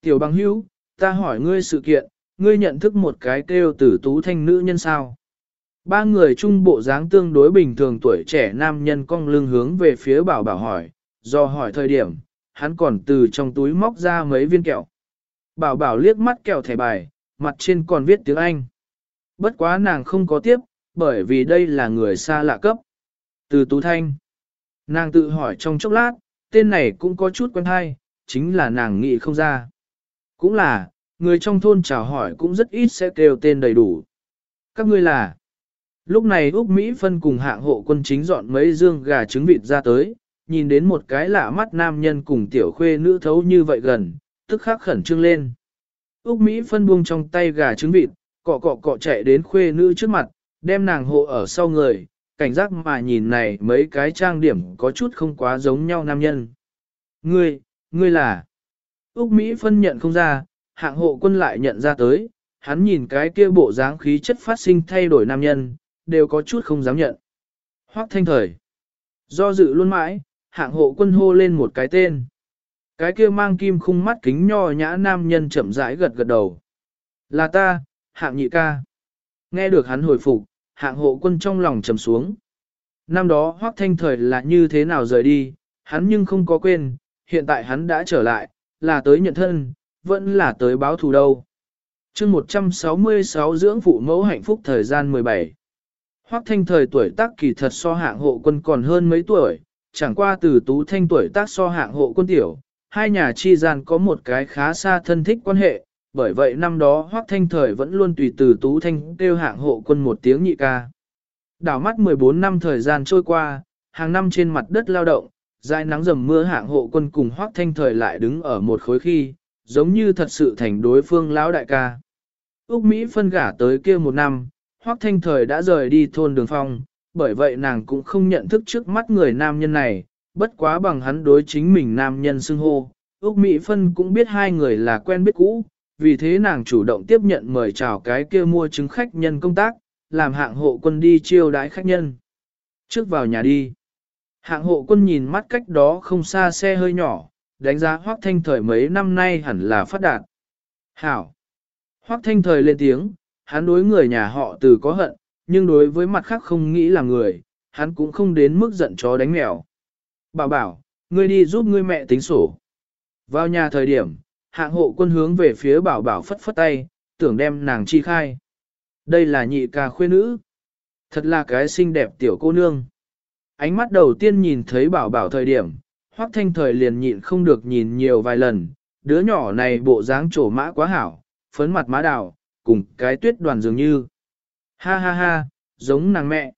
Tiểu bằng hữu, ta hỏi ngươi sự kiện, ngươi nhận thức một cái kêu tử tú thanh nữ nhân sao? Ba người trung bộ dáng tương đối bình thường tuổi trẻ nam nhân cong lưng hướng về phía bảo bảo hỏi, do hỏi thời điểm, hắn còn từ trong túi móc ra mấy viên kẹo. Bảo bảo liếc mắt kẹo thẻ bài, mặt trên còn viết tiếng Anh. Bất quá nàng không có tiếp, bởi vì đây là người xa lạ cấp. Từ Tú Thanh. Nàng tự hỏi trong chốc lát, tên này cũng có chút quen hay, chính là nàng nghĩ không ra. Cũng là, người trong thôn chào hỏi cũng rất ít sẽ kêu tên đầy đủ. Các ngươi là. Lúc này Úc Mỹ phân cùng hạng hộ quân chính dọn mấy dương gà trứng vịt ra tới, nhìn đến một cái lạ mắt nam nhân cùng tiểu khuê nữ thấu như vậy gần, tức khắc khẩn trương lên. Úc Mỹ phân buông trong tay gà trứng vịt, cọ cọ cọ chạy đến khuê nữ trước mặt, đem nàng hộ ở sau người, cảnh giác mà nhìn này mấy cái trang điểm có chút không quá giống nhau nam nhân. Ngươi, ngươi là... Úc Mỹ phân nhận không ra, hạng hộ quân lại nhận ra tới, hắn nhìn cái kia bộ dáng khí chất phát sinh thay đổi nam nhân, đều có chút không dám nhận. Hoác thanh thời. Do dự luôn mãi, hạng hộ quân hô lên một cái tên. Cái kia mang kim khung mắt kính nho nhã nam nhân chậm rãi gật gật đầu. Là ta, hạng nhị ca. Nghe được hắn hồi phục, hạng hộ quân trong lòng trầm xuống. Năm đó hoác thanh thời là như thế nào rời đi, hắn nhưng không có quên, hiện tại hắn đã trở lại, là tới nhận thân, vẫn là tới báo thù đâu. chương 166 dưỡng phụ mẫu hạnh phúc thời gian 17. Hoác thanh thời tuổi tác kỳ thật so hạng hộ quân còn hơn mấy tuổi, chẳng qua từ tú thanh tuổi tác so hạng hộ quân tiểu, hai nhà chi gian có một cái khá xa thân thích quan hệ, bởi vậy năm đó Hoác Thanh Thời vẫn luôn tùy từ Tú Thanh kêu hạng hộ quân một tiếng nhị ca. Đảo mắt 14 năm thời gian trôi qua, hàng năm trên mặt đất lao động, dài nắng dầm mưa hạng hộ quân cùng Hoác Thanh Thời lại đứng ở một khối khi, giống như thật sự thành đối phương lão đại ca. Úc Mỹ phân gả tới kia một năm, Hoác Thanh Thời đã rời đi thôn đường phong, bởi vậy nàng cũng không nhận thức trước mắt người nam nhân này, bất quá bằng hắn đối chính mình nam nhân xưng hô. Úc Mỹ Phân cũng biết hai người là quen biết cũ, vì thế nàng chủ động tiếp nhận mời chào cái kia mua chứng khách nhân công tác, làm hạng hộ quân đi chiêu đãi khách nhân. Trước vào nhà đi. Hạng hộ quân nhìn mắt cách đó không xa xe hơi nhỏ, đánh giá Hoác Thanh Thời mấy năm nay hẳn là phát đạt. Hảo. Hoác Thanh Thời lên tiếng, hắn đối người nhà họ từ có hận, nhưng đối với mặt khác không nghĩ là người, hắn cũng không đến mức giận chó đánh mèo. Bảo bảo, ngươi đi giúp ngươi mẹ tính sổ. Vào nhà thời điểm, hạng hộ quân hướng về phía bảo bảo phất phất tay, tưởng đem nàng chi khai. Đây là nhị ca khuê nữ. Thật là cái xinh đẹp tiểu cô nương. Ánh mắt đầu tiên nhìn thấy bảo bảo thời điểm, hoác thanh thời liền nhịn không được nhìn nhiều vài lần, đứa nhỏ này bộ dáng trổ mã quá hảo, phấn mặt má đào, cùng cái tuyết đoàn dường như. Ha ha ha, giống nàng mẹ.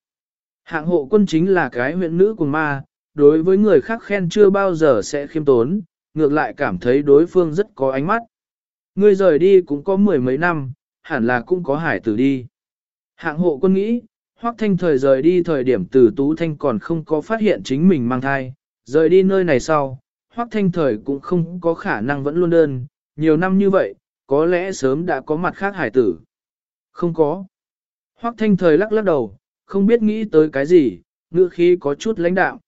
Hạng hộ quân chính là cái huyện nữ của ma, đối với người khác khen chưa bao giờ sẽ khiêm tốn, ngược lại cảm thấy đối phương rất có ánh mắt. Ngươi rời đi cũng có mười mấy năm, hẳn là cũng có hải tử đi. Hạng hộ quân nghĩ, Hoắc Thanh thời rời đi thời điểm từ Tú Thanh còn không có phát hiện chính mình mang thai, rời đi nơi này sau, Hoắc Thanh thời cũng không có khả năng vẫn luôn đơn, nhiều năm như vậy, có lẽ sớm đã có mặt khác hải tử. Không có. Hoắc Thanh thời lắc lắc đầu, không biết nghĩ tới cái gì, ngựa khí có chút lãnh đạo.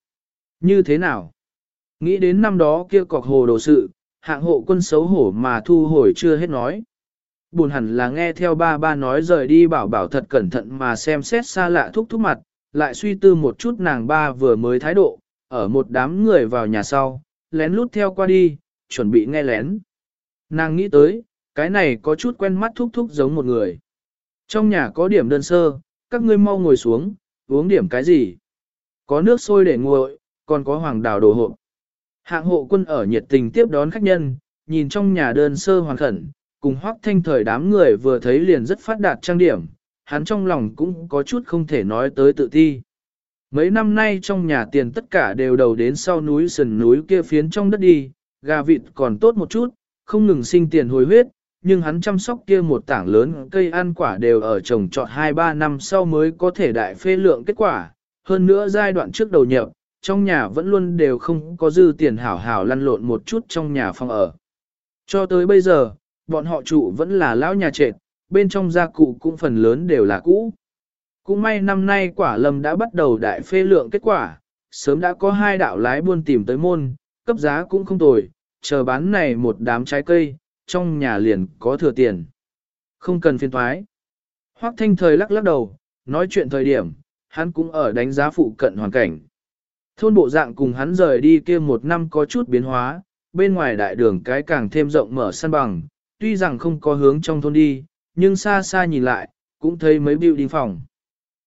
Như thế nào? Nghĩ đến năm đó kia cọc hồ đồ sự, hạng hộ quân xấu hổ mà thu hồi chưa hết nói. Buồn hẳn là nghe theo ba ba nói rời đi bảo bảo thật cẩn thận mà xem xét xa lạ thúc thúc mặt, lại suy tư một chút nàng ba vừa mới thái độ, ở một đám người vào nhà sau, lén lút theo qua đi, chuẩn bị nghe lén. Nàng nghĩ tới, cái này có chút quen mắt thúc thúc giống một người. Trong nhà có điểm đơn sơ, các ngươi mau ngồi xuống, uống điểm cái gì? Có nước sôi để nguội, còn có hoàng đào đồ hộ. Hạng hộ quân ở nhiệt tình tiếp đón khách nhân, nhìn trong nhà đơn sơ hoàn khẩn, cùng hoác thanh thời đám người vừa thấy liền rất phát đạt trang điểm, hắn trong lòng cũng có chút không thể nói tới tự ti. Mấy năm nay trong nhà tiền tất cả đều đầu đến sau núi sườn núi kia phiến trong đất đi, gà vịt còn tốt một chút, không ngừng sinh tiền hồi huyết, nhưng hắn chăm sóc kia một tảng lớn cây ăn quả đều ở trồng trọt 2-3 năm sau mới có thể đại phê lượng kết quả, hơn nữa giai đoạn trước đầu nhập, trong nhà vẫn luôn đều không có dư tiền hảo hảo lăn lộn một chút trong nhà phòng ở. Cho tới bây giờ, bọn họ trụ vẫn là lão nhà trệt, bên trong gia cụ cũng phần lớn đều là cũ. Cũng may năm nay quả lâm đã bắt đầu đại phê lượng kết quả, sớm đã có hai đạo lái buôn tìm tới môn, cấp giá cũng không tồi, chờ bán này một đám trái cây, trong nhà liền có thừa tiền. Không cần phiên thoái. Hoác thanh thời lắc lắc đầu, nói chuyện thời điểm, hắn cũng ở đánh giá phụ cận hoàn cảnh. Thôn bộ dạng cùng hắn rời đi kia một năm có chút biến hóa, bên ngoài đại đường cái càng thêm rộng mở săn bằng, tuy rằng không có hướng trong thôn đi, nhưng xa xa nhìn lại, cũng thấy mấy biểu đi phòng.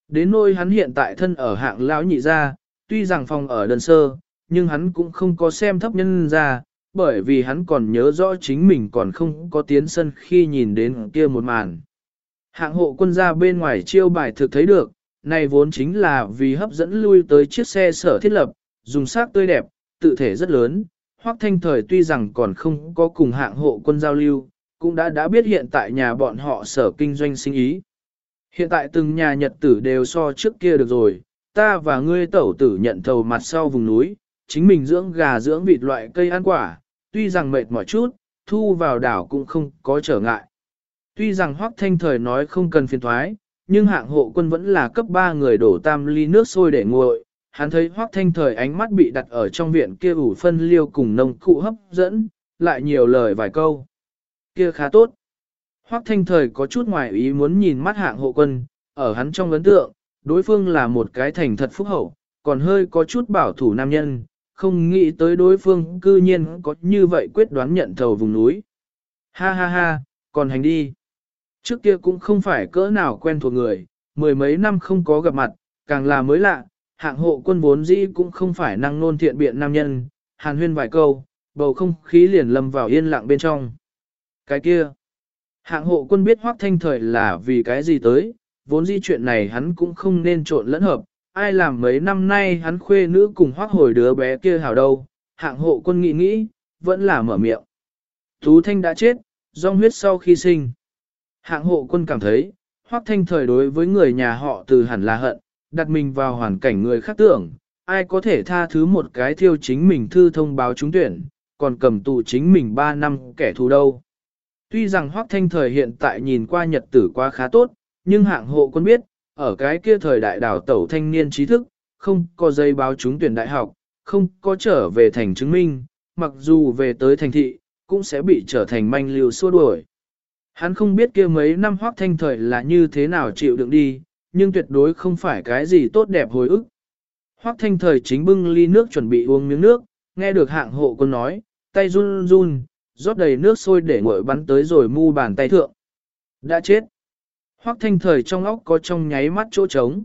Đến nôi hắn hiện tại thân ở hạng lão nhị gia, tuy rằng phòng ở đơn sơ, nhưng hắn cũng không có xem thấp nhân ra, bởi vì hắn còn nhớ rõ chính mình còn không có tiến sân khi nhìn đến kia một màn. Hạng hộ quân gia bên ngoài chiêu bài thực thấy được, này vốn chính là vì hấp dẫn lui tới chiếc xe sở thiết lập, dùng sắc tươi đẹp, tự thể rất lớn. hoặc Thanh Thời tuy rằng còn không có cùng hạng hộ quân giao lưu, cũng đã đã biết hiện tại nhà bọn họ sở kinh doanh sinh ý. Hiện tại từng nhà nhật tử đều so trước kia được rồi, ta và ngươi tẩu tử nhận thầu mặt sau vùng núi, chính mình dưỡng gà dưỡng vịt loại cây ăn quả, tuy rằng mệt mỏi chút, thu vào đảo cũng không có trở ngại. Tuy rằng Hoắc Thanh Thời nói không cần phiền thoái, nhưng hạng hộ quân vẫn là cấp 3 người đổ tam ly nước sôi để nguội. Hắn thấy Hoắc Thanh Thời ánh mắt bị đặt ở trong viện kia ủ phân liêu cùng nông cụ hấp dẫn, lại nhiều lời vài câu. Kia khá tốt. Hoắc Thanh Thời có chút ngoài ý muốn nhìn mắt hạng hộ quân, ở hắn trong ấn tượng, đối phương là một cái thành thật phúc hậu, còn hơi có chút bảo thủ nam nhân, không nghĩ tới đối phương cư nhiên có như vậy quyết đoán nhận thầu vùng núi. Ha ha ha, còn hành đi. Trước kia cũng không phải cỡ nào quen thuộc người, mười mấy năm không có gặp mặt, càng là mới lạ, hạng hộ quân vốn dĩ cũng không phải năng nôn thiện biện nam nhân, hàn huyên vài câu, bầu không khí liền lâm vào yên lặng bên trong. Cái kia, hạng hộ quân biết hoác thanh thời là vì cái gì tới, vốn dĩ chuyện này hắn cũng không nên trộn lẫn hợp, ai làm mấy năm nay hắn khuê nữ cùng hoác hồi đứa bé kia hảo đâu, hạng hộ quân nghĩ nghĩ, vẫn là mở miệng. Tú Thanh đã chết, do huyết sau khi sinh. Hạng hộ quân cảm thấy, hoác thanh thời đối với người nhà họ từ hẳn là hận, đặt mình vào hoàn cảnh người khác tưởng, ai có thể tha thứ một cái thiêu chính mình thư thông báo trúng tuyển, còn cầm tù chính mình 3 năm kẻ thù đâu. Tuy rằng hoác thanh thời hiện tại nhìn qua nhật tử quá khá tốt, nhưng hạng hộ quân biết, ở cái kia thời đại đảo tẩu thanh niên trí thức, không có dây báo trúng tuyển đại học, không có trở về thành chứng minh, mặc dù về tới thành thị, cũng sẽ bị trở thành manh liều xua đuổi. Hắn không biết kia mấy năm hoác thanh thời là như thế nào chịu đựng đi, nhưng tuyệt đối không phải cái gì tốt đẹp hồi ức. Hoác thanh thời chính bưng ly nước chuẩn bị uống miếng nước, nghe được hạng hộ quân nói, tay run run, rót đầy nước sôi để nguội bắn tới rồi mu bàn tay thượng. Đã chết. Hoác thanh thời trong óc có trong nháy mắt chỗ trống.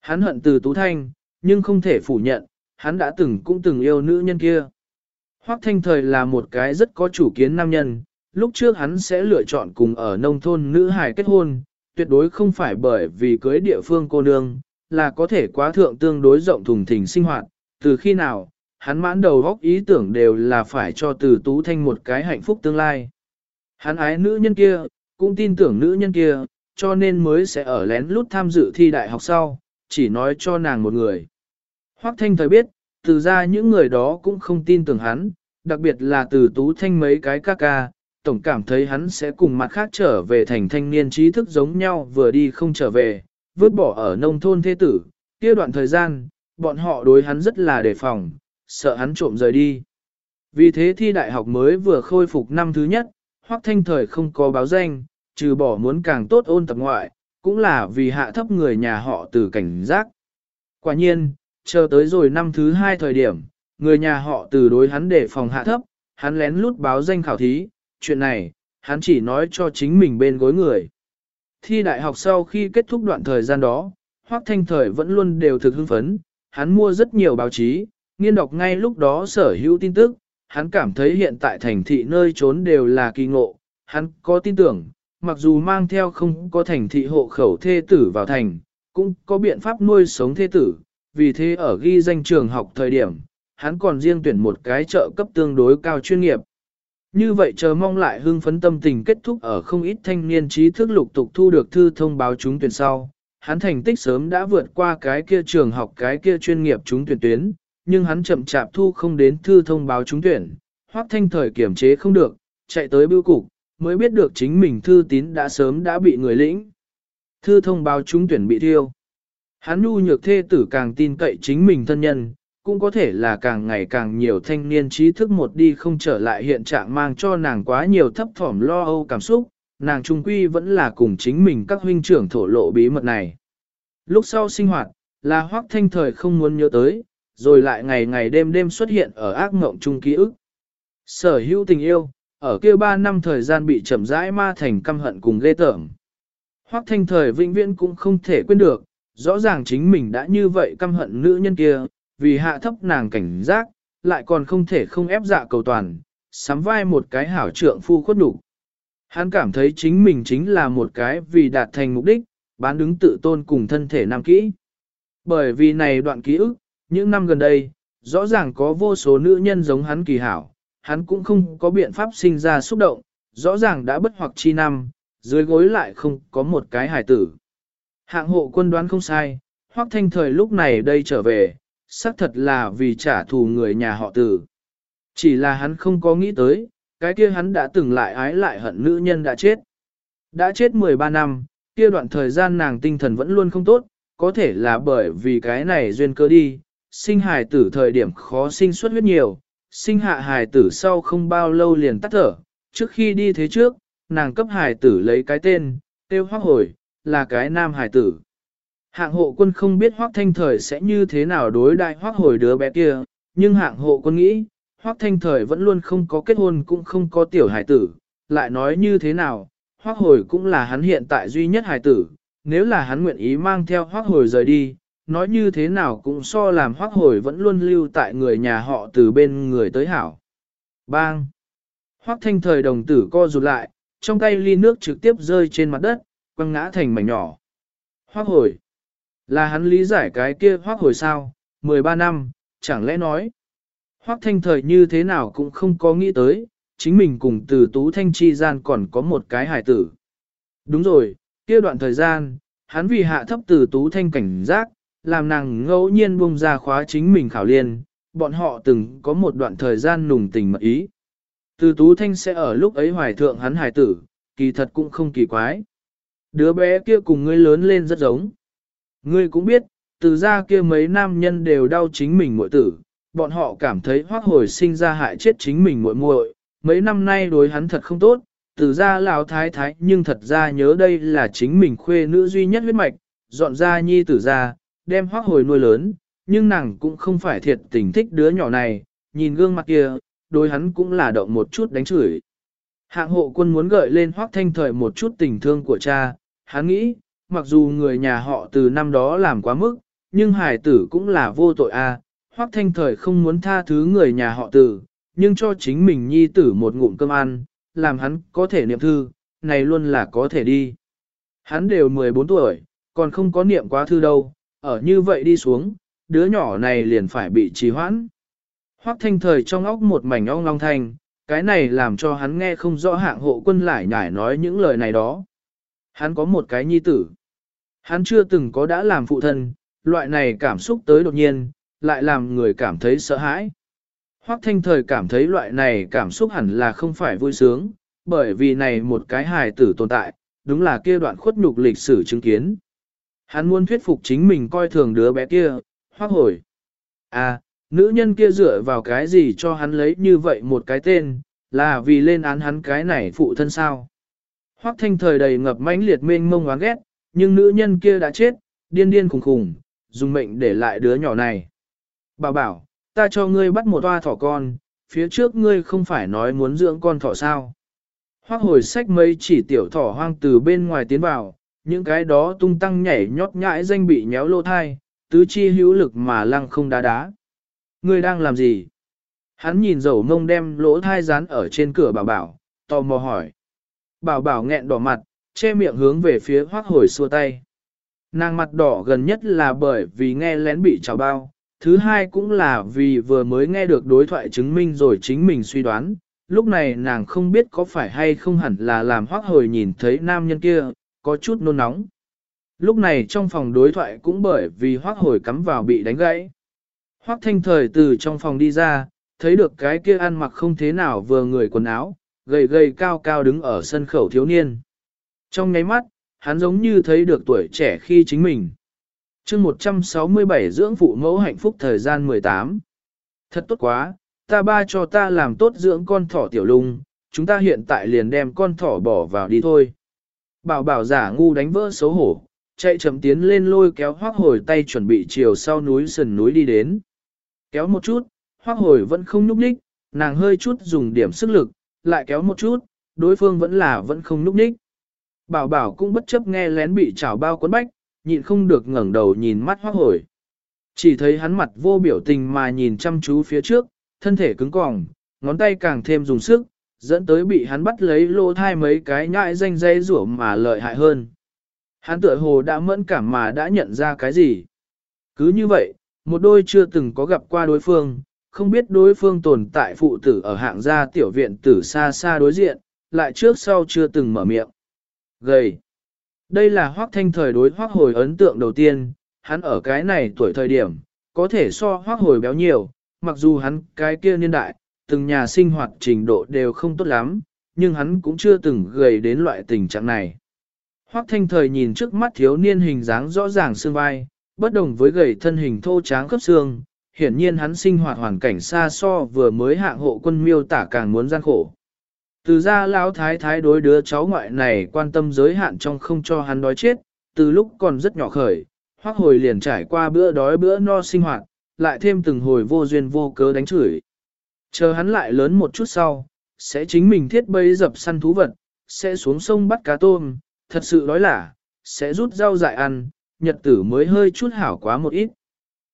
Hắn hận từ Tú Thanh, nhưng không thể phủ nhận, hắn đã từng cũng từng yêu nữ nhân kia. Hoác thanh thời là một cái rất có chủ kiến nam nhân, lúc trước hắn sẽ lựa chọn cùng ở nông thôn nữ hài kết hôn, tuyệt đối không phải bởi vì cưới địa phương cô nương, là có thể quá thượng tương đối rộng thùng thình sinh hoạt, từ khi nào, hắn mãn đầu góc ý tưởng đều là phải cho từ Tú Thanh một cái hạnh phúc tương lai. Hắn ái nữ nhân kia, cũng tin tưởng nữ nhân kia, cho nên mới sẽ ở lén lút tham dự thi đại học sau, chỉ nói cho nàng một người. Hoắc Thanh thời biết, từ ra những người đó cũng không tin tưởng hắn, đặc biệt là từ Tú Thanh mấy cái ca ca, tổng cảm thấy hắn sẽ cùng mặt khác trở về thành thanh niên trí thức giống nhau vừa đi không trở về, vứt bỏ ở nông thôn thế tử, kia đoạn thời gian, bọn họ đối hắn rất là đề phòng, sợ hắn trộm rời đi. Vì thế thi đại học mới vừa khôi phục năm thứ nhất, Hoắc Thanh Thời không có báo danh, trừ bỏ muốn càng tốt ôn tập ngoại, cũng là vì hạ thấp người nhà họ từ cảnh giác. Quả nhiên, chờ tới rồi năm thứ hai thời điểm, người nhà họ từ đối hắn để phòng hạ thấp, hắn lén lút báo danh khảo thí, chuyện này, hắn chỉ nói cho chính mình bên gối người. Thi đại học sau khi kết thúc đoạn thời gian đó, Hoác Thanh Thời vẫn luôn đều thực hưng phấn, hắn mua rất nhiều báo chí, nghiên đọc ngay lúc đó sở hữu tin tức, hắn cảm thấy hiện tại thành thị nơi trốn đều là kỳ ngộ, hắn có tin tưởng, mặc dù mang theo không có thành thị hộ khẩu thê tử vào thành, cũng có biện pháp nuôi sống thê tử, vì thế ở ghi danh trường học thời điểm, hắn còn riêng tuyển một cái trợ cấp tương đối cao chuyên nghiệp. Như vậy chờ mong lại hưng phấn tâm tình kết thúc ở không ít thanh niên trí thức lục tục thu được thư thông báo chúng tuyển sau. Hắn thành tích sớm đã vượt qua cái kia trường học cái kia chuyên nghiệp chúng tuyển tuyến, nhưng hắn chậm chạp thu không đến thư thông báo chúng tuyển. Hoắc thanh thời kiểm chế không được, chạy tới bưu cục, mới biết được chính mình thư tín đã sớm đã bị người lĩnh. Thư thông báo chúng tuyển bị thiêu. Hắn nu nhược thê tử càng tin cậy chính mình thân nhân, cũng có thể là càng ngày càng nhiều thanh niên trí thức một đi không trở lại hiện trạng mang cho nàng quá nhiều thấp thỏm lo âu cảm xúc, nàng trung quy vẫn là cùng chính mình các huynh trưởng thổ lộ bí mật này. Lúc sau sinh hoạt, là hoác thanh thời không muốn nhớ tới, rồi lại ngày ngày đêm đêm xuất hiện ở ác mộng chung ký ức. Sở hữu tình yêu, ở kia ba năm thời gian bị chậm rãi ma thành căm hận cùng ghê tởm. Hoác thanh thời vĩnh viễn cũng không thể quên được, rõ ràng chính mình đã như vậy căm hận nữ nhân kia, vì hạ thấp nàng cảnh giác, lại còn không thể không ép dạ cầu toàn, sắm vai một cái hảo trượng phu khuất đủ. Hắn cảm thấy chính mình chính là một cái vì đạt thành mục đích, bán đứng tự tôn cùng thân thể nam kỹ. Bởi vì này đoạn ký ức, những năm gần đây, rõ ràng có vô số nữ nhân giống hắn kỳ hảo, hắn cũng không có biện pháp sinh ra xúc động, rõ ràng đã bất hoặc chi năm, dưới gối lại không có một cái hài tử. Hạng hộ quân đoán không sai, hoắc thanh thời lúc này đây trở về, xác thật là vì trả thù người nhà họ tử. Chỉ là hắn không có nghĩ tới, cái kia hắn đã từng lại ái lại hận nữ nhân đã chết. Đã chết 13 năm, kia đoạn thời gian nàng tinh thần vẫn luôn không tốt, có thể là bởi vì cái này duyên cơ đi, sinh hài tử thời điểm khó sinh xuất huyết nhiều, sinh hạ hài tử sau không bao lâu liền tắt thở, trước khi đi thế trước, nàng cấp hài tử lấy cái tên, tiêu hoác hồi, là cái nam hài tử. Hạng hộ quân không biết hoác thanh thời sẽ như thế nào đối đại hoác hồi đứa bé kia, nhưng hạng hộ quân nghĩ, hoác thanh thời vẫn luôn không có kết hôn cũng không có tiểu hài tử, lại nói như thế nào, hoác hồi cũng là hắn hiện tại duy nhất hài tử, nếu là hắn nguyện ý mang theo hoác hồi rời đi, nói như thế nào cũng so làm hoác hồi vẫn luôn lưu tại người nhà họ từ bên người tới hảo. Bang! Hoác thanh thời đồng tử co rụt lại, trong tay ly nước trực tiếp rơi trên mặt đất, quăng ngã thành mảnh nhỏ. Hoác hồi! Là hắn lý giải cái kia hoác hồi sao, 13 năm, chẳng lẽ nói. Hoác thanh thời như thế nào cũng không có nghĩ tới, chính mình cùng từ tú thanh chi gian còn có một cái hải tử. Đúng rồi, kia đoạn thời gian, hắn vì hạ thấp từ tú thanh cảnh giác, làm nàng ngẫu nhiên buông ra khóa chính mình khảo liên, bọn họ từng có một đoạn thời gian nùng tình mật ý. Từ tú thanh sẽ ở lúc ấy hoài thượng hắn hải tử, kỳ thật cũng không kỳ quái. Đứa bé kia cùng ngươi lớn lên rất giống. Ngươi cũng biết, từ ra kia mấy nam nhân đều đau chính mình muội tử, bọn họ cảm thấy hoác hồi sinh ra hại chết chính mình muội muội, mấy năm nay đối hắn thật không tốt, từ ra lão thái thái nhưng thật ra nhớ đây là chính mình khuê nữ duy nhất huyết mạch, dọn ra nhi tử ra, đem hoác hồi nuôi lớn, nhưng nàng cũng không phải thiệt tình thích đứa nhỏ này, nhìn gương mặt kia, đối hắn cũng là động một chút đánh chửi. Hạng hộ quân muốn gợi lên hoác thanh thời một chút tình thương của cha, hắn nghĩ, mặc dù người nhà họ từ năm đó làm quá mức, nhưng hải tử cũng là vô tội a. Hoắc thanh thời không muốn tha thứ người nhà họ từ, nhưng cho chính mình nhi tử một ngụm cơm ăn, làm hắn có thể niệm thư, này luôn là có thể đi. Hắn đều 14 tuổi, còn không có niệm quá thư đâu, ở như vậy đi xuống, đứa nhỏ này liền phải bị trì hoãn. Hoắc thanh thời trong óc một mảnh ong long thanh, cái này làm cho hắn nghe không rõ hạng hộ quân lại nhải nói những lời này đó. Hắn có một cái nhi tử. Hắn chưa từng có đã làm phụ thân, loại này cảm xúc tới đột nhiên, lại làm người cảm thấy sợ hãi. Hoắc thanh thời cảm thấy loại này cảm xúc hẳn là không phải vui sướng, bởi vì này một cái hài tử tồn tại, đúng là kia đoạn khuất nhục lịch sử chứng kiến. Hắn muốn thuyết phục chính mình coi thường đứa bé kia, hoác hồi. À, nữ nhân kia dựa vào cái gì cho hắn lấy như vậy một cái tên, là vì lên án hắn cái này phụ thân sao. Hoắc thanh thời đầy ngập mãnh liệt mênh mông oán ghét, nhưng nữ nhân kia đã chết, điên điên khùng khùng, dùng mệnh để lại đứa nhỏ này. Bảo bảo, ta cho ngươi bắt một toa thỏ con, phía trước ngươi không phải nói muốn dưỡng con thỏ sao. Hoác hồi sách mấy chỉ tiểu thỏ hoang từ bên ngoài tiến vào, những cái đó tung tăng nhảy nhót nhãi danh bị nhéo lô thai, tứ chi hữu lực mà lăng không đá đá. Ngươi đang làm gì? Hắn nhìn dầu mông đem lỗ thai dán ở trên cửa bảo bảo, tò mò hỏi. Bảo bảo nghẹn đỏ mặt, che miệng hướng về phía hoác hồi xua tay. Nàng mặt đỏ gần nhất là bởi vì nghe lén bị trào bao, thứ hai cũng là vì vừa mới nghe được đối thoại chứng minh rồi chính mình suy đoán, lúc này nàng không biết có phải hay không hẳn là làm hoác hồi nhìn thấy nam nhân kia, có chút nôn nóng. Lúc này trong phòng đối thoại cũng bởi vì hoác hồi cắm vào bị đánh gãy. Hoác thanh thời từ trong phòng đi ra, thấy được cái kia ăn mặc không thế nào vừa người quần áo, gầy gầy cao cao đứng ở sân khẩu thiếu niên. Trong nháy mắt, hắn giống như thấy được tuổi trẻ khi chính mình. chương 167 dưỡng phụ mẫu hạnh phúc thời gian 18. Thật tốt quá, ta ba cho ta làm tốt dưỡng con thỏ tiểu lung, chúng ta hiện tại liền đem con thỏ bỏ vào đi thôi. Bảo bảo giả ngu đánh vỡ xấu hổ, chạy chậm tiến lên lôi kéo hoác hồi tay chuẩn bị chiều sau núi sườn núi đi đến. Kéo một chút, hoác hồi vẫn không núp ních, nàng hơi chút dùng điểm sức lực, lại kéo một chút, đối phương vẫn là vẫn không núp ních. Bảo bảo cũng bất chấp nghe lén bị chảo bao cuốn bách, nhịn không được ngẩng đầu nhìn mắt hoác hồi. Chỉ thấy hắn mặt vô biểu tình mà nhìn chăm chú phía trước, thân thể cứng cỏng, ngón tay càng thêm dùng sức, dẫn tới bị hắn bắt lấy lô thai mấy cái nhãi danh dây rủa mà lợi hại hơn. Hắn tựa hồ đã mẫn cảm mà đã nhận ra cái gì. Cứ như vậy, một đôi chưa từng có gặp qua đối phương, không biết đối phương tồn tại phụ tử ở hạng gia tiểu viện tử xa xa đối diện, lại trước sau chưa từng mở miệng. Gầy. Đây là hoác thanh thời đối hoác hồi ấn tượng đầu tiên, hắn ở cái này tuổi thời điểm, có thể so hoác hồi béo nhiều, mặc dù hắn cái kia niên đại, từng nhà sinh hoạt trình độ đều không tốt lắm, nhưng hắn cũng chưa từng gầy đến loại tình trạng này. Hoắc thanh thời nhìn trước mắt thiếu niên hình dáng rõ ràng xương vai, bất đồng với gầy thân hình thô tráng khớp xương, hiển nhiên hắn sinh hoạt hoàn cảnh xa so vừa mới hạng hộ quân miêu tả càng muốn gian khổ. Từ ra lão thái thái đối đứa cháu ngoại này quan tâm giới hạn trong không cho hắn đói chết, từ lúc còn rất nhỏ khởi, hoác hồi liền trải qua bữa đói bữa no sinh hoạt, lại thêm từng hồi vô duyên vô cớ đánh chửi. Chờ hắn lại lớn một chút sau, sẽ chính mình thiết bấy dập săn thú vật, sẽ xuống sông bắt cá tôm, thật sự đói lả, sẽ rút rau dại ăn, nhật tử mới hơi chút hảo quá một ít.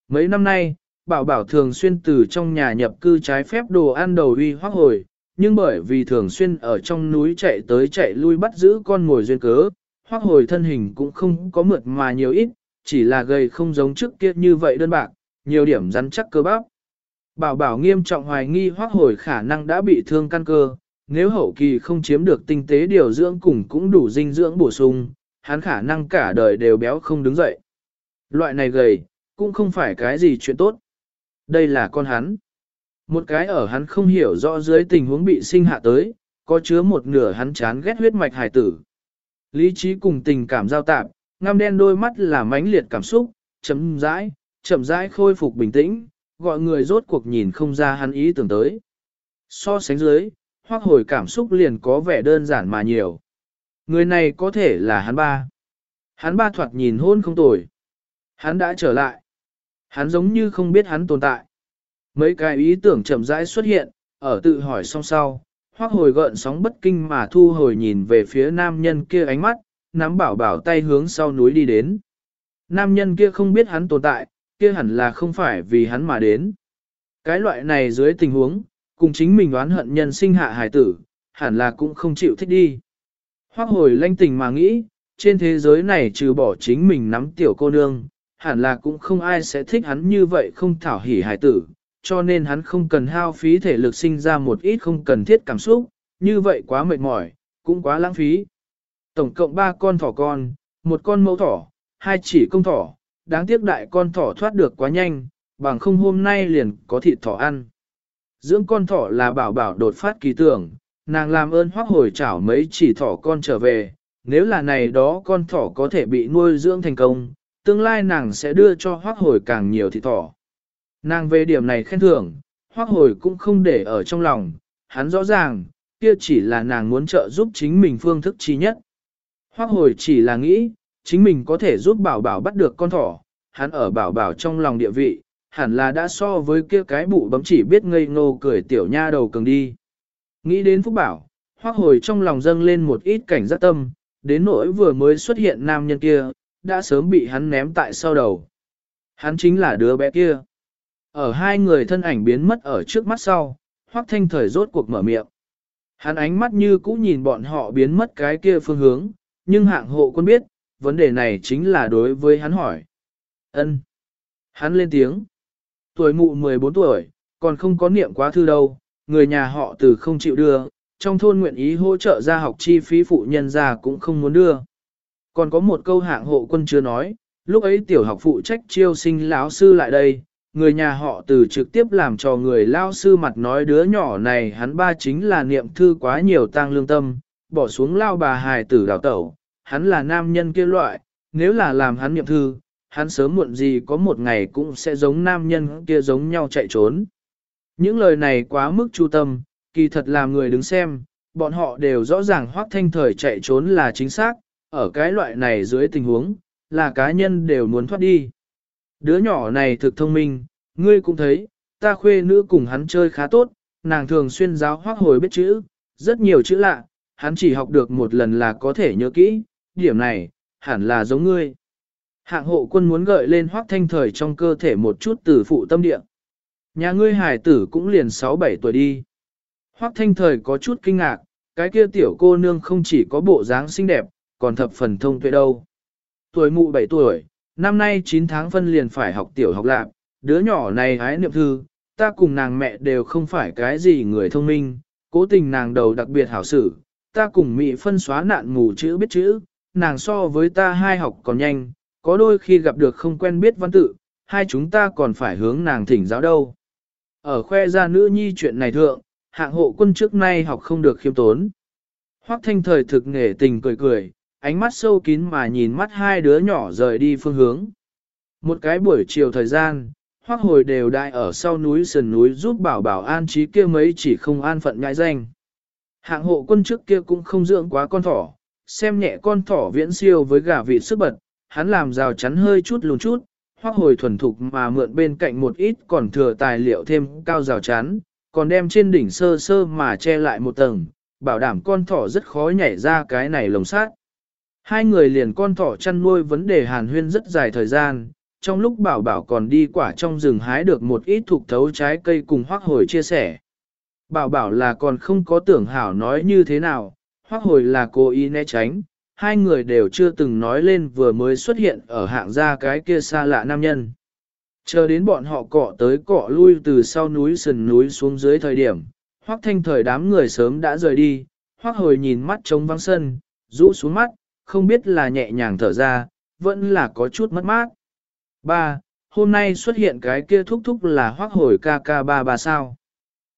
Mấy năm nay, bảo bảo thường xuyên từ trong nhà nhập cư trái phép đồ ăn đầu uy hoác hồi, nhưng bởi vì thường xuyên ở trong núi chạy tới chạy lui bắt giữ con ngồi duyên cớ, hoác hồi thân hình cũng không có mượt mà nhiều ít, chỉ là gầy không giống trước kia như vậy đơn bạc, nhiều điểm rắn chắc cơ bắp. Bảo bảo nghiêm trọng hoài nghi hoác hồi khả năng đã bị thương căn cơ, nếu hậu kỳ không chiếm được tinh tế điều dưỡng cùng cũng đủ dinh dưỡng bổ sung, hắn khả năng cả đời đều béo không đứng dậy. Loại này gầy, cũng không phải cái gì chuyện tốt. Đây là con hắn. Một cái ở hắn không hiểu rõ dưới tình huống bị sinh hạ tới, có chứa một nửa hắn chán ghét huyết mạch hài tử. Lý trí cùng tình cảm giao tạp, ngăm đen đôi mắt là mãnh liệt cảm xúc, chấm rãi, chậm rãi khôi phục bình tĩnh, gọi người rốt cuộc nhìn không ra hắn ý tưởng tới. So sánh dưới, hoặc hồi cảm xúc liền có vẻ đơn giản mà nhiều. Người này có thể là hắn ba. Hắn ba thoạt nhìn hôn không tồi. Hắn đã trở lại. Hắn giống như không biết hắn tồn tại. Mấy cái ý tưởng chậm rãi xuất hiện, ở tự hỏi song sau, hoác hồi gợn sóng bất kinh mà thu hồi nhìn về phía nam nhân kia ánh mắt, nắm bảo bảo tay hướng sau núi đi đến. Nam nhân kia không biết hắn tồn tại, kia hẳn là không phải vì hắn mà đến. Cái loại này dưới tình huống, cùng chính mình đoán hận nhân sinh hạ hài tử, hẳn là cũng không chịu thích đi. Hoác hồi lanh tình mà nghĩ, trên thế giới này trừ bỏ chính mình nắm tiểu cô nương, hẳn là cũng không ai sẽ thích hắn như vậy không thảo hỉ hài tử, cho nên hắn không cần hao phí thể lực sinh ra một ít không cần thiết cảm xúc, như vậy quá mệt mỏi, cũng quá lãng phí. Tổng cộng 3 con thỏ con, một con mẫu thỏ, hai chỉ công thỏ, đáng tiếc đại con thỏ thoát được quá nhanh, bằng không hôm nay liền có thịt thỏ ăn. Dưỡng con thỏ là bảo bảo đột phát kỳ tưởng, nàng làm ơn hoác hồi chảo mấy chỉ thỏ con trở về, nếu là này đó con thỏ có thể bị nuôi dưỡng thành công, tương lai nàng sẽ đưa cho hoác hồi càng nhiều thịt thỏ. Nàng về điểm này khen thưởng, hoác hồi cũng không để ở trong lòng, hắn rõ ràng, kia chỉ là nàng muốn trợ giúp chính mình phương thức trí nhất. Hoác hồi chỉ là nghĩ, chính mình có thể giúp bảo bảo bắt được con thỏ, hắn ở bảo bảo trong lòng địa vị, hẳn là đã so với kia cái bụ bấm chỉ biết ngây ngô cười tiểu nha đầu cường đi. Nghĩ đến Phúc Bảo, hoác hồi trong lòng dâng lên một ít cảnh giác tâm, đến nỗi vừa mới xuất hiện nam nhân kia, đã sớm bị hắn ném tại sau đầu. Hắn chính là đứa bé kia. Ở hai người thân ảnh biến mất ở trước mắt sau, hoác thanh thời rốt cuộc mở miệng. Hắn ánh mắt như cũ nhìn bọn họ biến mất cái kia phương hướng, nhưng hạng hộ quân biết, vấn đề này chính là đối với hắn hỏi. ân Hắn lên tiếng. Tuổi mụ 14 tuổi, còn không có niệm quá thư đâu, người nhà họ từ không chịu đưa, trong thôn nguyện ý hỗ trợ ra học chi phí phụ nhân ra cũng không muốn đưa. Còn có một câu hạng hộ quân chưa nói, lúc ấy tiểu học phụ trách chiêu sinh lão sư lại đây, người nhà họ từ trực tiếp làm cho người lão sư mặt nói đứa nhỏ này hắn ba chính là niệm thư quá nhiều tang lương tâm, bỏ xuống lao bà hài tử đào tẩu, hắn là nam nhân kia loại, nếu là làm hắn niệm thư, hắn sớm muộn gì có một ngày cũng sẽ giống nam nhân kia giống nhau chạy trốn. Những lời này quá mức chu tâm, kỳ thật làm người đứng xem, bọn họ đều rõ ràng hoác thanh thời chạy trốn là chính xác, ở cái loại này dưới tình huống, là cá nhân đều muốn thoát đi. Đứa nhỏ này thực thông minh, ngươi cũng thấy, ta khuê nữ cùng hắn chơi khá tốt, nàng thường xuyên giáo hoác hồi biết chữ, rất nhiều chữ lạ, hắn chỉ học được một lần là có thể nhớ kỹ, điểm này, hẳn là giống ngươi. Hạng hộ quân muốn gợi lên hoác thanh thời trong cơ thể một chút từ phụ tâm địa. Nhà ngươi hải tử cũng liền 6-7 tuổi đi. Hoác thanh thời có chút kinh ngạc, cái kia tiểu cô nương không chỉ có bộ dáng xinh đẹp, còn thập phần thông tuệ đâu. Tuổi mụ 7 tuổi, năm nay 9 tháng phân liền phải học tiểu học lạc, đứa nhỏ này hái niệm thư, ta cùng nàng mẹ đều không phải cái gì người thông minh, cố tình nàng đầu đặc biệt hảo xử, ta cùng mị phân xóa nạn mù chữ biết chữ, nàng so với ta hai học còn nhanh, có đôi khi gặp được không quen biết văn tự, hai chúng ta còn phải hướng nàng thỉnh giáo đâu. ở khoe ra nữ nhi chuyện này thượng, hạng hộ quân trước nay học không được khiêm tốn. Hoắc thanh thời thực nghề tình cười cười, ánh mắt sâu kín mà nhìn mắt hai đứa nhỏ rời đi phương hướng. Một cái buổi chiều thời gian, Hoắc hồi đều đại ở sau núi sườn núi giúp bảo bảo an trí kia mấy chỉ không an phận ngại danh. Hạng hộ quân trước kia cũng không dưỡng quá con thỏ, xem nhẹ con thỏ viễn siêu với gà vị sức bật, hắn làm rào chắn hơi chút lùn chút, hoặc hồi thuần thục mà mượn bên cạnh một ít còn thừa tài liệu thêm cao rào chắn, còn đem trên đỉnh sơ sơ mà che lại một tầng, bảo đảm con thỏ rất khó nhảy ra cái này lồng sát. Hai người liền con thỏ chăn nuôi vấn đề hàn huyên rất dài thời gian, trong lúc bảo bảo còn đi quả trong rừng hái được một ít thuộc thấu trái cây cùng hoác hồi chia sẻ. Bảo bảo là còn không có tưởng hảo nói như thế nào, hoác hồi là cố ý né tránh, hai người đều chưa từng nói lên vừa mới xuất hiện ở hạng gia cái kia xa lạ nam nhân. Chờ đến bọn họ cọ tới cọ lui từ sau núi sườn núi xuống dưới thời điểm, hoác thanh thời đám người sớm đã rời đi, hoác hồi nhìn mắt trống vắng sân, rũ xuống mắt, không biết là nhẹ nhàng thở ra, vẫn là có chút mất mát. Ba, hôm nay xuất hiện cái kia thúc thúc là hoác hồi ca ca ba ba sao.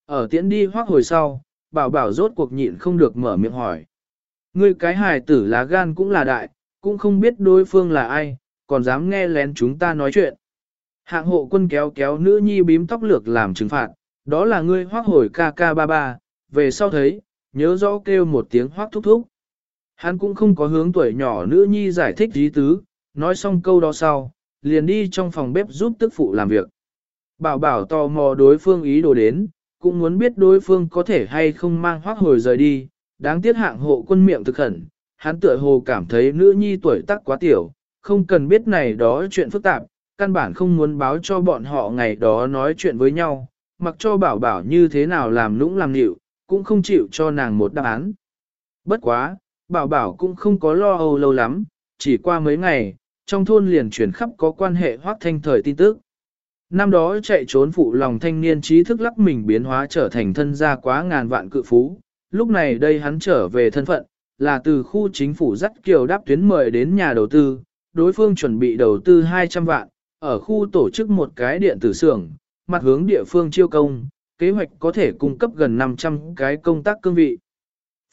Ở tiễn đi hoác hồi sau, bảo bảo rốt cuộc nhịn không được mở miệng hỏi. Ngươi cái hài tử lá gan cũng là đại, cũng không biết đối phương là ai, còn dám nghe lén chúng ta nói chuyện. Hạng hộ quân kéo kéo nữ nhi bím tóc lược làm trừng phạt, đó là ngươi hoác hồi ca ca ba ba, về sau thấy, nhớ rõ kêu một tiếng hoác thúc thúc. Hắn cũng không có hướng tuổi nhỏ nữ nhi giải thích ý tứ, nói xong câu đó sau, liền đi trong phòng bếp giúp tức phụ làm việc. Bảo bảo tò mò đối phương ý đồ đến, cũng muốn biết đối phương có thể hay không mang hoác hồi rời đi, đáng tiếc hạng hộ quân miệng thực khẩn, hắn tựa hồ cảm thấy nữ nhi tuổi tác quá tiểu, không cần biết này đó chuyện phức tạp, căn bản không muốn báo cho bọn họ ngày đó nói chuyện với nhau, mặc cho bảo bảo như thế nào làm lũng làm nịu, cũng không chịu cho nàng một đáp án. Bất quá, bảo bảo cũng không có lo âu lâu lắm, chỉ qua mấy ngày, trong thôn liền chuyển khắp có quan hệ hoác thanh thời tin tức. Năm đó chạy trốn phụ lòng thanh niên trí thức lắc mình biến hóa trở thành thân gia quá ngàn vạn cự phú, lúc này đây hắn trở về thân phận, là từ khu chính phủ dắt kiều đáp tuyến mời đến nhà đầu tư, đối phương chuẩn bị đầu tư 200 vạn, ở khu tổ chức một cái điện tử xưởng, mặt hướng địa phương chiêu công, kế hoạch có thể cung cấp gần 500 cái công tác cương vị.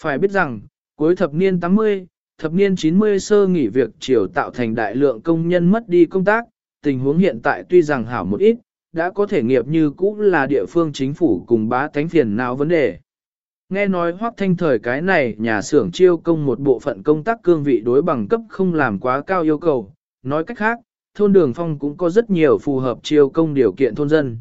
Phải biết rằng, cuối thập niên 80, thập niên 90 sơ nghỉ việc chiều tạo thành đại lượng công nhân mất đi công tác, tình huống hiện tại tuy rằng hảo một ít, đã có thể nghiệp như cũ là địa phương chính phủ cùng bá tánh phiền nào vấn đề. Nghe nói hoác thanh thời cái này nhà xưởng chiêu công một bộ phận công tác cương vị đối bằng cấp không làm quá cao yêu cầu, nói cách khác, thôn đường phong cũng có rất nhiều phù hợp chiêu công điều kiện thôn dân.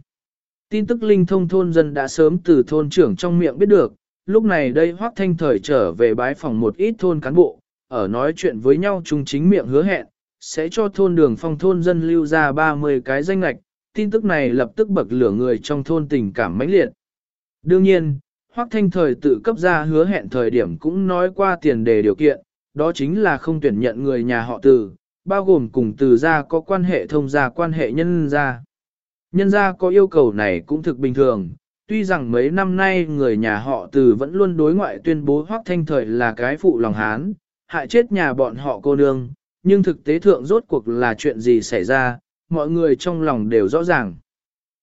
Tin tức linh thông thôn dân đã sớm từ thôn trưởng trong miệng biết được, lúc này đây hoác thanh thời trở về bái phòng một ít thôn cán bộ, ở nói chuyện với nhau chung chính miệng hứa hẹn, sẽ cho thôn đường phong thôn dân lưu ra 30 cái danh lạch, tin tức này lập tức bậc lửa người trong thôn tình cảm mãnh liệt. Đương nhiên, Hoắc Thanh Thời tự cấp ra hứa hẹn thời điểm cũng nói qua tiền đề điều kiện, đó chính là không tuyển nhận người nhà họ từ, bao gồm cùng từ gia có quan hệ thông gia quan hệ nhân gia. Nhân gia có yêu cầu này cũng thực bình thường, tuy rằng mấy năm nay người nhà họ từ vẫn luôn đối ngoại tuyên bố Hoắc Thanh Thời là cái phụ lòng hán, hại chết nhà bọn họ cô nương, nhưng thực tế thượng rốt cuộc là chuyện gì xảy ra, mọi người trong lòng đều rõ ràng.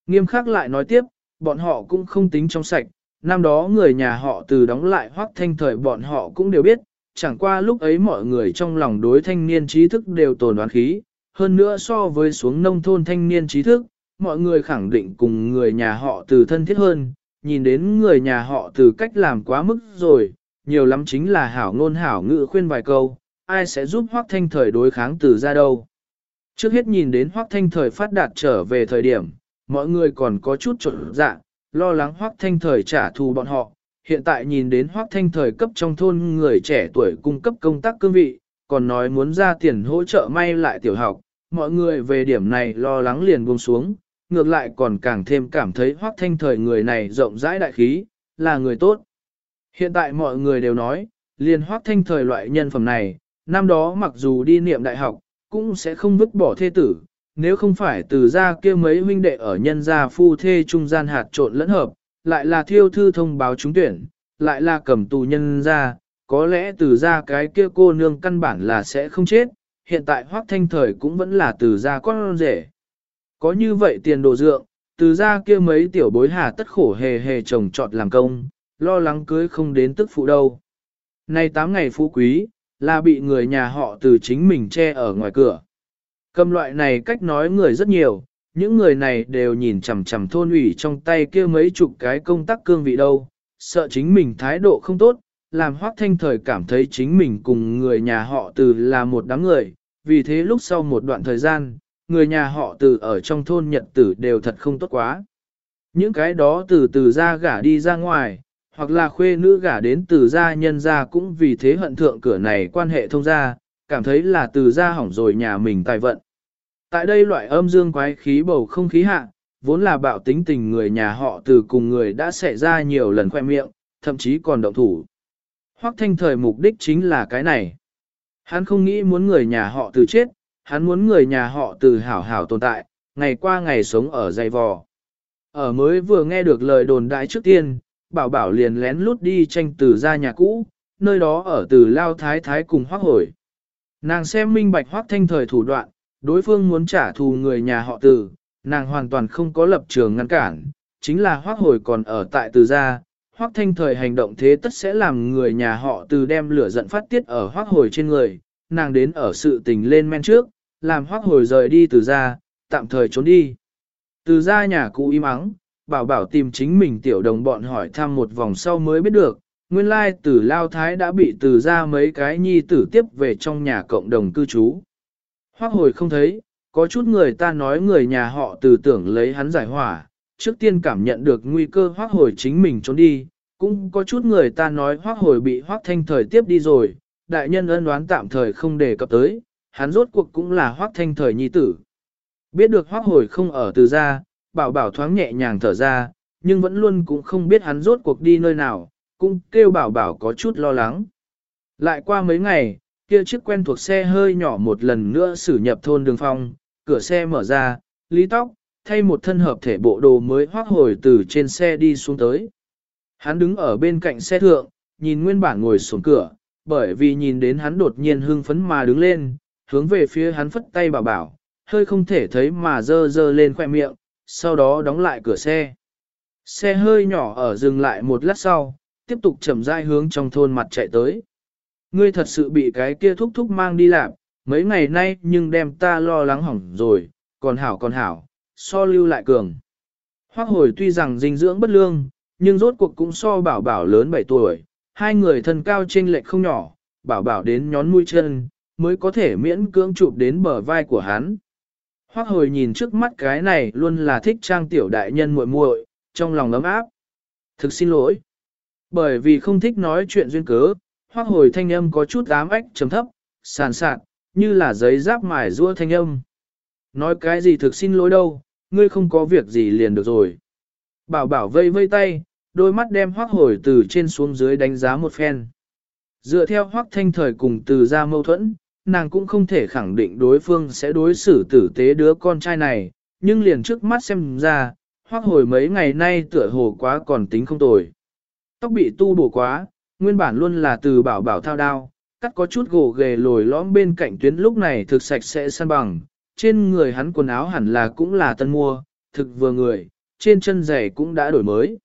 Nghiêm khắc lại nói tiếp, bọn họ cũng không tính trong sạch, năm đó người nhà họ từ đóng lại hoác thanh thời bọn họ cũng đều biết, chẳng qua lúc ấy mọi người trong lòng đối thanh niên trí thức đều tồn đoán khí, hơn nữa so với xuống nông thôn thanh niên trí thức, mọi người khẳng định cùng người nhà họ từ thân thiết hơn, nhìn đến người nhà họ từ cách làm quá mức rồi, nhiều lắm chính là hảo ngôn hảo ngữ khuyên vài câu, ai sẽ giúp hoác thanh thời đối kháng từ ra đâu. Trước hết nhìn đến hoác thanh thời phát đạt trở về thời điểm, mọi người còn có chút trộn dạ, lo lắng hoác thanh thời trả thù bọn họ. Hiện tại nhìn đến hoác thanh thời cấp trong thôn người trẻ tuổi cung cấp công tác cương vị, còn nói muốn ra tiền hỗ trợ may lại tiểu học, mọi người về điểm này lo lắng liền buông xuống, ngược lại còn càng thêm cảm thấy hoác thanh thời người này rộng rãi đại khí, là người tốt. Hiện tại mọi người đều nói, liền hoác thanh thời loại nhân phẩm này, năm đó mặc dù đi niệm đại học, cũng sẽ không vứt bỏ thê tử, nếu không phải từ ra kia mấy huynh đệ ở nhân gia phu thê trung gian hạt trộn lẫn hợp, lại là thiêu thư thông báo trúng tuyển, lại là cầm tù nhân ra, có lẽ từ ra cái kia cô nương căn bản là sẽ không chết, hiện tại hoác thanh thời cũng vẫn là từ ra con rể. Có như vậy tiền đồ dượng, từ ra kia mấy tiểu bối hà tất khổ hề hề chồng trọt làm công, lo lắng cưới không đến tức phụ đâu. Nay tám ngày phú quý, là bị người nhà họ từ chính mình che ở ngoài cửa. Cầm loại này cách nói người rất nhiều, những người này đều nhìn chằm chằm thôn ủy trong tay kia mấy chục cái công tác cương vị đâu, sợ chính mình thái độ không tốt, làm hoác thanh thời cảm thấy chính mình cùng người nhà họ từ là một đám người, vì thế lúc sau một đoạn thời gian, người nhà họ từ ở trong thôn nhật tử đều thật không tốt quá. Những cái đó từ từ ra gả đi ra ngoài, hoặc là khuê nữ gả đến từ gia nhân gia cũng vì thế hận thượng cửa này quan hệ thông gia, cảm thấy là từ gia hỏng rồi nhà mình tài vận. Tại đây loại âm dương quái khí bầu không khí hạ, vốn là bạo tính tình người nhà họ từ cùng người đã xảy ra nhiều lần khoe miệng, thậm chí còn động thủ. Hoắc thanh thời mục đích chính là cái này. Hắn không nghĩ muốn người nhà họ từ chết, hắn muốn người nhà họ từ hảo hảo tồn tại, ngày qua ngày sống ở dày vò. Ở mới vừa nghe được lời đồn đại trước tiên, bảo bảo liền lén lút đi tranh từ ra nhà cũ, nơi đó ở từ lao thái thái cùng hoác hồi. Nàng xem minh bạch hoác thanh thời thủ đoạn, đối phương muốn trả thù người nhà họ từ, nàng hoàn toàn không có lập trường ngăn cản, chính là hoác hồi còn ở tại từ gia, hoác thanh thời hành động thế tất sẽ làm người nhà họ từ đem lửa giận phát tiết ở hoác hồi trên người, nàng đến ở sự tình lên men trước, làm hoác hồi rời đi từ gia, tạm thời trốn đi. Từ gia nhà cũ im ắng, bảo bảo tìm chính mình tiểu đồng bọn hỏi thăm một vòng sau mới biết được, nguyên lai tử lao thái đã bị từ ra mấy cái nhi tử tiếp về trong nhà cộng đồng cư trú. Hoác hồi không thấy, có chút người ta nói người nhà họ từ tưởng lấy hắn giải hỏa, trước tiên cảm nhận được nguy cơ hoác hồi chính mình trốn đi, cũng có chút người ta nói hoác hồi bị hoác thanh thời tiếp đi rồi, đại nhân ân đoán tạm thời không đề cập tới, hắn rốt cuộc cũng là hoác thanh thời nhi tử. Biết được hoác hồi không ở từ ra, bảo bảo thoáng nhẹ nhàng thở ra, nhưng vẫn luôn cũng không biết hắn rốt cuộc đi nơi nào, cũng kêu bảo bảo có chút lo lắng. Lại qua mấy ngày, kia chiếc quen thuộc xe hơi nhỏ một lần nữa xử nhập thôn đường phong, cửa xe mở ra, lý tóc, thay một thân hợp thể bộ đồ mới hoác hồi từ trên xe đi xuống tới. Hắn đứng ở bên cạnh xe thượng, nhìn nguyên bản ngồi xuống cửa, bởi vì nhìn đến hắn đột nhiên hưng phấn mà đứng lên, hướng về phía hắn phất tay bảo bảo, hơi không thể thấy mà dơ dơ lên khoe miệng, sau đó đóng lại cửa xe. Xe hơi nhỏ ở dừng lại một lát sau, tiếp tục chậm rãi hướng trong thôn mặt chạy tới. Ngươi thật sự bị cái kia thúc thúc mang đi làm, mấy ngày nay nhưng đem ta lo lắng hỏng rồi, còn hảo còn hảo, so lưu lại cường. Hoác hồi tuy rằng dinh dưỡng bất lương, nhưng rốt cuộc cũng so bảo bảo lớn 7 tuổi, hai người thân cao chênh lệch không nhỏ, bảo bảo đến nhón mũi chân, mới có thể miễn cưỡng chụp đến bờ vai của hắn. Hoắc hồi nhìn trước mắt cái này luôn là thích trang tiểu đại nhân muội muội, trong lòng ấm áp. Thực xin lỗi. Bởi vì không thích nói chuyện duyên cớ, Hoắc hồi thanh âm có chút ám ách trầm thấp, sàn sạt, như là giấy giáp mài rua thanh âm. Nói cái gì thực xin lỗi đâu, ngươi không có việc gì liền được rồi. Bảo bảo vây vây tay, đôi mắt đem Hoắc hồi từ trên xuống dưới đánh giá một phen. Dựa theo Hoắc thanh thời cùng từ ra mâu thuẫn, nàng cũng không thể khẳng định đối phương sẽ đối xử tử tế đứa con trai này, nhưng liền trước mắt xem ra, hoác hồi mấy ngày nay tựa hồ quá còn tính không tồi. Tóc bị tu bổ quá, nguyên bản luôn là từ bảo bảo thao đao, cắt có chút gỗ ghề lồi lõm bên cạnh tuyến lúc này thực sạch sẽ săn bằng, trên người hắn quần áo hẳn là cũng là tân mua, thực vừa người, trên chân giày cũng đã đổi mới.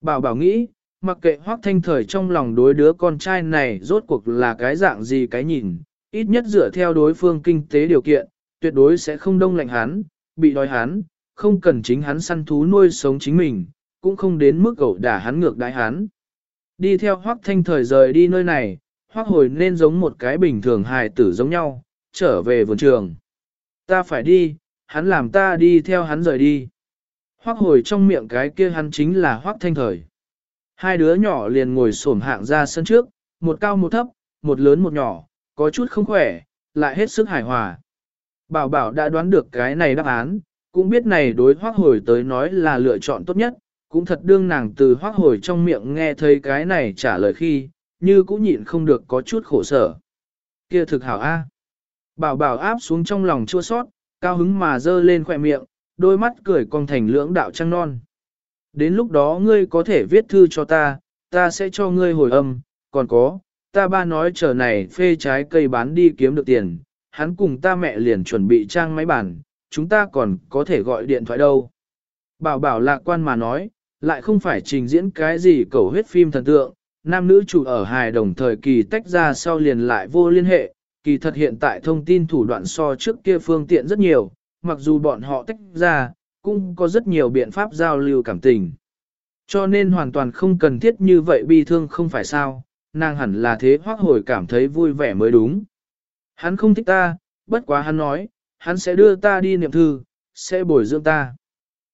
Bảo bảo nghĩ, mặc kệ hoác thanh thời trong lòng đối đứa con trai này rốt cuộc là cái dạng gì cái nhìn, ít nhất dựa theo đối phương kinh tế điều kiện, tuyệt đối sẽ không đông lạnh hắn, bị đói hắn, không cần chính hắn săn thú nuôi sống chính mình, cũng không đến mức gẩu đả hắn ngược đái hắn. Đi theo hoác thanh thời rời đi nơi này, hoác hồi nên giống một cái bình thường hài tử giống nhau, trở về vườn trường. Ta phải đi, hắn làm ta đi theo hắn rời đi. Hoác hồi trong miệng cái kia hắn chính là hoác thanh thời. Hai đứa nhỏ liền ngồi xổm hạng ra sân trước, một cao một thấp, một lớn một nhỏ, có chút không khỏe, lại hết sức hài hòa. Bảo bảo đã đoán được cái này đáp án, cũng biết này đối hoác hồi tới nói là lựa chọn tốt nhất, cũng thật đương nàng từ hoác hồi trong miệng nghe thấy cái này trả lời khi, như cũng nhịn không được có chút khổ sở. Kia thực hảo A. Bảo bảo áp xuống trong lòng chua sót, cao hứng mà dơ lên khỏe miệng, đôi mắt cười cong thành lưỡng đạo trăng non. Đến lúc đó ngươi có thể viết thư cho ta, ta sẽ cho ngươi hồi âm, còn có, ta ba nói chờ này phê trái cây bán đi kiếm được tiền, hắn cùng ta mẹ liền chuẩn bị trang máy bản, chúng ta còn có thể gọi điện thoại đâu. Bảo bảo lạc quan mà nói, lại không phải trình diễn cái gì cầu huyết phim thần tượng, nam nữ chủ ở hài đồng thời kỳ tách ra sau liền lại vô liên hệ, kỳ thật hiện tại thông tin thủ đoạn so trước kia phương tiện rất nhiều, mặc dù bọn họ tách ra, cũng có rất nhiều biện pháp giao lưu cảm tình. Cho nên hoàn toàn không cần thiết như vậy bi thương không phải sao, nàng hẳn là thế hoác hồi cảm thấy vui vẻ mới đúng. Hắn không thích ta, bất quá hắn nói, hắn sẽ đưa ta đi niệm thư, sẽ bồi dưỡng ta.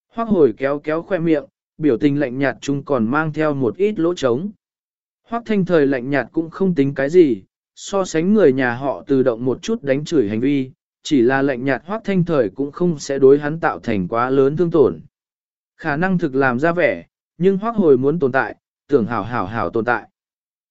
Hoác hồi kéo kéo khoe miệng, biểu tình lạnh nhạt chung còn mang theo một ít lỗ trống. Hoác thanh thời lạnh nhạt cũng không tính cái gì, so sánh người nhà họ tự động một chút đánh chửi hành vi, chỉ là lạnh nhạt hoác thanh thời cũng không sẽ đối hắn tạo thành quá lớn thương tổn. Khả năng thực làm ra vẻ, nhưng hoác hồi muốn tồn tại, tưởng hảo hảo hảo tồn tại.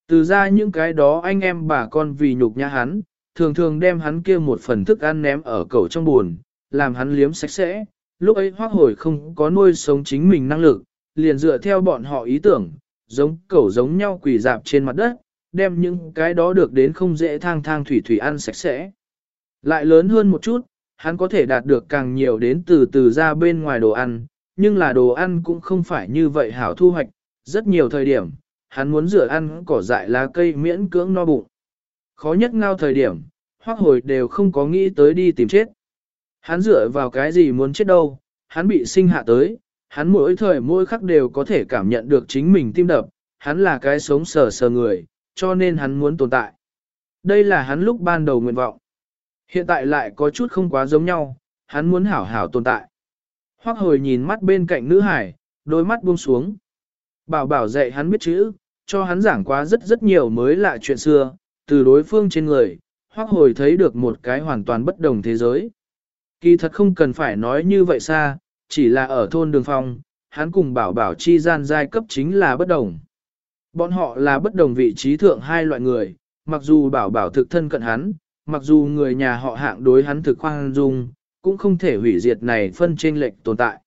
Từ ra những cái đó anh em bà con vì nhục nhã hắn, thường thường đem hắn kia một phần thức ăn ném ở cầu trong buồn, làm hắn liếm sạch sẽ. Lúc ấy hoác hồi không có nuôi sống chính mình năng lực, liền dựa theo bọn họ ý tưởng, giống cẩu giống nhau quỳ dạp trên mặt đất, đem những cái đó được đến không dễ thang thang thủy thủy ăn sạch sẽ. Lại lớn hơn một chút, hắn có thể đạt được càng nhiều đến từ từ ra bên ngoài đồ ăn, nhưng là đồ ăn cũng không phải như vậy hảo thu hoạch, rất nhiều thời điểm, hắn muốn rửa ăn cỏ dại lá cây miễn cưỡng no bụng. Khó nhất ngao thời điểm, hoác hồi đều không có nghĩ tới đi tìm chết. Hắn dựa vào cái gì muốn chết đâu, hắn bị sinh hạ tới, hắn mỗi thời mỗi khắc đều có thể cảm nhận được chính mình tim đập, hắn là cái sống sờ sờ người, cho nên hắn muốn tồn tại. Đây là hắn lúc ban đầu nguyện vọng. Hiện tại lại có chút không quá giống nhau, hắn muốn hảo hảo tồn tại. Hoắc hồi nhìn mắt bên cạnh nữ hải, đôi mắt buông xuống. Bảo bảo dạy hắn biết chữ, cho hắn giảng quá rất rất nhiều mới lạ chuyện xưa, từ đối phương trên người, hoặc hồi thấy được một cái hoàn toàn bất đồng thế giới. Kỳ thật không cần phải nói như vậy xa, chỉ là ở thôn đường phong, hắn cùng bảo bảo chi gian giai cấp chính là bất đồng. Bọn họ là bất đồng vị trí thượng hai loại người, mặc dù bảo bảo thực thân cận hắn, mặc dù người nhà họ hạng đối hắn thực khoan dung, cũng không thể hủy diệt này phân trên lệch tồn tại.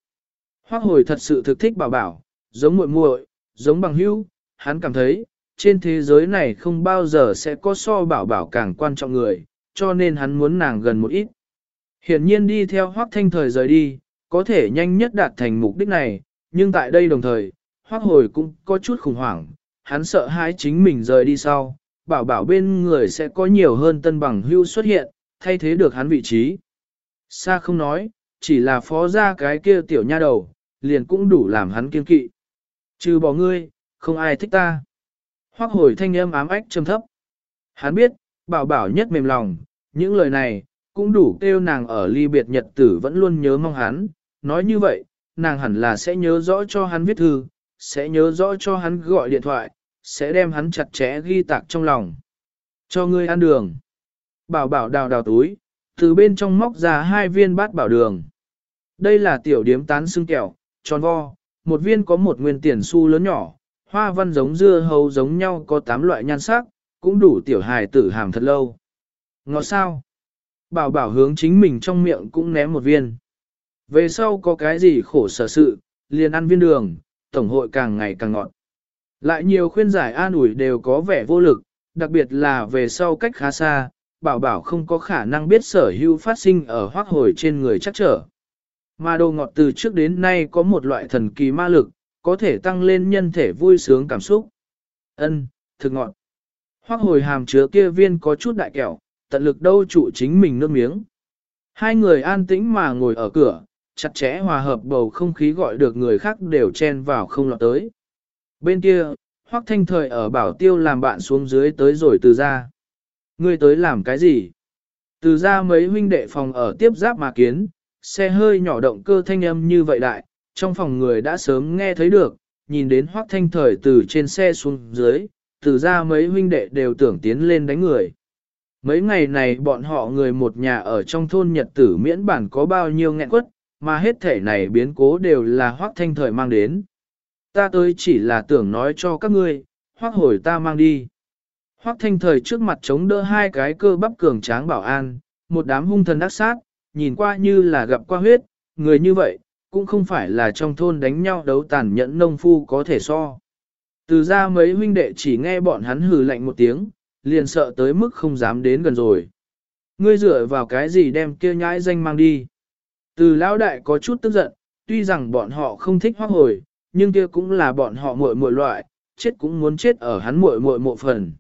Hoác hồi thật sự thực thích bảo bảo, giống muội muội, giống bằng hữu, hắn cảm thấy, trên thế giới này không bao giờ sẽ có so bảo bảo càng quan trọng người, cho nên hắn muốn nàng gần một ít. Hiển nhiên đi theo hoác thanh thời rời đi, có thể nhanh nhất đạt thành mục đích này, nhưng tại đây đồng thời, hoác hồi cũng có chút khủng hoảng, hắn sợ hãi chính mình rời đi sau, bảo bảo bên người sẽ có nhiều hơn tân bằng hưu xuất hiện, thay thế được hắn vị trí. Xa không nói, chỉ là phó ra cái kia tiểu nha đầu, liền cũng đủ làm hắn kiên kỵ. Trừ bỏ ngươi, không ai thích ta. Hoác hồi thanh âm ám ách trầm thấp. Hắn biết, bảo bảo nhất mềm lòng, những lời này, cũng đủ kêu nàng ở ly biệt nhật tử vẫn luôn nhớ mong hắn. Nói như vậy, nàng hẳn là sẽ nhớ rõ cho hắn viết thư, sẽ nhớ rõ cho hắn gọi điện thoại, sẽ đem hắn chặt chẽ ghi tạc trong lòng. Cho ngươi ăn đường. Bảo bảo đào đào túi, từ bên trong móc ra hai viên bát bảo đường. Đây là tiểu điếm tán xương kẹo, tròn vo, một viên có một nguyên tiền xu lớn nhỏ, hoa văn giống dưa hấu giống nhau có tám loại nhan sắc, cũng đủ tiểu hài tử hàm thật lâu. Ngọt sao? Bảo bảo hướng chính mình trong miệng cũng ném một viên. Về sau có cái gì khổ sở sự, liền ăn viên đường, tổng hội càng ngày càng ngọt. Lại nhiều khuyên giải an ủi đều có vẻ vô lực, đặc biệt là về sau cách khá xa, bảo bảo không có khả năng biết sở hữu phát sinh ở hoác hồi trên người chắc trở. Mà đồ ngọt từ trước đến nay có một loại thần kỳ ma lực, có thể tăng lên nhân thể vui sướng cảm xúc. Ân, thực ngọt. Hoác hồi hàm chứa kia viên có chút đại kẹo, tận lực đâu trụ chính mình nước miếng. Hai người an tĩnh mà ngồi ở cửa, chặt chẽ hòa hợp bầu không khí gọi được người khác đều chen vào không lọt tới. Bên kia, Hoắc Thanh Thời ở bảo tiêu làm bạn xuống dưới tới rồi từ ra. Ngươi tới làm cái gì? Từ ra mấy huynh đệ phòng ở tiếp giáp mà kiến, xe hơi nhỏ động cơ thanh âm như vậy đại, trong phòng người đã sớm nghe thấy được, nhìn đến Hoắc Thanh Thời từ trên xe xuống dưới, từ ra mấy huynh đệ đều tưởng tiến lên đánh người. Mấy ngày này bọn họ người một nhà ở trong thôn Nhật tử miễn bản có bao nhiêu nghẹn quất, mà hết thể này biến cố đều là Hoắc Thanh Thời mang đến. Ta tới chỉ là tưởng nói cho các ngươi, Hoắc hồi ta mang đi. Hoắc Thanh Thời trước mặt chống đỡ hai cái cơ bắp cường tráng bảo an, một đám hung thần đắc sát, nhìn qua như là gặp qua huyết, người như vậy, cũng không phải là trong thôn đánh nhau đấu tàn nhẫn nông phu có thể so. Từ ra mấy huynh đệ chỉ nghe bọn hắn hừ lạnh một tiếng, liền sợ tới mức không dám đến gần rồi. Ngươi dựa vào cái gì đem kia nhãi danh mang đi. Từ lão đại có chút tức giận, tuy rằng bọn họ không thích hoác hồi, nhưng kia cũng là bọn họ muội muội loại, chết cũng muốn chết ở hắn muội muội mộ phần.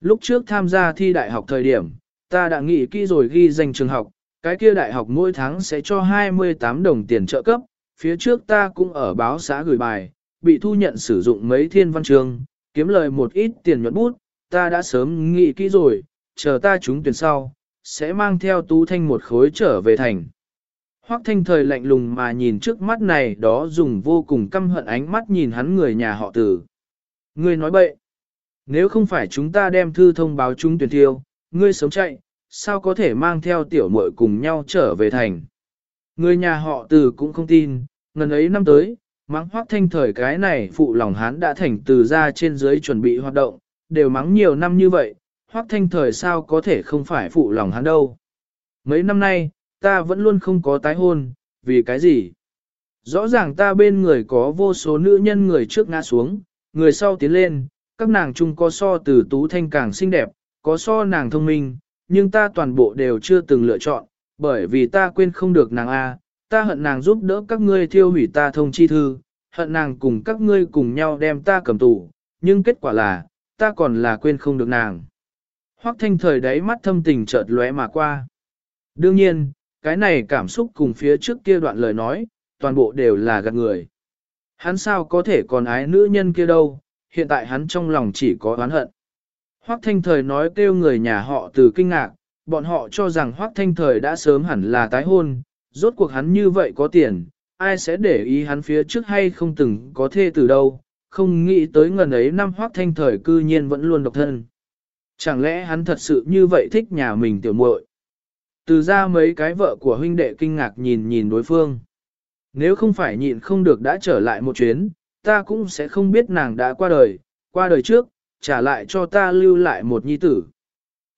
Lúc trước tham gia thi đại học thời điểm, ta đã nghĩ kỹ rồi ghi danh trường học, cái kia đại học mỗi tháng sẽ cho 28 đồng tiền trợ cấp, phía trước ta cũng ở báo xã gửi bài, bị thu nhận sử dụng mấy thiên văn trường, kiếm lời một ít tiền nhuận bút, ta đã sớm nghĩ kỹ rồi, chờ ta trúng tuyển sau, sẽ mang theo tú thanh một khối trở về thành. Hoắc thanh thời lạnh lùng mà nhìn trước mắt này đó dùng vô cùng căm hận ánh mắt nhìn hắn người nhà họ tử. Ngươi nói bậy. Nếu không phải chúng ta đem thư thông báo chúng tuyển thiêu, ngươi sống chạy, sao có thể mang theo tiểu muội cùng nhau trở về thành. Người nhà họ từ cũng không tin, ngần ấy năm tới, mắng hoác thanh thời cái này phụ lòng hán đã thành từ ra trên dưới chuẩn bị hoạt động, đều mắng nhiều năm như vậy, hoác thanh thời sao có thể không phải phụ lòng hán đâu. Mấy năm nay, ta vẫn luôn không có tái hôn, vì cái gì? Rõ ràng ta bên người có vô số nữ nhân người trước ngã xuống, người sau tiến lên, các nàng chung có so từ tú thanh càng xinh đẹp, có so nàng thông minh, nhưng ta toàn bộ đều chưa từng lựa chọn, bởi vì ta quên không được nàng A, ta hận nàng giúp đỡ các ngươi thiêu hủy ta thông chi thư, hận nàng cùng các ngươi cùng nhau đem ta cầm tù, nhưng kết quả là, ta còn là quên không được nàng. Hoắc thanh thời đáy mắt thâm tình chợt lóe mà qua. Đương nhiên, cái này cảm xúc cùng phía trước kia đoạn lời nói, toàn bộ đều là gạt người. Hắn sao có thể còn ái nữ nhân kia đâu, hiện tại hắn trong lòng chỉ có oán hận. Hoắc Thanh Thời nói kêu người nhà họ từ kinh ngạc, bọn họ cho rằng Hoắc Thanh Thời đã sớm hẳn là tái hôn, rốt cuộc hắn như vậy có tiền, ai sẽ để ý hắn phía trước hay không từng có thê từ đâu, không nghĩ tới ngần ấy năm Hoắc Thanh Thời cư nhiên vẫn luôn độc thân. Chẳng lẽ hắn thật sự như vậy thích nhà mình tiểu muội? Từ ra mấy cái vợ của huynh đệ kinh ngạc nhìn nhìn đối phương. Nếu không phải nhịn không được đã trở lại một chuyến, ta cũng sẽ không biết nàng đã qua đời, qua đời trước, trả lại cho ta lưu lại một nhi tử.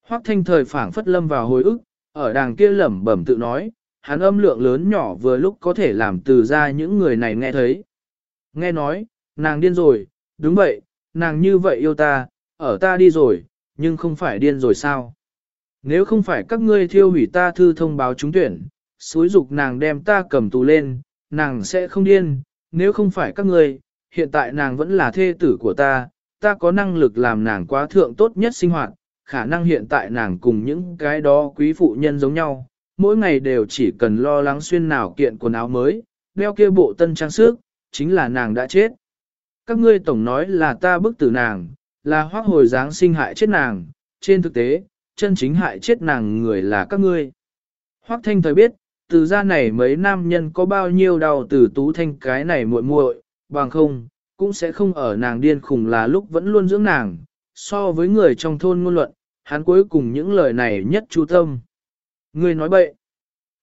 Hoắc thanh thời phảng phất lâm vào hồi ức, ở đàng kia lẩm bẩm tự nói, hắn âm lượng lớn nhỏ vừa lúc có thể làm từ ra những người này nghe thấy. Nghe nói, nàng điên rồi, đúng vậy, nàng như vậy yêu ta, ở ta đi rồi, nhưng không phải điên rồi sao? Nếu không phải các ngươi thiêu hủy ta thư thông báo trúng tuyển, xúi dục nàng đem ta cầm tù lên, nàng sẽ không điên, nếu không phải các ngươi, hiện tại nàng vẫn là thê tử của ta, ta có năng lực làm nàng quá thượng tốt nhất sinh hoạt, khả năng hiện tại nàng cùng những cái đó quý phụ nhân giống nhau, mỗi ngày đều chỉ cần lo lắng xuyên nào kiện quần áo mới, đeo kia bộ tân trang sức, chính là nàng đã chết. Các ngươi tổng nói là ta bức tử nàng, là hoác hồi dáng sinh hại chết nàng, trên thực tế, chân chính hại chết nàng người là các ngươi. Hoác thanh thời biết, từ ra này mấy nam nhân có bao nhiêu đau từ tú thanh cái này muội muội, bằng không, cũng sẽ không ở nàng điên khùng là lúc vẫn luôn dưỡng nàng, so với người trong thôn ngôn luận, hắn cuối cùng những lời này nhất chú tâm. Người nói bậy,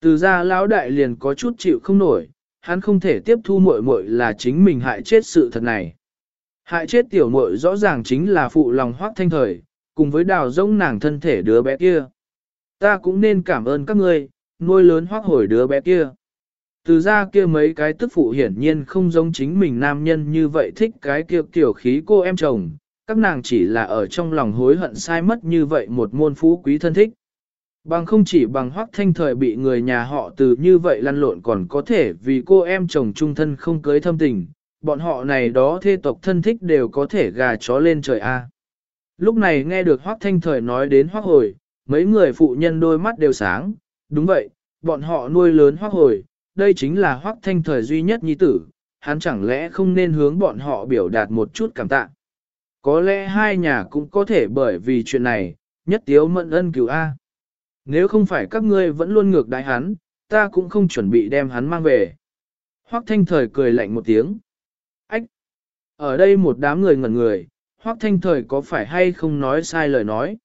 từ ra lão đại liền có chút chịu không nổi, hắn không thể tiếp thu muội muội là chính mình hại chết sự thật này. Hại chết tiểu muội rõ ràng chính là phụ lòng hoác thanh thời, cùng với đào rỗng nàng thân thể đứa bé kia. Ta cũng nên cảm ơn các ngươi, nuôi lớn hoác hồi đứa bé kia. Từ ra kia mấy cái tức phụ hiển nhiên không giống chính mình nam nhân như vậy thích cái kia tiểu khí cô em chồng, các nàng chỉ là ở trong lòng hối hận sai mất như vậy một môn phú quý thân thích. Bằng không chỉ bằng hoác thanh thời bị người nhà họ từ như vậy lăn lộn còn có thể vì cô em chồng trung thân không cưới thâm tình, bọn họ này đó thê tộc thân thích đều có thể gà chó lên trời A. Lúc này nghe được hoác thanh thời nói đến hoác hồi, mấy người phụ nhân đôi mắt đều sáng, đúng vậy, bọn họ nuôi lớn hoác hồi, đây chính là hoác thanh thời duy nhất nhi tử, hắn chẳng lẽ không nên hướng bọn họ biểu đạt một chút cảm tạ. Có lẽ hai nhà cũng có thể bởi vì chuyện này, nhất tiếu mận ân cứu A. Nếu không phải các ngươi vẫn luôn ngược đái hắn, ta cũng không chuẩn bị đem hắn mang về. Hoác thanh thời cười lạnh một tiếng. Ách! Ở đây một đám người ngẩn người, hoác thanh thời có phải hay không nói sai lời nói.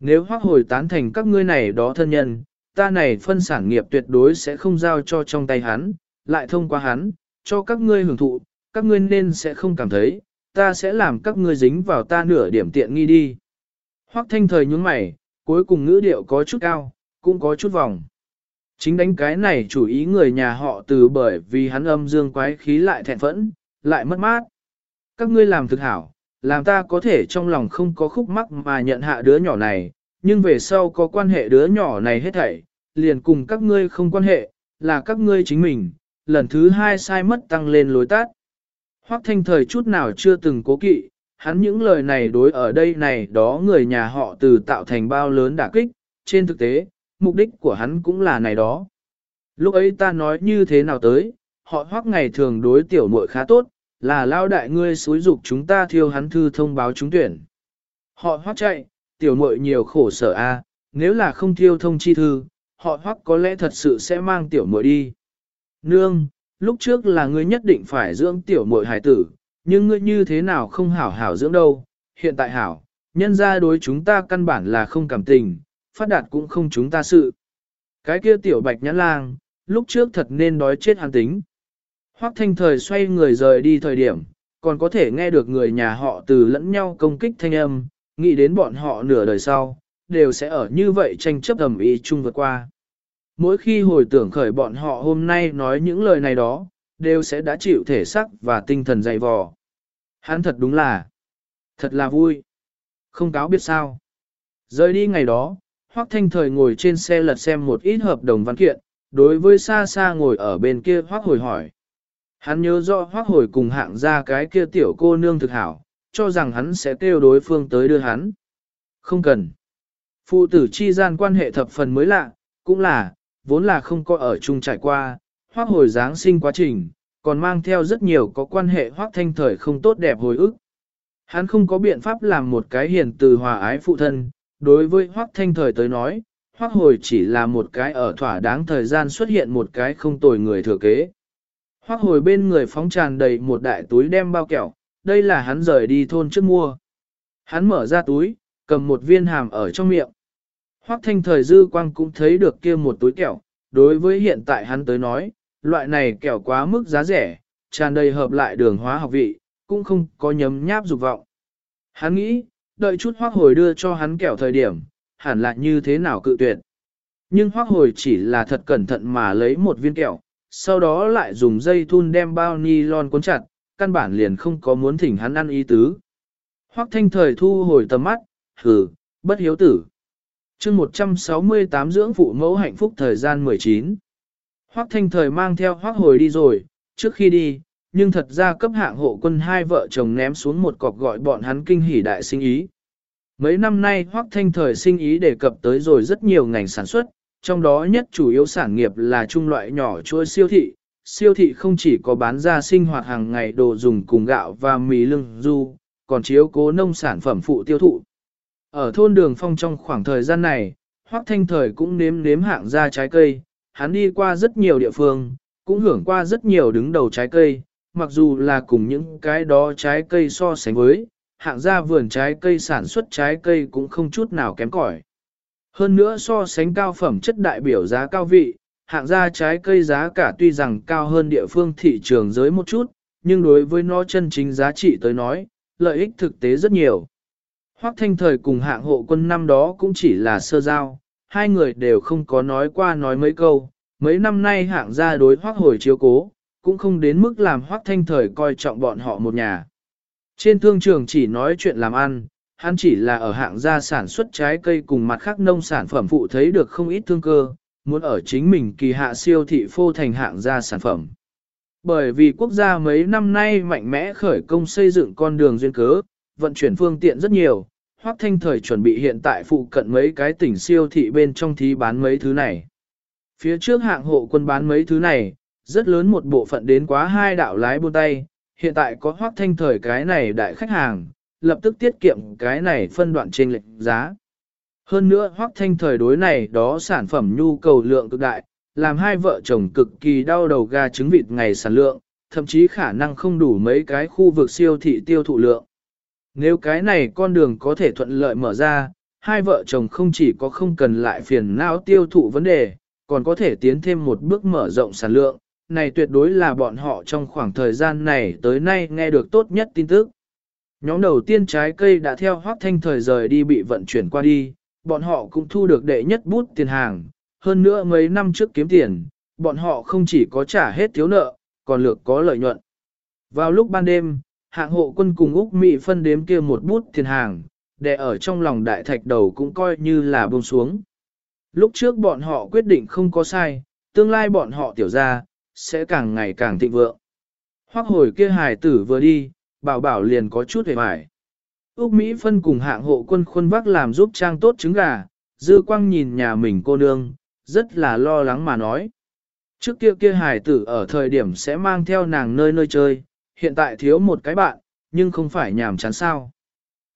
Nếu hoác hồi tán thành các ngươi này đó thân nhân, ta này phân sản nghiệp tuyệt đối sẽ không giao cho trong tay hắn, lại thông qua hắn, cho các ngươi hưởng thụ, các ngươi nên sẽ không cảm thấy, ta sẽ làm các ngươi dính vào ta nửa điểm tiện nghi đi. Hoắc thanh thời nhướng mày, cuối cùng ngữ điệu có chút cao, cũng có chút vòng. Chính đánh cái này chủ ý người nhà họ từ bởi vì hắn âm dương quái khí lại thẹn phẫn, lại mất mát. Các ngươi làm thực hảo, làm ta có thể trong lòng không có khúc mắc mà nhận hạ đứa nhỏ này, nhưng về sau có quan hệ đứa nhỏ này hết thảy, liền cùng các ngươi không quan hệ, là các ngươi chính mình, lần thứ hai sai mất tăng lên lối tát. Hoắc thanh thời chút nào chưa từng cố kỵ, hắn những lời này đối ở đây này đó người nhà họ từ tạo thành bao lớn đả kích, trên thực tế, mục đích của hắn cũng là này đó. Lúc ấy ta nói như thế nào tới, họ hoắc ngày thường đối tiểu muội khá tốt, là lao đại ngươi xúi dục chúng ta thiêu hắn thư thông báo trúng tuyển. Họ hoắc chạy, tiểu muội nhiều khổ sở a, nếu là không thiêu thông chi thư, họ hoắc có lẽ thật sự sẽ mang tiểu muội đi. Nương, lúc trước là ngươi nhất định phải dưỡng tiểu muội hải tử, nhưng ngươi như thế nào không hảo hảo dưỡng đâu, hiện tại hảo, nhân ra đối chúng ta căn bản là không cảm tình, phát đạt cũng không chúng ta sự. Cái kia tiểu bạch nhãn lang, lúc trước thật nên đói chết hắn tính. Hoắc thanh thời xoay người rời đi thời điểm, còn có thể nghe được người nhà họ từ lẫn nhau công kích thanh âm, nghĩ đến bọn họ nửa đời sau, đều sẽ ở như vậy tranh chấp ầm ý chung vượt qua. Mỗi khi hồi tưởng khởi bọn họ hôm nay nói những lời này đó, đều sẽ đã chịu thể sắc và tinh thần dày vò. Hắn thật đúng là, thật là vui. Không cáo biết sao. Rời đi ngày đó, Hoắc Thanh Thời ngồi trên xe lật xem một ít hợp đồng văn kiện, đối với xa xa ngồi ở bên kia Hoắc hồi hỏi. Hắn nhớ rõ Hoắc hồi cùng hạng ra cái kia tiểu cô nương thực hảo, cho rằng hắn sẽ kêu đối phương tới đưa hắn. Không cần. Phụ tử chi gian quan hệ thập phần mới lạ, cũng là, vốn là không có ở chung trải qua, Hoắc hồi Giáng sinh quá trình, còn mang theo rất nhiều có quan hệ Hoắc Thanh Thời không tốt đẹp hồi ức. Hắn không có biện pháp làm một cái hiền từ hòa ái phụ thân, đối với Hoắc Thanh Thời tới nói, Hoắc hồi chỉ là một cái ở thỏa đáng thời gian xuất hiện một cái không tồi người thừa kế. Hoắc hồi bên người phóng tràn đầy một đại túi đem bao kẹo, đây là hắn rời đi thôn trước mua. Hắn mở ra túi, cầm một viên hàm ở trong miệng. Hoắc thanh thời dư quang cũng thấy được kia một túi kẹo, đối với hiện tại hắn tới nói, loại này kẹo quá mức giá rẻ, tràn đầy hợp lại đường hóa học vị, cũng không có nhấm nháp dục vọng. Hắn nghĩ, đợi chút hoác hồi đưa cho hắn kẹo thời điểm, hẳn là như thế nào cự tuyệt. Nhưng hoác hồi chỉ là thật cẩn thận mà lấy một viên kẹo, sau đó lại dùng dây thun đem bao ni lon cuốn chặt, căn bản liền không có muốn thỉnh hắn ăn ý tứ. Hoác thanh thời thu hồi tầm mắt, hừ, bất hiếu tử. chương 168 dưỡng phụ mẫu hạnh phúc thời gian 19. Hoác thanh thời mang theo hoác hồi đi rồi, trước khi đi, nhưng thật ra cấp hạng hộ quân hai vợ chồng ném xuống một cọc gọi bọn hắn kinh hỉ đại sinh ý. Mấy năm nay Hoác Thanh Thời sinh ý đề cập tới rồi rất nhiều ngành sản xuất, trong đó nhất chủ yếu sản nghiệp là trung loại nhỏ chua siêu thị. Siêu thị không chỉ có bán ra sinh hoạt hàng ngày đồ dùng cùng gạo và mì lưng du, còn chiếu cố nông sản phẩm phụ tiêu thụ. Ở thôn Đường Phong trong khoảng thời gian này, Hoác Thanh Thời cũng nếm nếm hạng ra trái cây, hắn đi qua rất nhiều địa phương, cũng hưởng qua rất nhiều đứng đầu trái cây, mặc dù là cùng những cái đó trái cây so sánh với, hạng gia vườn trái cây sản xuất trái cây cũng không chút nào kém cỏi. Hơn nữa so sánh cao phẩm chất đại biểu giá cao vị, hạng gia trái cây giá cả tuy rằng cao hơn địa phương thị trường giới một chút, nhưng đối với nó chân chính giá trị tới nói, lợi ích thực tế rất nhiều. Hoắc Thanh Thời cùng hạng hộ quân năm đó cũng chỉ là sơ giao, hai người đều không có nói qua nói mấy câu, mấy năm nay hạng gia đối Hoắc hồi chiếu cố, cũng không đến mức làm Hoắc Thanh Thời coi trọng bọn họ một nhà. Trên thương trường chỉ nói chuyện làm ăn, hắn chỉ là ở hạng gia sản xuất trái cây cùng mặt khác nông sản phẩm phụ thấy được không ít thương cơ, muốn ở chính mình kỳ hạ siêu thị phô thành hạng gia sản phẩm. Bởi vì quốc gia mấy năm nay mạnh mẽ khởi công xây dựng con đường duyên cớ, vận chuyển phương tiện rất nhiều, Hoắc Thanh Thời chuẩn bị hiện tại phụ cận mấy cái tỉnh siêu thị bên trong thí bán mấy thứ này. Phía trước hạng hộ quân bán mấy thứ này, rất lớn một bộ phận đến quá hai đạo lái buôn tay, hiện tại có Hoắc Thanh Thời cái này đại khách hàng, lập tức tiết kiệm cái này phân đoạn trên lệnh giá. Hơn nữa Hoắc Thanh Thời đối này đó sản phẩm nhu cầu lượng cực đại, làm hai vợ chồng cực kỳ đau đầu gà trứng vịt ngày sản lượng, thậm chí khả năng không đủ mấy cái khu vực siêu thị tiêu thụ lượng. Nếu cái này con đường có thể thuận lợi mở ra, hai vợ chồng không chỉ có không cần lại phiền não tiêu thụ vấn đề, còn có thể tiến thêm một bước mở rộng sản lượng, này tuyệt đối là bọn họ trong khoảng thời gian này tới nay nghe được tốt nhất tin tức. Nhóm đầu tiên trái cây đã theo hoác thanh thời rời đi bị vận chuyển qua đi, bọn họ cũng thu được đệ nhất bút tiền hàng, hơn nữa mấy năm trước kiếm tiền, bọn họ không chỉ có trả hết thiếu nợ, còn lược có lợi nhuận. Vào lúc ban đêm, hạng hộ quân cùng Úc Mỹ phân đếm kia một bút tiền hàng, để ở trong lòng đại thạch đầu cũng coi như là buông xuống. Lúc trước bọn họ quyết định không có sai, tương lai bọn họ tiểu ra, sẽ càng ngày càng thịnh vượng. Hoắc hồi kia hài tử vừa đi, bảo bảo liền có chút hề mải. Úc Mỹ phân cùng hạng hộ quân khuôn vác làm giúp trang tốt trứng gà, dư quang nhìn nhà mình cô nương, rất là lo lắng mà nói. Trước kia kia hải tử ở thời điểm sẽ mang theo nàng nơi nơi chơi, hiện tại thiếu một cái bạn, nhưng không phải nhàm chán sao.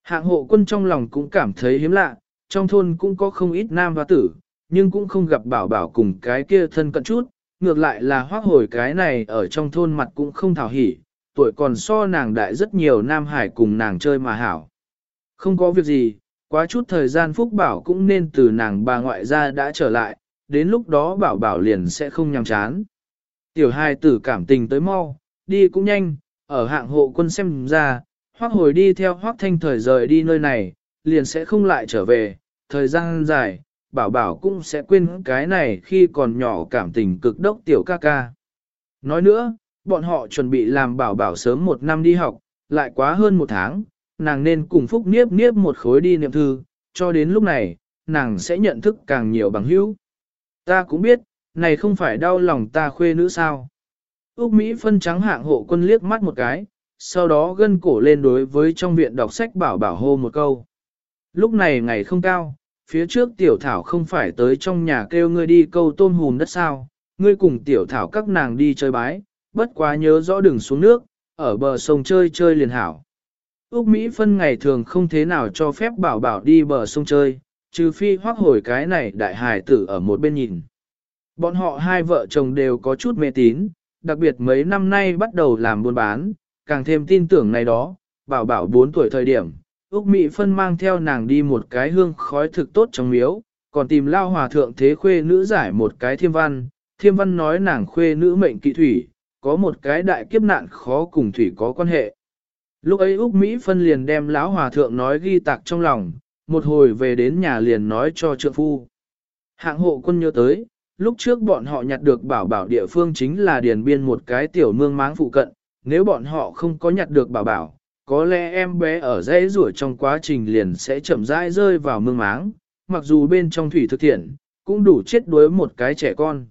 Hạng hộ quân trong lòng cũng cảm thấy hiếm lạ, trong thôn cũng có không ít nam và tử, nhưng cũng không gặp bảo bảo cùng cái kia thân cận chút, ngược lại là hoác hồi cái này ở trong thôn mặt cũng không thảo hỉ, tuổi còn so nàng đại rất nhiều nam hải cùng nàng chơi mà hảo. Không có việc gì, quá chút thời gian phúc bảo cũng nên từ nàng bà ngoại ra đã trở lại, đến lúc đó bảo bảo liền sẽ không nhằm chán. Tiểu hai tử cảm tình tới mau, đi cũng nhanh, ở hạng hộ quân xem ra, hoác hồi đi theo hoác thanh thời rời đi nơi này, liền sẽ không lại trở về, thời gian dài, bảo bảo cũng sẽ quên cái này khi còn nhỏ cảm tình cực đốc tiểu ca ca. Nói nữa, bọn họ chuẩn bị làm bảo bảo sớm một năm đi học, lại quá hơn một tháng, nàng nên cùng Phúc Niếp Niếp một khối đi niệm thư, cho đến lúc này, nàng sẽ nhận thức càng nhiều bằng hữu. Ta cũng biết, này không phải đau lòng ta khuê nữ sao. Úc Mỹ phân trắng hạng hộ quân liếc mắt một cái, sau đó gân cổ lên đối với trong viện đọc sách bảo bảo hô một câu. Lúc này ngày không cao, phía trước tiểu thảo không phải tới trong nhà kêu ngươi đi câu tôm hùm đất sao, ngươi cùng tiểu thảo các nàng đi chơi bái, bất quá nhớ rõ đừng xuống nước, ở bờ sông chơi chơi liền hảo. Úc Mỹ phân ngày thường không thế nào cho phép bảo bảo đi bờ sông chơi, trừ phi hoác hồi cái này đại hài tử ở một bên nhìn. Bọn họ hai vợ chồng đều có chút mê tín, đặc biệt mấy năm nay bắt đầu làm buôn bán, càng thêm tin tưởng này đó, bảo bảo 4 tuổi thời điểm, Úc Mỹ phân mang theo nàng đi một cái hương khói thực tốt trong miếu, còn tìm lao hòa thượng thế khuê nữ giải một cái thiêm văn, thiêm văn nói nàng khuê nữ mệnh kỵ thủy, có một cái đại kiếp nạn khó cùng thủy có quan hệ. Lúc ấy Úc Mỹ phân liền đem lão hòa thượng nói ghi tạc trong lòng, một hồi về đến nhà liền nói cho trượng phu. Hạng hộ quân nhớ tới, lúc trước bọn họ nhặt được bảo bảo địa phương chính là điền biên một cái tiểu mương máng phụ cận, nếu bọn họ không có nhặt được bảo bảo, có lẽ em bé ở dãy rủa trong quá trình liền sẽ chậm rãi rơi vào mương máng, mặc dù bên trong thủy thực thiện, cũng đủ chết đuối một cái trẻ con.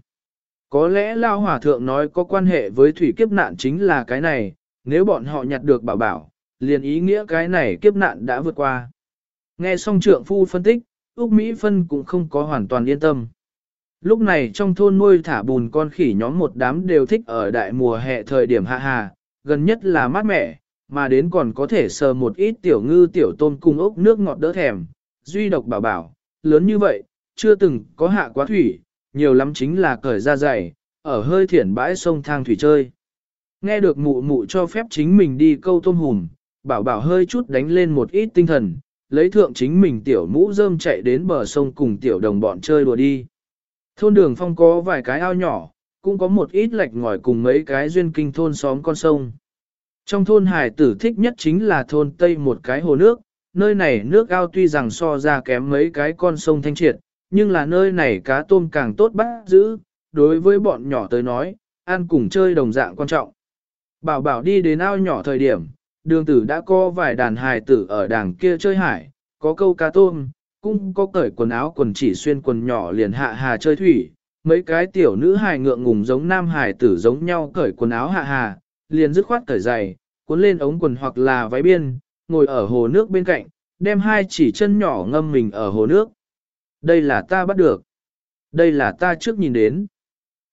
Có lẽ Lao Hòa Thượng nói có quan hệ với thủy kiếp nạn chính là cái này, nếu bọn họ nhặt được bảo bảo, liền ý nghĩa cái này kiếp nạn đã vượt qua. Nghe xong trượng phu phân tích, Úc Mỹ Phân cũng không có hoàn toàn yên tâm. Lúc này trong thôn nuôi thả bùn con khỉ nhóm một đám đều thích ở đại mùa hè thời điểm hạ hà, gần nhất là mát mẻ, mà đến còn có thể sờ một ít tiểu ngư tiểu tôm cùng ốc nước ngọt đỡ thèm, duy độc bảo bảo, lớn như vậy, chưa từng có hạ quá thủy, nhiều lắm chính là cởi ra dày, ở hơi thiển bãi sông thang thủy chơi. Nghe được mụ mụ cho phép chính mình đi câu tôm hùm, bảo bảo hơi chút đánh lên một ít tinh thần, lấy thượng chính mình tiểu mũ rơm chạy đến bờ sông cùng tiểu đồng bọn chơi đùa đi. Thôn đường phong có vài cái ao nhỏ, cũng có một ít lạch ngòi cùng mấy cái duyên kinh thôn xóm con sông. Trong thôn hải tử thích nhất chính là thôn Tây một cái hồ nước, nơi này nước ao tuy rằng so ra kém mấy cái con sông thanh triệt, nhưng là nơi này cá tôm càng tốt bắt giữ, đối với bọn nhỏ tới nói, ăn cùng chơi đồng dạng quan trọng. Bảo bảo đi đến ao nhỏ thời điểm, đường tử đã có vài đàn hài tử ở đàng kia chơi hải, có câu cá tôm, cũng có cởi quần áo quần chỉ xuyên quần nhỏ liền hạ hà chơi thủy, mấy cái tiểu nữ hài ngượng ngùng giống nam hài tử giống nhau cởi quần áo hạ hà, liền dứt khoát cởi giày, cuốn lên ống quần hoặc là váy biên, ngồi ở hồ nước bên cạnh, đem hai chỉ chân nhỏ ngâm mình ở hồ nước. Đây là ta bắt được. Đây là ta trước nhìn đến.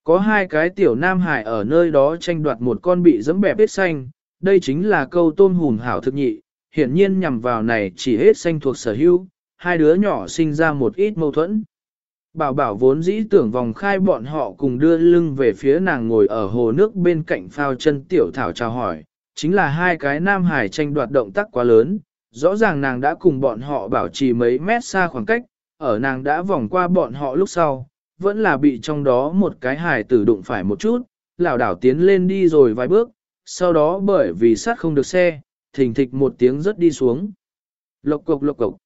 Có hai cái tiểu nam hải ở nơi đó tranh đoạt một con bị dẫm bẹp hết xanh, đây chính là câu tôm hùm hảo thực nhị, hiển nhiên nhằm vào này chỉ hết xanh thuộc sở hữu, hai đứa nhỏ sinh ra một ít mâu thuẫn. Bảo bảo vốn dĩ tưởng vòng khai bọn họ cùng đưa lưng về phía nàng ngồi ở hồ nước bên cạnh phao chân tiểu thảo chào hỏi, chính là hai cái nam hải tranh đoạt động tác quá lớn, rõ ràng nàng đã cùng bọn họ bảo trì mấy mét xa khoảng cách, ở nàng đã vòng qua bọn họ lúc sau, vẫn là bị trong đó một cái hài tử đụng phải một chút, lảo đảo tiến lên đi rồi vài bước, sau đó bởi vì sát không được xe, thình thịch một tiếng rất đi xuống. Lộc cục lộc cục.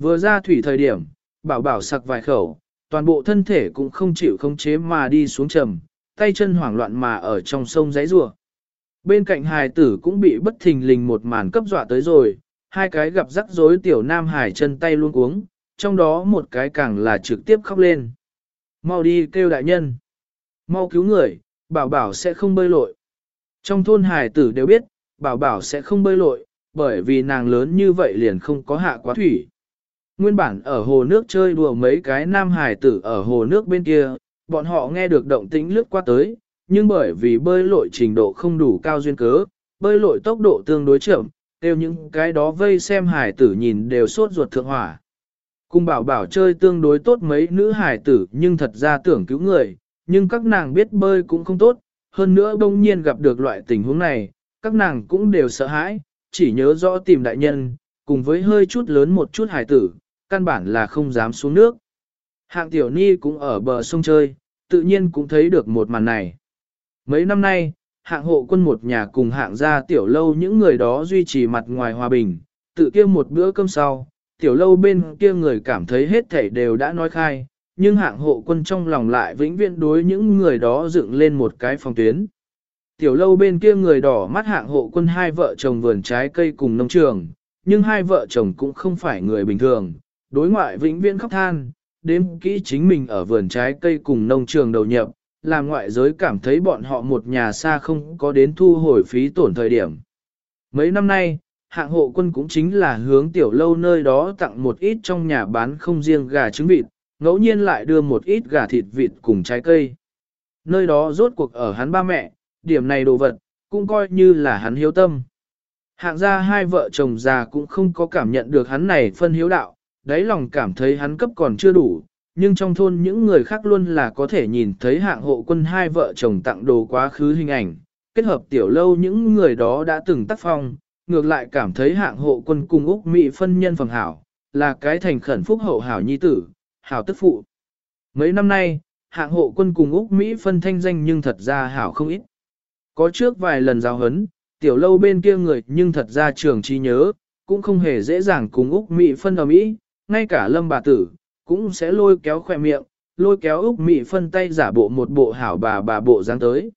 Vừa ra thủy thời điểm, bảo bảo sặc vài khẩu, toàn bộ thân thể cũng không chịu khống chế mà đi xuống trầm, tay chân hoảng loạn mà ở trong sông giấy rùa. Bên cạnh hài tử cũng bị bất thình lình một màn cấp dọa tới rồi, hai cái gặp rắc rối tiểu nam hải chân tay luôn uống, trong đó một cái càng là trực tiếp khóc lên. Mau đi kêu đại nhân. Mau cứu người, bảo bảo sẽ không bơi lội. Trong thôn hài tử đều biết, bảo bảo sẽ không bơi lội, bởi vì nàng lớn như vậy liền không có hạ quá thủy. Nguyên bản ở hồ nước chơi đùa mấy cái nam hài tử ở hồ nước bên kia, bọn họ nghe được động tĩnh lướt qua tới, nhưng bởi vì bơi lội trình độ không đủ cao duyên cớ, bơi lội tốc độ tương đối chậm, đều những cái đó vây xem hài tử nhìn đều sốt ruột thượng hỏa. Cùng bảo bảo chơi tương đối tốt mấy nữ hải tử nhưng thật ra tưởng cứu người, nhưng các nàng biết bơi cũng không tốt, hơn nữa đông nhiên gặp được loại tình huống này, các nàng cũng đều sợ hãi, chỉ nhớ rõ tìm đại nhân, cùng với hơi chút lớn một chút hải tử, căn bản là không dám xuống nước. Hạng tiểu ni cũng ở bờ sông chơi, tự nhiên cũng thấy được một màn này. Mấy năm nay, hạng hộ quân một nhà cùng hạng gia tiểu lâu những người đó duy trì mặt ngoài hòa bình, tự kia một bữa cơm sau, tiểu lâu bên kia người cảm thấy hết thảy đều đã nói khai, nhưng hạng hộ quân trong lòng lại vĩnh viễn đối những người đó dựng lên một cái phòng tuyến. Tiểu lâu bên kia người đỏ mắt hạng hộ quân hai vợ chồng vườn trái cây cùng nông trường, nhưng hai vợ chồng cũng không phải người bình thường, đối ngoại vĩnh viễn khóc than, đếm kỹ chính mình ở vườn trái cây cùng nông trường đầu nhập, làm ngoại giới cảm thấy bọn họ một nhà xa không có đến thu hồi phí tổn thời điểm. Mấy năm nay, hạng hộ quân cũng chính là hướng tiểu lâu nơi đó tặng một ít trong nhà bán không riêng gà trứng vịt, ngẫu nhiên lại đưa một ít gà thịt vịt cùng trái cây. Nơi đó rốt cuộc ở hắn ba mẹ, điểm này đồ vật, cũng coi như là hắn hiếu tâm. Hạng ra hai vợ chồng già cũng không có cảm nhận được hắn này phân hiếu đạo, đáy lòng cảm thấy hắn cấp còn chưa đủ, nhưng trong thôn những người khác luôn là có thể nhìn thấy hạng hộ quân hai vợ chồng tặng đồ quá khứ hình ảnh, kết hợp tiểu lâu những người đó đã từng tác phong, ngược lại cảm thấy hạng hộ quân cùng Úc Mỹ phân nhân phẩm hảo, là cái thành khẩn phúc hậu hảo nhi tử, hảo tức phụ. Mấy năm nay, hạng hộ quân cùng Úc Mỹ phân thanh danh nhưng thật ra hảo không ít. Có trước vài lần giao hấn, tiểu lâu bên kia người nhưng thật ra trường trí nhớ, cũng không hề dễ dàng cùng Úc Mỹ phân ở Mỹ, ngay cả lâm bà tử, cũng sẽ lôi kéo khoe miệng, lôi kéo Úc Mỹ phân tay giả bộ một bộ hảo bà bà bộ dáng tới.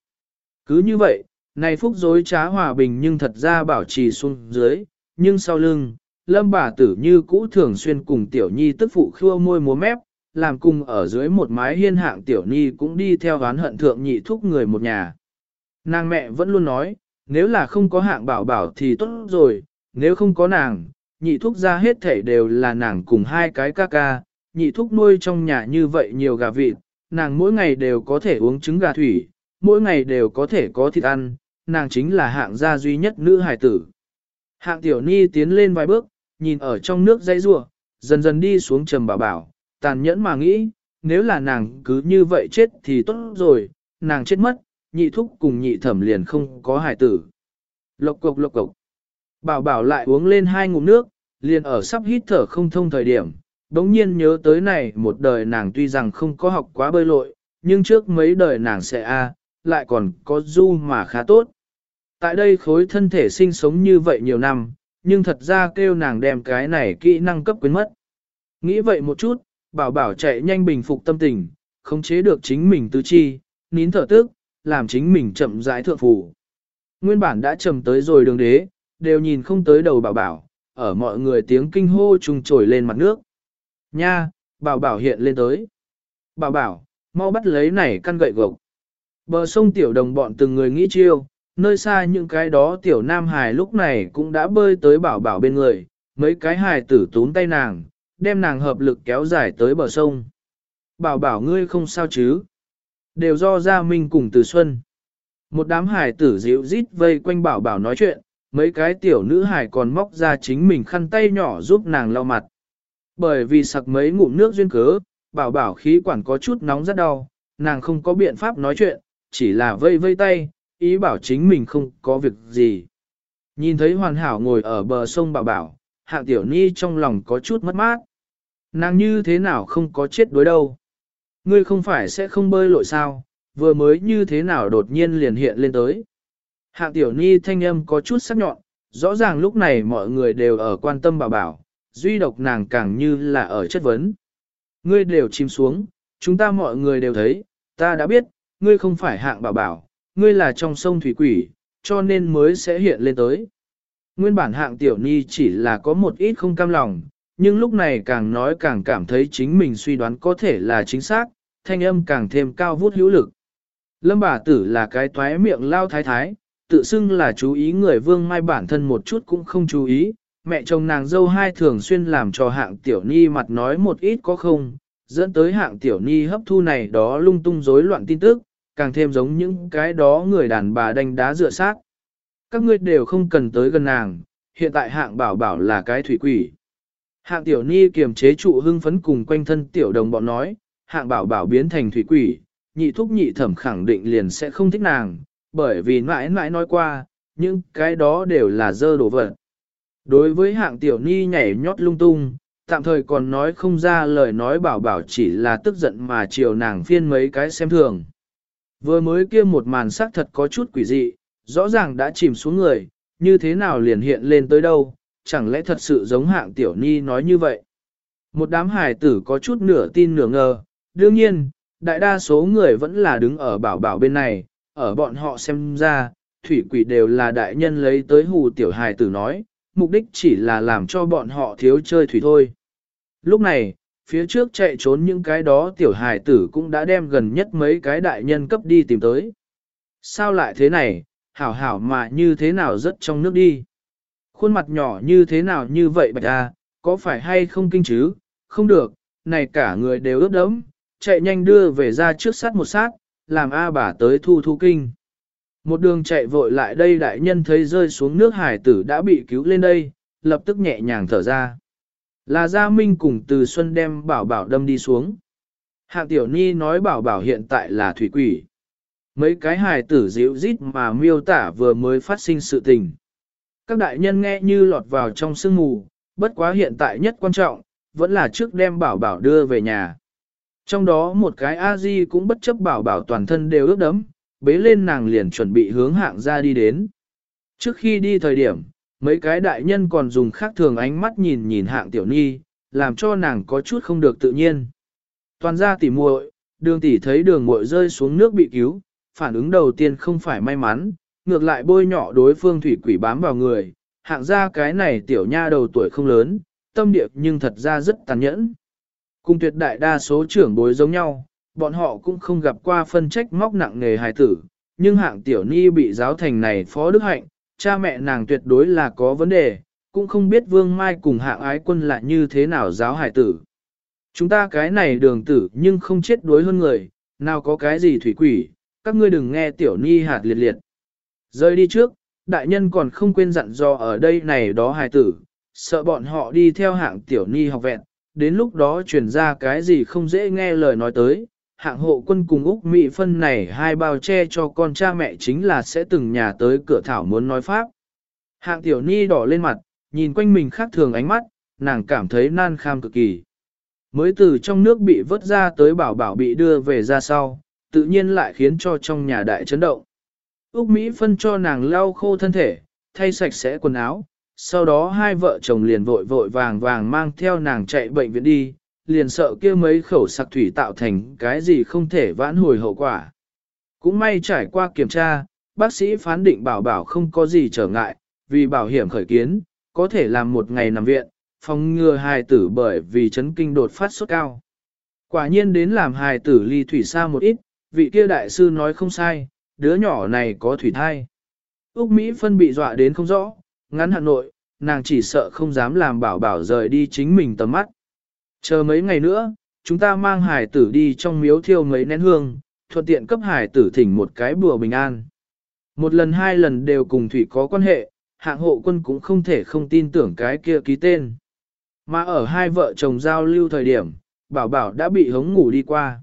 Cứ như vậy, này phúc dối trá hòa bình nhưng thật ra bảo trì xuống dưới, nhưng sau lưng, lâm bà tử như cũ thường xuyên cùng tiểu nhi tức phụ khua môi múa mép, làm cùng ở dưới một mái hiên hạng tiểu nhi cũng đi theo ván hận thượng nhị thúc người một nhà. Nàng mẹ vẫn luôn nói, nếu là không có hạng bảo bảo thì tốt rồi, nếu không có nàng, nhị thúc ra hết thể đều là nàng cùng hai cái ca ca, nhị thúc nuôi trong nhà như vậy nhiều gà vịt, nàng mỗi ngày đều có thể uống trứng gà thủy, mỗi ngày đều có thể có thịt ăn, nàng chính là hạng gia duy nhất nữ hài tử. Hạng tiểu ni tiến lên vài bước, nhìn ở trong nước dãy rua, dần dần đi xuống trầm bảo bảo, tàn nhẫn mà nghĩ, nếu là nàng cứ như vậy chết thì tốt rồi, nàng chết mất, nhị thúc cùng nhị thẩm liền không có hài tử. Lộc cục lộc cục. Bảo bảo lại uống lên hai ngụm nước, liền ở sắp hít thở không thông thời điểm, đống nhiên nhớ tới này một đời nàng tuy rằng không có học quá bơi lội, nhưng trước mấy đời nàng sẽ a lại còn có du mà khá tốt. Tại đây khối thân thể sinh sống như vậy nhiều năm, nhưng thật ra kêu nàng đem cái này kỹ năng cấp quyến mất. Nghĩ vậy một chút, bảo bảo chạy nhanh bình phục tâm tình, khống chế được chính mình tứ chi, nín thở tức, làm chính mình chậm rãi thượng phủ. Nguyên bản đã trầm tới rồi đường đế, đều nhìn không tới đầu bảo bảo, ở mọi người tiếng kinh hô trùng trồi lên mặt nước. Nha, bảo bảo hiện lên tới. Bảo bảo, mau bắt lấy này căn gậy gộc. Bờ sông tiểu đồng bọn từng người nghĩ chiêu, nơi xa những cái đó tiểu nam hài lúc này cũng đã bơi tới bảo bảo bên người, mấy cái hài tử tún tay nàng, đem nàng hợp lực kéo dài tới bờ sông. Bảo bảo ngươi không sao chứ? Đều do Gia Minh cùng Từ Xuân. Một đám hài tử dịu rít vây quanh bảo bảo nói chuyện, mấy cái tiểu nữ hài còn móc ra chính mình khăn tay nhỏ giúp nàng lau mặt. Bởi vì sặc mấy ngụm nước duyên cớ, bảo bảo khí quản có chút nóng rất đau, nàng không có biện pháp nói chuyện, chỉ là vây vây tay, ý bảo chính mình không có việc gì. Nhìn thấy hoàn hảo ngồi ở bờ sông bảo bảo, hạng tiểu ni trong lòng có chút mất mát. Nàng như thế nào không có chết đối đâu. Ngươi không phải sẽ không bơi lội sao, vừa mới như thế nào đột nhiên liền hiện lên tới. Hạng tiểu ni thanh âm có chút sắc nhọn, rõ ràng lúc này mọi người đều ở quan tâm bảo bảo, duy độc nàng càng như là ở chất vấn. Ngươi đều chìm xuống, chúng ta mọi người đều thấy, ta đã biết, ngươi không phải hạng bảo bảo, ngươi là trong sông thủy quỷ, cho nên mới sẽ hiện lên tới. Nguyên bản hạng tiểu ni chỉ là có một ít không cam lòng, nhưng lúc này càng nói càng cảm thấy chính mình suy đoán có thể là chính xác, thanh âm càng thêm cao vút hữu lực. Lâm bà tử là cái toái miệng lao thái thái, tự xưng là chú ý người vương mai bản thân một chút cũng không chú ý, mẹ chồng nàng dâu hai thường xuyên làm cho hạng tiểu ni mặt nói một ít có không, dẫn tới hạng tiểu ni hấp thu này đó lung tung rối loạn tin tức, càng thêm giống những cái đó người đàn bà đánh đá dựa sát. Các ngươi đều không cần tới gần nàng, hiện tại hạng bảo bảo là cái thủy quỷ. Hạng tiểu ni kiềm chế trụ hưng phấn cùng quanh thân tiểu đồng bọn nói, hạng bảo bảo biến thành thủy quỷ, nhị thúc nhị thẩm khẳng định liền sẽ không thích nàng, bởi vì mãi mãi nói qua, những cái đó đều là dơ đồ vật. Đối với hạng tiểu ni nhảy nhót lung tung, tạm thời còn nói không ra lời nói bảo bảo chỉ là tức giận mà chiều nàng phiên mấy cái xem thường. Vừa mới kia một màn sắc thật có chút quỷ dị, rõ ràng đã chìm xuống người, như thế nào liền hiện lên tới đâu, chẳng lẽ thật sự giống hạng tiểu ni nói như vậy. Một đám hài tử có chút nửa tin nửa ngờ, đương nhiên, đại đa số người vẫn là đứng ở bảo bảo bên này, ở bọn họ xem ra, thủy quỷ đều là đại nhân lấy tới hù tiểu hài tử nói, mục đích chỉ là làm cho bọn họ thiếu chơi thủy thôi. Lúc này, phía trước chạy trốn những cái đó tiểu hài tử cũng đã đem gần nhất mấy cái đại nhân cấp đi tìm tới. Sao lại thế này, hảo hảo mà như thế nào rất trong nước đi. Khuôn mặt nhỏ như thế nào như vậy bạch à, có phải hay không kinh chứ, không được, này cả người đều ướt đẫm, chạy nhanh đưa về ra trước sát một sát, làm A bà tới thu thu kinh. Một đường chạy vội lại đây đại nhân thấy rơi xuống nước hải tử đã bị cứu lên đây, lập tức nhẹ nhàng thở ra. Là Gia Minh cùng từ Xuân đem bảo bảo đâm đi xuống. Hạng tiểu ni nói bảo bảo hiện tại là thủy quỷ. Mấy cái hài tử dịu rít mà miêu tả vừa mới phát sinh sự tình. Các đại nhân nghe như lọt vào trong sương mù, bất quá hiện tại nhất quan trọng, vẫn là trước đem bảo bảo đưa về nhà. Trong đó một cái A-di cũng bất chấp bảo bảo toàn thân đều ướt đấm, bế lên nàng liền chuẩn bị hướng hạng ra đi đến. Trước khi đi thời điểm, mấy cái đại nhân còn dùng khác thường ánh mắt nhìn nhìn hạng tiểu ni, làm cho nàng có chút không được tự nhiên. Toàn ra tỉ muội, đường tỉ thấy đường muội rơi xuống nước bị cứu, phản ứng đầu tiên không phải may mắn, ngược lại bôi nhỏ đối phương thủy quỷ bám vào người, hạng ra cái này tiểu nha đầu tuổi không lớn, tâm địa nhưng thật ra rất tàn nhẫn. Cùng tuyệt đại đa số trưởng bối giống nhau, bọn họ cũng không gặp qua phân trách móc nặng nghề hài tử, nhưng hạng tiểu ni bị giáo thành này phó đức hạnh, cha mẹ nàng tuyệt đối là có vấn đề, cũng không biết vương mai cùng hạng ái quân là như thế nào giáo hải tử. Chúng ta cái này đường tử nhưng không chết đối hơn người, nào có cái gì thủy quỷ, các ngươi đừng nghe tiểu ni hạt liệt liệt. Rơi đi trước, đại nhân còn không quên dặn dò ở đây này đó hài tử, sợ bọn họ đi theo hạng tiểu ni học vẹn, đến lúc đó truyền ra cái gì không dễ nghe lời nói tới. Hạng hộ quân cùng Úc Mỹ phân này hai bao che cho con cha mẹ chính là sẽ từng nhà tới cửa thảo muốn nói pháp. Hạng tiểu ni đỏ lên mặt, nhìn quanh mình khác thường ánh mắt, nàng cảm thấy nan kham cực kỳ. Mới từ trong nước bị vớt ra tới bảo bảo bị đưa về ra sau, tự nhiên lại khiến cho trong nhà đại chấn động. Úc Mỹ phân cho nàng lau khô thân thể, thay sạch sẽ quần áo, sau đó hai vợ chồng liền vội vội vàng vàng mang theo nàng chạy bệnh viện đi, liền sợ kia mấy khẩu sặc thủy tạo thành cái gì không thể vãn hồi hậu quả. Cũng may trải qua kiểm tra, bác sĩ phán định bảo bảo không có gì trở ngại, vì bảo hiểm khởi kiến, có thể làm một ngày nằm viện, phòng ngừa hài tử bởi vì chấn kinh đột phát sốt cao. Quả nhiên đến làm hài tử ly thủy xa một ít, vị kia đại sư nói không sai, đứa nhỏ này có thủy thai. Úc Mỹ phân bị dọa đến không rõ, ngắn Hà Nội, nàng chỉ sợ không dám làm bảo bảo rời đi chính mình tầm mắt. Chờ mấy ngày nữa, chúng ta mang hải tử đi trong miếu thiêu mấy nén hương, thuận tiện cấp hải tử thỉnh một cái bùa bình an. Một lần hai lần đều cùng thủy có quan hệ, hạng hộ quân cũng không thể không tin tưởng cái kia ký tên. Mà ở hai vợ chồng giao lưu thời điểm, bảo bảo đã bị hống ngủ đi qua.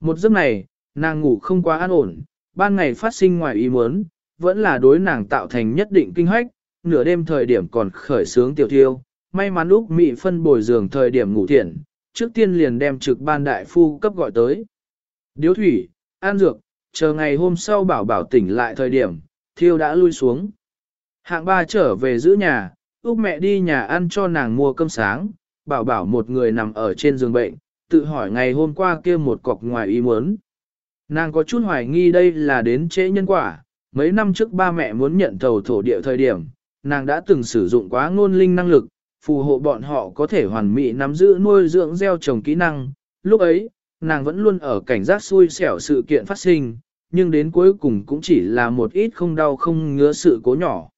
Một giấc này, nàng ngủ không quá an ổn, ban ngày phát sinh ngoài ý muốn, vẫn là đối nàng tạo thành nhất định kinh hoách, nửa đêm thời điểm còn khởi sướng tiểu thiêu, may mắn lúc mị phân bồi giường thời điểm ngủ thiện, trước tiên liền đem trực ban đại phu cấp gọi tới. Điếu thủy, an dược, chờ ngày hôm sau bảo bảo tỉnh lại thời điểm, thiêu đã lui xuống. Hạng ba trở về giữ nhà, Úc mẹ đi nhà ăn cho nàng mua cơm sáng, bảo bảo một người nằm ở trên giường bệnh, tự hỏi ngày hôm qua kia một cọc ngoài ý muốn. Nàng có chút hoài nghi đây là đến trễ nhân quả, mấy năm trước ba mẹ muốn nhận thầu thổ địa thời điểm, nàng đã từng sử dụng quá ngôn linh năng lực, phù hộ bọn họ có thể hoàn mỹ nắm giữ nuôi dưỡng gieo trồng kỹ năng. Lúc ấy, nàng vẫn luôn ở cảnh giác xui xẻo sự kiện phát sinh, nhưng đến cuối cùng cũng chỉ là một ít không đau không ngứa sự cố nhỏ.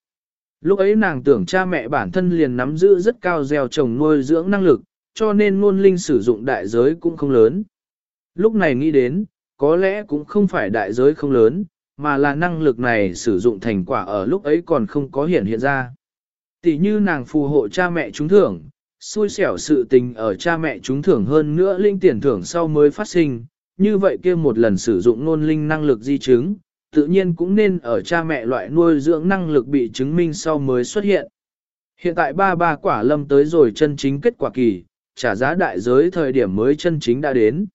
Lúc ấy nàng tưởng cha mẹ bản thân liền nắm giữ rất cao gieo trồng nuôi dưỡng năng lực, cho nên ngôn linh sử dụng đại giới cũng không lớn. Lúc này nghĩ đến, có lẽ cũng không phải đại giới không lớn, mà là năng lực này sử dụng thành quả ở lúc ấy còn không có hiện hiện ra. Tỷ như nàng phù hộ cha mẹ chúng thưởng, xui xẻo sự tình ở cha mẹ chúng thưởng hơn nữa linh tiền thưởng sau mới phát sinh, như vậy kia một lần sử dụng nôn linh năng lực di chứng, tự nhiên cũng nên ở cha mẹ loại nuôi dưỡng năng lực bị chứng minh sau mới xuất hiện. Hiện tại ba ba quả lâm tới rồi chân chính kết quả kỳ, trả giá đại giới thời điểm mới chân chính đã đến.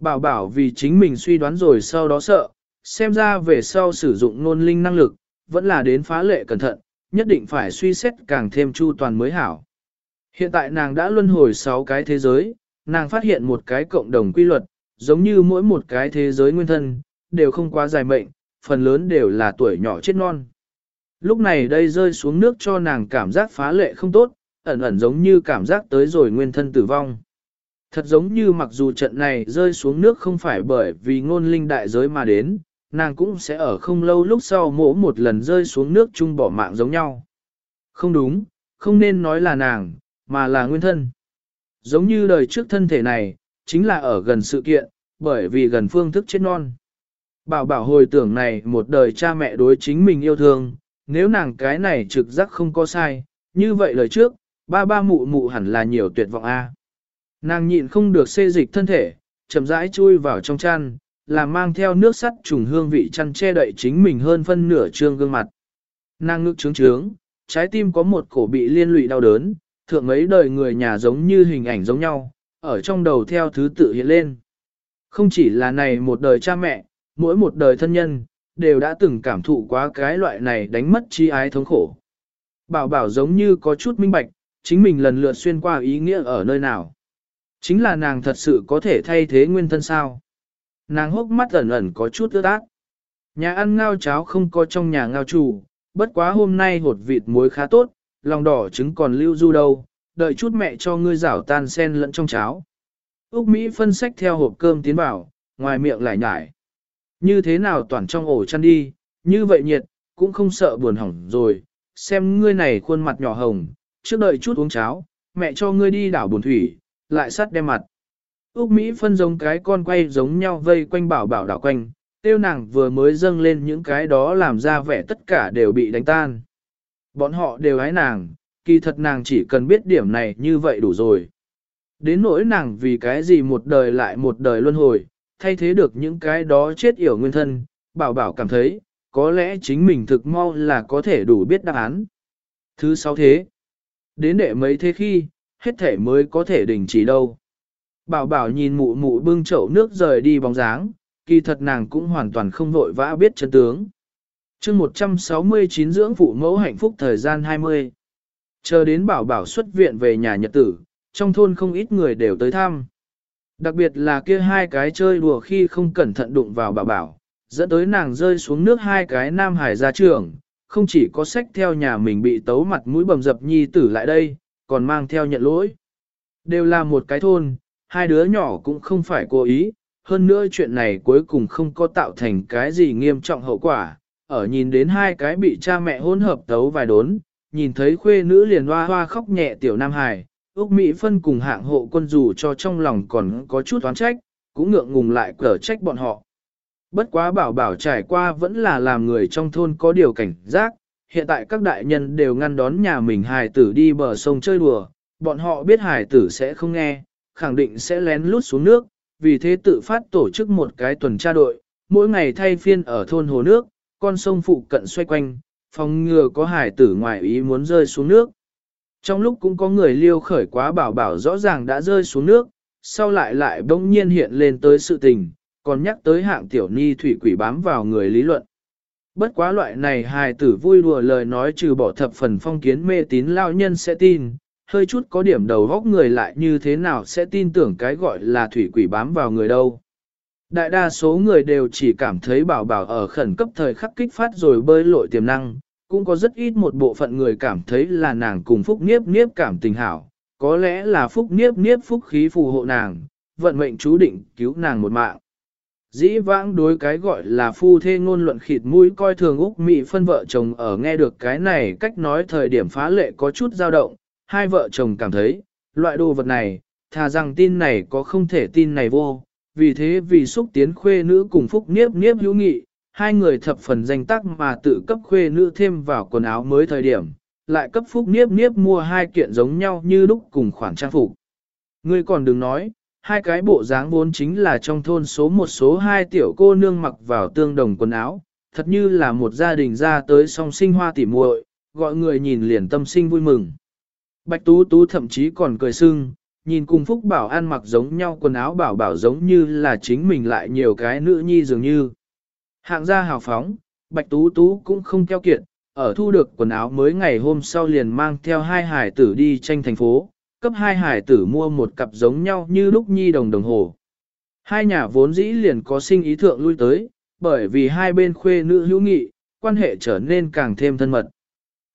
Bảo bảo vì chính mình suy đoán rồi sau đó sợ, xem ra về sau sử dụng nôn linh năng lực, vẫn là đến phá lệ cẩn thận, nhất định phải suy xét càng thêm chu toàn mới hảo. Hiện tại nàng đã luân hồi 6 cái thế giới, nàng phát hiện một cái cộng đồng quy luật, giống như mỗi một cái thế giới nguyên thân, đều không quá dài mệnh, phần lớn đều là tuổi nhỏ chết non. Lúc này đây rơi xuống nước cho nàng cảm giác phá lệ không tốt, ẩn ẩn giống như cảm giác tới rồi nguyên thân tử vong. Thật giống như mặc dù trận này rơi xuống nước không phải bởi vì ngôn linh đại giới mà đến, nàng cũng sẽ ở không lâu lúc sau mỗ một lần rơi xuống nước chung bỏ mạng giống nhau. Không đúng, không nên nói là nàng, mà là nguyên thân. Giống như đời trước thân thể này, chính là ở gần sự kiện, bởi vì gần phương thức chết non. Bảo bảo hồi tưởng này một đời cha mẹ đối chính mình yêu thương, nếu nàng cái này trực giác không có sai, như vậy lời trước, ba ba mụ mụ hẳn là nhiều tuyệt vọng a. Nàng nhịn không được xê dịch thân thể, chậm rãi chui vào trong chăn, là mang theo nước sắt trùng hương vị chăn che đậy chính mình hơn phân nửa trương gương mặt. Nàng ngực trướng trướng, trái tim có một cổ bị liên lụy đau đớn, thượng mấy đời người nhà giống như hình ảnh giống nhau, ở trong đầu theo thứ tự hiện lên. Không chỉ là này một đời cha mẹ, mỗi một đời thân nhân, đều đã từng cảm thụ quá cái loại này đánh mất chi ái thống khổ. Bảo bảo giống như có chút minh bạch, chính mình lần lượt xuyên qua ý nghĩa ở nơi nào. Chính là nàng thật sự có thể thay thế nguyên thân sao. Nàng hốc mắt ẩn ẩn có chút ướt át. Nhà ăn ngao cháo không có trong nhà ngao chủ, bất quá hôm nay hột vịt muối khá tốt, lòng đỏ trứng còn lưu du đâu, đợi chút mẹ cho ngươi rảo tan sen lẫn trong cháo. Úc Mỹ phân sách theo hộp cơm tiến vào, ngoài miệng lại nhải. Như thế nào toàn trong ổ chăn đi, như vậy nhiệt, cũng không sợ buồn hỏng rồi, xem ngươi này khuôn mặt nhỏ hồng, trước đợi chút uống cháo, mẹ cho ngươi đi đảo buồn thủy, lại sắt đem mặt. Úc Mỹ phân giống cái con quay giống nhau vây quanh bảo bảo đảo quanh, tiêu nàng vừa mới dâng lên những cái đó làm ra vẻ tất cả đều bị đánh tan. Bọn họ đều hái nàng, kỳ thật nàng chỉ cần biết điểm này như vậy đủ rồi. Đến nỗi nàng vì cái gì một đời lại một đời luân hồi, thay thế được những cái đó chết yểu nguyên thân, bảo bảo cảm thấy, có lẽ chính mình thực mau là có thể đủ biết đáp án. Thứ sáu thế, đến đệ mấy thế khi, hết thể mới có thể đình chỉ đâu. Bảo bảo nhìn mụ mụ bưng chậu nước rời đi bóng dáng, kỳ thật nàng cũng hoàn toàn không vội vã biết chân tướng. chương 169 dưỡng phụ mẫu hạnh phúc thời gian 20. Chờ đến bảo bảo xuất viện về nhà nhật tử, trong thôn không ít người đều tới thăm. Đặc biệt là kia hai cái chơi đùa khi không cẩn thận đụng vào bảo bảo, dẫn tới nàng rơi xuống nước hai cái nam hải ra trường, không chỉ có sách theo nhà mình bị tấu mặt mũi bầm dập nhi tử lại đây, còn mang theo nhận lỗi. Đều là một cái thôn, hai đứa nhỏ cũng không phải cố ý, hơn nữa chuyện này cuối cùng không có tạo thành cái gì nghiêm trọng hậu quả, ở nhìn đến hai cái bị cha mẹ hôn hợp tấu vài đốn, nhìn thấy khuê nữ liền hoa hoa khóc nhẹ tiểu Nam Hải, Úc Mỹ phân cùng hạng hộ quân dù cho trong lòng còn có chút oán trách, cũng ngượng ngùng lại cở trách bọn họ. Bất quá bảo bảo trải qua vẫn là làm người trong thôn có điều cảnh giác, hiện tại các đại nhân đều ngăn đón nhà mình hài tử đi bờ sông chơi đùa, bọn họ biết hài tử sẽ không nghe, khẳng định sẽ lén lút xuống nước, vì thế tự phát tổ chức một cái tuần tra đội, mỗi ngày thay phiên ở thôn hồ nước, con sông phụ cận xoay quanh, phòng ngừa có hải tử ngoài ý muốn rơi xuống nước. Trong lúc cũng có người liêu khởi quá bảo bảo rõ ràng đã rơi xuống nước, sau lại lại bỗng nhiên hiện lên tới sự tình, còn nhắc tới hạng tiểu ni thủy quỷ bám vào người lý luận. Bất quá loại này hài tử vui đùa lời nói trừ bỏ thập phần phong kiến mê tín lao nhân sẽ tin, hơi chút có điểm đầu góc người lại như thế nào sẽ tin tưởng cái gọi là thủy quỷ bám vào người đâu. Đại đa số người đều chỉ cảm thấy bảo bảo ở khẩn cấp thời khắc kích phát rồi bơi lội tiềm năng, cũng có rất ít một bộ phận người cảm thấy là nàng cùng phúc niếp niếp cảm tình hảo, có lẽ là phúc niếp niếp phúc khí phù hộ nàng, vận mệnh chú định cứu nàng một mạng. Dĩ vãng đối cái gọi là phu thê ngôn luận khịt mũi coi thường Úc Mỹ phân vợ chồng ở nghe được cái này cách nói thời điểm phá lệ có chút dao động, hai vợ chồng cảm thấy, loại đồ vật này, thà rằng tin này có không thể tin này vô, vì thế vì xúc tiến khuê nữ cùng phúc niếp niếp hữu nghị, hai người thập phần danh tác mà tự cấp khuê nữ thêm vào quần áo mới thời điểm, lại cấp phúc niếp niếp mua hai kiện giống nhau như lúc cùng khoản trang phục. Ngươi còn đừng nói, hai cái bộ dáng vốn chính là trong thôn số một số hai tiểu cô nương mặc vào tương đồng quần áo, thật như là một gia đình ra tới song sinh hoa tỉ muội, gọi người nhìn liền tâm sinh vui mừng. Bạch Tú Tú thậm chí còn cười sưng, nhìn cùng Phúc Bảo ăn mặc giống nhau quần áo bảo bảo giống như là chính mình lại nhiều cái nữ nhi dường như. Hạng gia hào phóng, Bạch Tú Tú cũng không keo kiệt, ở thu được quần áo mới ngày hôm sau liền mang theo hai hải tử đi tranh thành phố, cấp hai hải tử mua một cặp giống nhau như lúc nhi đồng đồng hồ. Hai nhà vốn dĩ liền có sinh ý thượng lui tới, bởi vì hai bên khuê nữ hữu nghị, quan hệ trở nên càng thêm thân mật.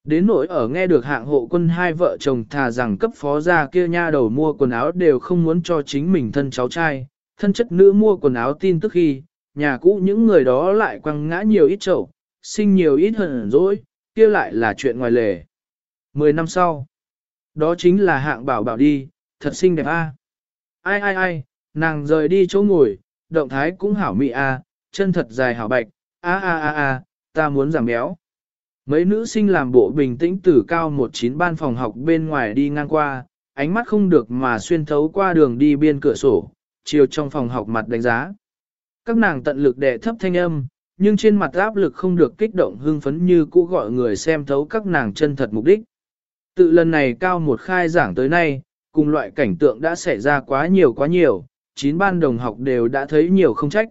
Đến nỗi ở nghe được hạng hộ quân hai vợ chồng thà rằng cấp phó gia kia nha đầu mua quần áo đều không muốn cho chính mình thân cháu trai, thân chất nữ mua quần áo tin tức khi, nhà cũ những người đó lại quăng ngã nhiều ít chậu, sinh nhiều ít hận dỗi, kia lại là chuyện ngoài lề. Mười năm sau, đó chính là hạng bảo bảo đi, thật xinh đẹp a. Ai ai ai, nàng rời đi chỗ ngồi, động thái cũng hảo mị a, chân thật dài hảo bạch, a a a a, ta muốn giảm béo. Mấy nữ sinh làm bộ bình tĩnh từ cao một chín ban phòng học bên ngoài đi ngang qua, ánh mắt không được mà xuyên thấu qua đường đi biên cửa sổ, chiều trong phòng học mặt đánh giá. Các nàng tận lực đè thấp thanh âm, nhưng trên mặt áp lực không được kích động hưng phấn như cũ gọi người xem thấu các nàng chân thật mục đích. Tự lần này cao một khai giảng tới nay, cùng loại cảnh tượng đã xảy ra quá nhiều quá nhiều, chín ban đồng học đều đã thấy nhiều không trách.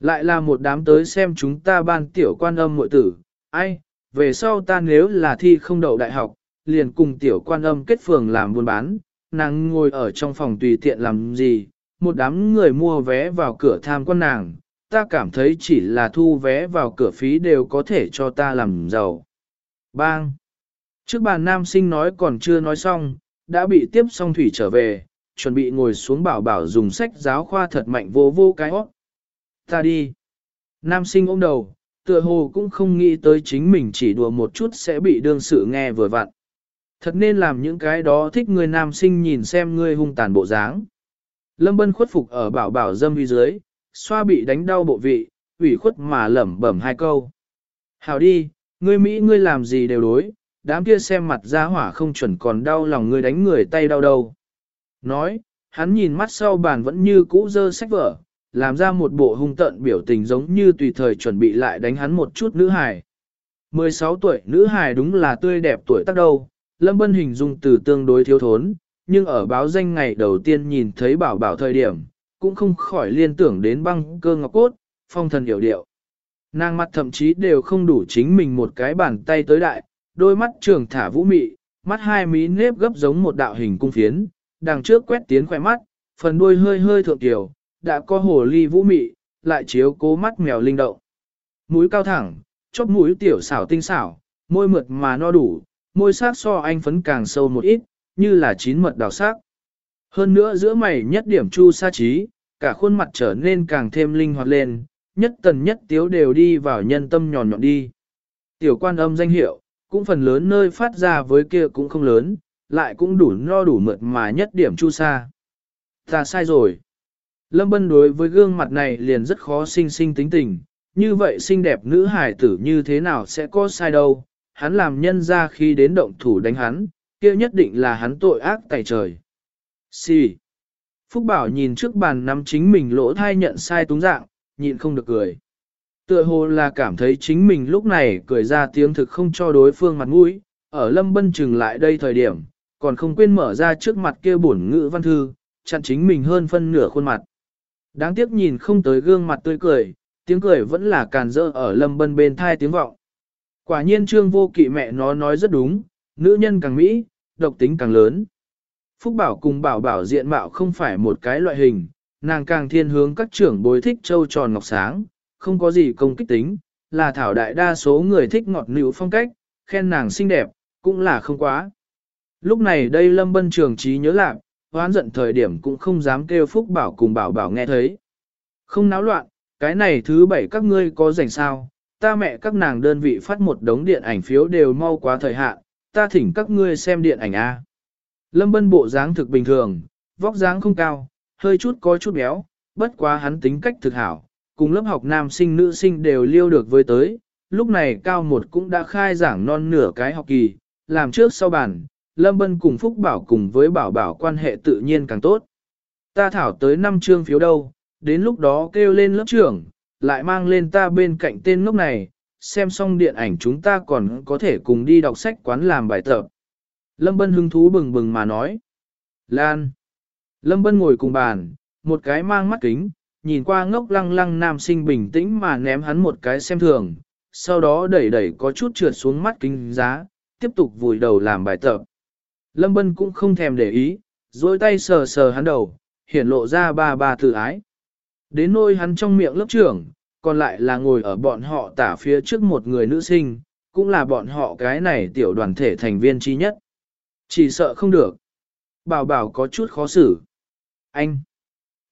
Lại là một đám tới xem chúng ta ban tiểu quan âm muội tử, ai, về sau ta nếu là thi không đậu đại học, liền cùng tiểu quan âm kết phường làm buôn bán, nàng ngồi ở trong phòng tùy tiện làm gì, một đám người mua vé vào cửa tham quan nàng, ta cảm thấy chỉ là thu vé vào cửa phí đều có thể cho ta làm giàu. Bang! Trước bàn nam sinh nói còn chưa nói xong, đã bị tiếp xong thủy trở về, chuẩn bị ngồi xuống bảo bảo dùng sách giáo khoa thật mạnh vô vô cái óc. Ta đi! Nam sinh ôm đầu, tựa hồ cũng không nghĩ tới chính mình chỉ đùa một chút sẽ bị đương sự nghe vừa vặn. Thật nên làm những cái đó thích người nam sinh nhìn xem ngươi hung tàn bộ dáng. Lâm Bân khuất phục ở bảo bảo dâm vi dưới, xoa bị đánh đau bộ vị, ủy khuất mà lẩm bẩm hai câu. Hào đi, ngươi Mỹ ngươi làm gì đều đối, đám kia xem mặt ra hỏa không chuẩn còn đau lòng ngươi đánh người tay đau đầu. Nói, hắn nhìn mắt sau bàn vẫn như cũ dơ sách vở, làm ra một bộ hung tận biểu tình giống như tùy thời chuẩn bị lại đánh hắn một chút nữ hài. 16 tuổi nữ hài đúng là tươi đẹp tuổi tác đâu, Lâm Bân hình dung từ tương đối thiếu thốn, nhưng ở báo danh ngày đầu tiên nhìn thấy bảo bảo thời điểm, cũng không khỏi liên tưởng đến băng cơ ngọc cốt, phong thần hiểu điệu. Nàng mặt thậm chí đều không đủ chính mình một cái bàn tay tới đại, đôi mắt trường thả vũ mị, mắt hai mí nếp gấp giống một đạo hình cung phiến, đằng trước quét tiến khỏe mắt, phần đuôi hơi hơi thượng tiểu, đã có hồ ly vũ mị, lại chiếu cố mắt mèo linh động. Mũi cao thẳng, chóp mũi tiểu xảo tinh xảo, môi mượt mà no đủ, môi sắc so anh phấn càng sâu một ít, như là chín mật đào sắc. Hơn nữa giữa mày nhất điểm chu sa trí, cả khuôn mặt trở nên càng thêm linh hoạt lên, nhất tần nhất tiếu đều đi vào nhân tâm nhọn nhọn đi. Tiểu quan âm danh hiệu, cũng phần lớn nơi phát ra với kia cũng không lớn, lại cũng đủ no đủ mượt mà nhất điểm chu sa. Ta sai rồi. Lâm Bân đối với gương mặt này liền rất khó sinh sinh tính tình, như vậy xinh đẹp nữ hải tử như thế nào sẽ có sai đâu, hắn làm nhân ra khi đến động thủ đánh hắn, kia nhất định là hắn tội ác tại trời. Xì. Phúc Bảo nhìn trước bàn nắm chính mình lỗ thai nhận sai túng dạng, nhịn không được cười. Tựa hồ là cảm thấy chính mình lúc này cười ra tiếng thực không cho đối phương mặt mũi, ở Lâm Bân chừng lại đây thời điểm, còn không quên mở ra trước mặt kia bổn ngữ văn thư, chặn chính mình hơn phân nửa khuôn mặt. Đáng tiếc nhìn không tới gương mặt tươi cười, tiếng cười vẫn là càn rỡ ở Lâm Bân bên thai tiếng vọng. Quả nhiên trương vô kỵ mẹ nó nói rất đúng, nữ nhân càng mỹ, độc tính càng lớn. Phúc Bảo cùng Bảo Bảo diện mạo không phải một cái loại hình, nàng càng thiên hướng các trưởng bối thích châu tròn ngọc sáng, không có gì công kích tính, là thảo đại đa số người thích ngọt nữ phong cách, khen nàng xinh đẹp, cũng là không quá. Lúc này đây Lâm Bân trường trí nhớ lạc, hoán giận thời điểm cũng không dám kêu Phúc Bảo cùng Bảo Bảo nghe thấy. Không náo loạn, Cái này thứ bảy các ngươi có rảnh sao, ta mẹ các nàng đơn vị phát một đống điện ảnh phiếu đều mau quá thời hạn, ta thỉnh các ngươi xem điện ảnh A. Lâm Bân bộ dáng thực bình thường, vóc dáng không cao, hơi chút có chút béo, bất quá hắn tính cách thực hảo, cùng lớp học nam sinh nữ sinh đều liêu được với tới, lúc này cao một cũng đã khai giảng non nửa cái học kỳ, làm trước sau bàn, Lâm Bân cùng Phúc Bảo cùng với Bảo Bảo quan hệ tự nhiên càng tốt. Ta thảo tới năm chương phiếu đâu, đến lúc đó kêu lên lớp trưởng, lại mang lên ta bên cạnh tên ngốc này, xem xong điện ảnh chúng ta còn có thể cùng đi đọc sách quán làm bài tập. Lâm Bân hứng thú bừng bừng mà nói. Lan. Lâm Bân ngồi cùng bàn, một cái mang mắt kính, nhìn qua ngốc lăng lăng nam sinh bình tĩnh mà ném hắn một cái xem thường, sau đó đẩy đẩy có chút trượt xuống mắt kính giá, tiếp tục vùi đầu làm bài tập. Lâm Bân cũng không thèm để ý, dối tay sờ sờ hắn đầu, hiển lộ ra ba ba tự ái. Đến nôi hắn trong miệng lớp trưởng, còn lại là ngồi ở bọn họ tả phía trước một người nữ sinh, cũng là bọn họ cái này tiểu đoàn thể thành viên chi nhất. Chỉ sợ không được. Bảo bảo có chút khó xử. Anh!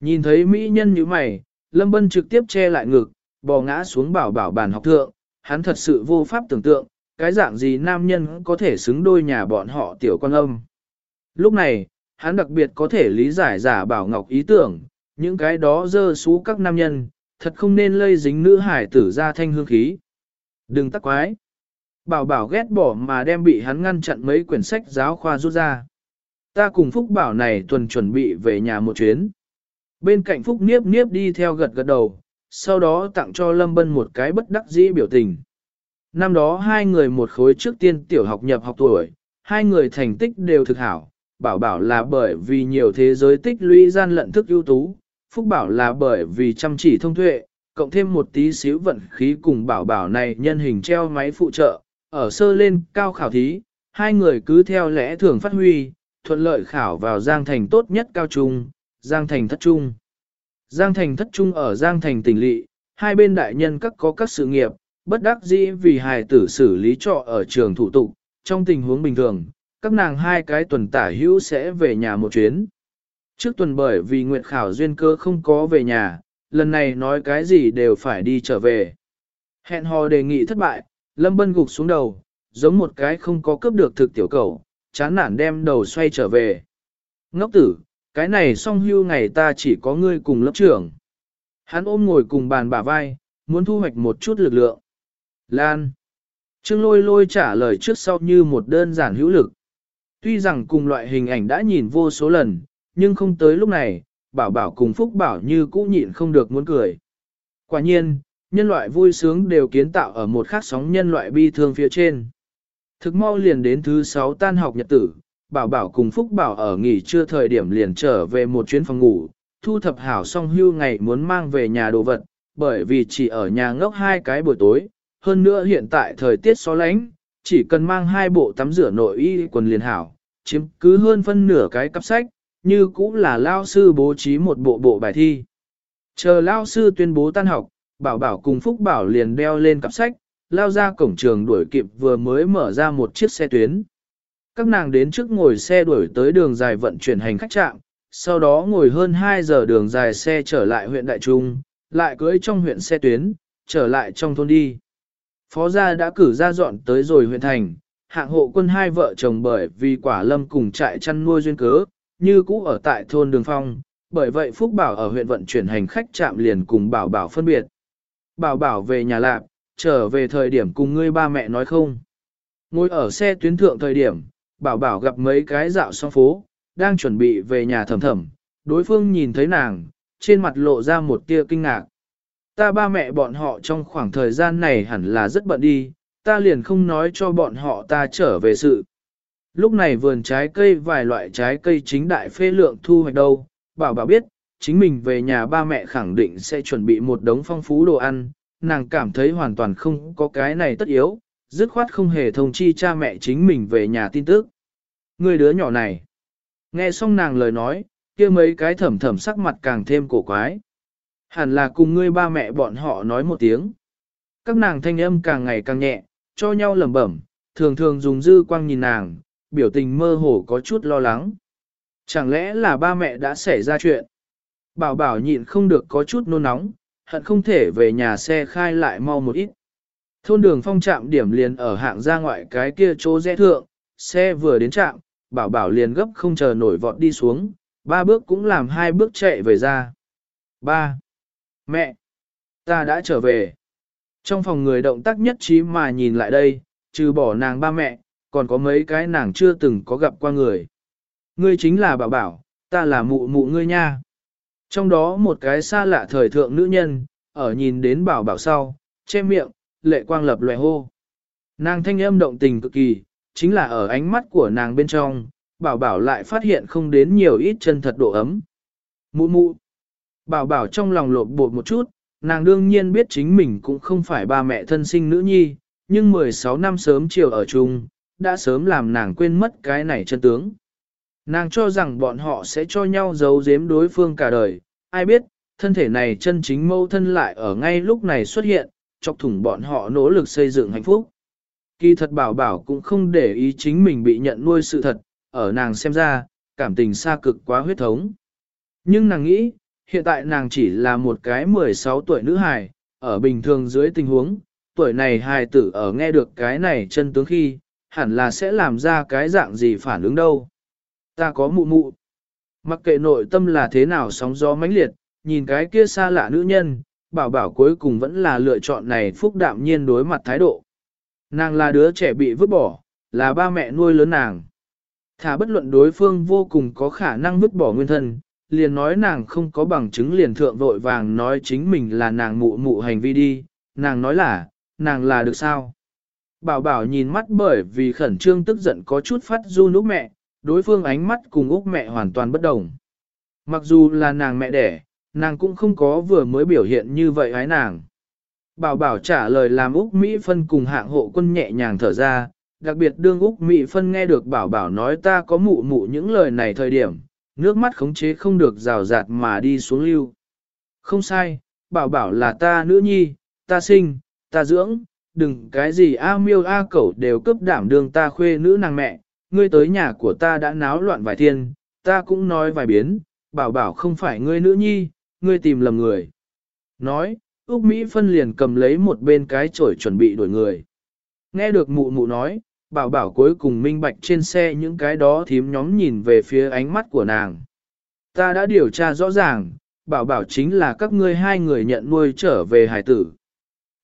Nhìn thấy mỹ nhân như mày, Lâm Bân trực tiếp che lại ngực, bò ngã xuống bảo bảo bàn học thượng, hắn thật sự vô pháp tưởng tượng, cái dạng gì nam nhân có thể xứng đôi nhà bọn họ tiểu quan âm. Lúc này, hắn đặc biệt có thể lý giải giả bảo ngọc ý tưởng, những cái đó dơ xú các nam nhân, thật không nên lây dính nữ hải tử ra thanh hương khí. Đừng tắc quái. Bảo bảo ghét bỏ mà đem bị hắn ngăn chặn mấy quyển sách giáo khoa rút ra. Ta cùng Phúc Bảo này tuần chuẩn bị về nhà một chuyến. Bên cạnh Phúc Niếp Niếp đi theo gật gật đầu, sau đó tặng cho Lâm Bân một cái bất đắc dĩ biểu tình. Năm đó hai người một khối trước tiên tiểu học nhập học tuổi, hai người thành tích đều thực hảo, bảo bảo là bởi vì nhiều thế giới tích lũy gian lận thức ưu tú, phúc bảo là bởi vì chăm chỉ thông tuệ, cộng thêm một tí xíu vận khí cùng bảo bảo này nhân hình treo máy phụ trợ, ở sơ lên cao khảo thí, hai người cứ theo lẽ thường phát huy, thuận lợi khảo vào Giang Thành tốt nhất cao trung, Giang Thành thất trung. Giang Thành thất trung ở Giang Thành tỉnh lỵ, hai bên đại nhân các có các sự nghiệp, bất đắc dĩ vì hài tử xử lý trọ ở trường thủ tục, trong tình huống bình thường, các nàng hai cái tuần tả hữu sẽ về nhà một chuyến. Trước tuần bởi vì nguyện khảo duyên cơ không có về nhà, lần này nói cái gì đều phải đi trở về. Hẹn hò đề nghị thất bại, Lâm Bân gục xuống đầu, giống một cái không có cướp được thực tiểu cầu, chán nản đem đầu xoay trở về. Ngốc tử, cái này song hưu ngày ta chỉ có ngươi cùng lớp trưởng. Hắn ôm ngồi cùng bàn bả vai, muốn thu hoạch một chút lực lượng. Lan. Trương lôi lôi trả lời trước sau như một đơn giản hữu lực. Tuy rằng cùng loại hình ảnh đã nhìn vô số lần, nhưng không tới lúc này, bảo bảo cùng phúc bảo như cũ nhịn không được muốn cười. Quả nhiên, nhân loại vui sướng đều kiến tạo ở một khắc sóng nhân loại bi thương phía trên. Thực mau liền đến thứ 6 tan học nhật tử, bảo bảo cùng phúc bảo ở nghỉ trưa thời điểm liền trở về một chuyến phòng ngủ, thu thập hảo xong hưu ngày muốn mang về nhà đồ vật, bởi vì chỉ ở nhà ngốc hai cái buổi tối, hơn nữa hiện tại thời tiết xó lánh, chỉ cần mang hai bộ tắm rửa nội y quần liền hảo, chiếm cứ hơn phân nửa cái cặp sách, như cũng là lao sư bố trí một bộ bộ bài thi. Chờ lao sư tuyên bố tan học, bảo bảo cùng Phúc Bảo liền đeo lên cặp sách, lao ra cổng trường đuổi kịp vừa mới mở ra một chiếc xe tuyến. Các nàng đến trước ngồi xe đuổi tới đường dài vận chuyển hành khách trạm, sau đó ngồi hơn 2 giờ đường dài xe trở lại huyện Đại Trung, lại cưới trong huyện xe tuyến, trở lại trong thôn đi. Phó gia đã cử ra dọn tới rồi huyện thành, hạng hộ quân hai vợ chồng bởi vì quả lâm cùng trại chăn nuôi duyên cớ, như cũ ở tại thôn Đường Phong, bởi vậy Phúc Bảo ở huyện vận chuyển hành khách chạm liền cùng Bảo Bảo phân biệt. Bảo Bảo về nhà lạp, trở về thời điểm cùng ngươi ba mẹ nói không. Ngồi ở xe tuyến thượng thời điểm, Bảo Bảo gặp mấy cái dạo xong phố, đang chuẩn bị về nhà thầm thầm, đối phương nhìn thấy nàng, trên mặt lộ ra một tia kinh ngạc. Ta ba mẹ bọn họ trong khoảng thời gian này hẳn là rất bận đi, ta liền không nói cho bọn họ ta trở về sự. Lúc này vườn trái cây vài loại trái cây chính đại phê lượng thu hoạch đâu, bảo bảo biết, chính mình về nhà ba mẹ khẳng định sẽ chuẩn bị một đống phong phú đồ ăn, nàng cảm thấy hoàn toàn không có cái này tất yếu, dứt khoát không hề thông chi cha mẹ chính mình về nhà tin tức. Người đứa nhỏ này, nghe xong nàng lời nói, kia mấy cái thầm thầm sắc mặt càng thêm cổ quái. Hẳn là cùng ngươi ba mẹ bọn họ nói một tiếng. Các nàng thanh âm càng ngày càng nhẹ, cho nhau lẩm bẩm, thường thường dùng dư quang nhìn nàng, biểu tình mơ hồ có chút lo lắng. Chẳng lẽ là ba mẹ đã xảy ra chuyện? Bảo bảo nhịn không được có chút nôn nóng, hận không thể về nhà xe khai lại mau một ít. Thôn đường phong trạm điểm liền ở hạng ra ngoại cái kia chỗ rẽ thượng, xe vừa đến trạm, bảo bảo liền gấp không chờ nổi vọt đi xuống, ba bước cũng làm hai bước chạy về ra. Ba. Mẹ. Ta đã trở về. Trong phòng người động tác nhất trí mà nhìn lại đây, trừ bỏ nàng ba mẹ, còn có mấy cái nàng chưa từng có gặp qua người. Ngươi chính là bảo bảo, ta là mụ mụ ngươi nha. Trong đó một cái xa lạ thời thượng nữ nhân, ở nhìn đến bảo bảo sau, che miệng, lệ quang lập loè hô. Nàng thanh âm động tình cực kỳ, chính là ở ánh mắt của nàng bên trong, bảo bảo lại phát hiện không đến nhiều ít chân thật độ ấm. Mụ mụ. Bảo bảo trong lòng lộn bột một chút, nàng đương nhiên biết chính mình cũng không phải ba mẹ thân sinh nữ nhi, nhưng 16 năm sớm chiều ở chung, đã sớm làm nàng quên mất cái này chân tướng. Nàng cho rằng bọn họ sẽ cho nhau giấu giếm đối phương cả đời, ai biết, thân thể này chân chính mâu thân lại ở ngay lúc này xuất hiện, chọc thủng bọn họ nỗ lực xây dựng hạnh phúc. Kỳ thật bảo bảo cũng không để ý chính mình bị nhận nuôi sự thật, ở nàng xem ra, cảm tình xa cực quá huyết thống. Nhưng nàng nghĩ, hiện tại nàng chỉ là một cái 16 tuổi nữ hài, ở bình thường dưới tình huống, tuổi này hài tử ở nghe được cái này chân tướng khi, hẳn là sẽ làm ra cái dạng gì phản ứng đâu. Ta có mụ mụ. Mặc kệ nội tâm là thế nào sóng gió mãnh liệt, nhìn cái kia xa lạ nữ nhân, bảo bảo cuối cùng vẫn là lựa chọn này phúc đạm nhiên đối mặt thái độ. Nàng là đứa trẻ bị vứt bỏ, là ba mẹ nuôi lớn nàng. Thả bất luận đối phương vô cùng có khả năng vứt bỏ nguyên thân, liền nói nàng không có bằng chứng liền thượng vội vàng nói chính mình là nàng mụ mụ hành vi đi, nàng nói là, nàng là được sao. Bảo bảo nhìn mắt bởi vì khẩn trương tức giận có chút phát run úc mẹ, đối phương ánh mắt cùng úc mẹ hoàn toàn bất đồng. Mặc dù là nàng mẹ đẻ, nàng cũng không có vừa mới biểu hiện như vậy ái nàng. Bảo bảo trả lời làm Úc Mỹ Phân cùng hạng hộ quân nhẹ nhàng thở ra, đặc biệt đương Úc Mỹ Phân nghe được bảo bảo nói ta có mụ mụ những lời này thời điểm, nước mắt khống chế không được rào rạt mà đi xuống lưu. Không sai, bảo bảo là ta nữ nhi, ta sinh, ta dưỡng, đừng cái gì a miêu a cẩu đều cướp đảm đương ta khuê nữ nàng mẹ, ngươi tới nhà của ta đã náo loạn vài thiên, ta cũng nói vài biến, bảo bảo không phải ngươi nữ nhi, ngươi tìm lầm người. Nói, Úc Mỹ phân liền cầm lấy một bên cái chổi chuẩn bị đuổi người. Nghe được mụ mụ nói, bảo bảo cuối cùng minh bạch trên xe những cái đó thím nhóm nhìn về phía ánh mắt của nàng. Ta đã điều tra rõ ràng, bảo bảo chính là các ngươi hai người nhận nuôi trở về hải tử.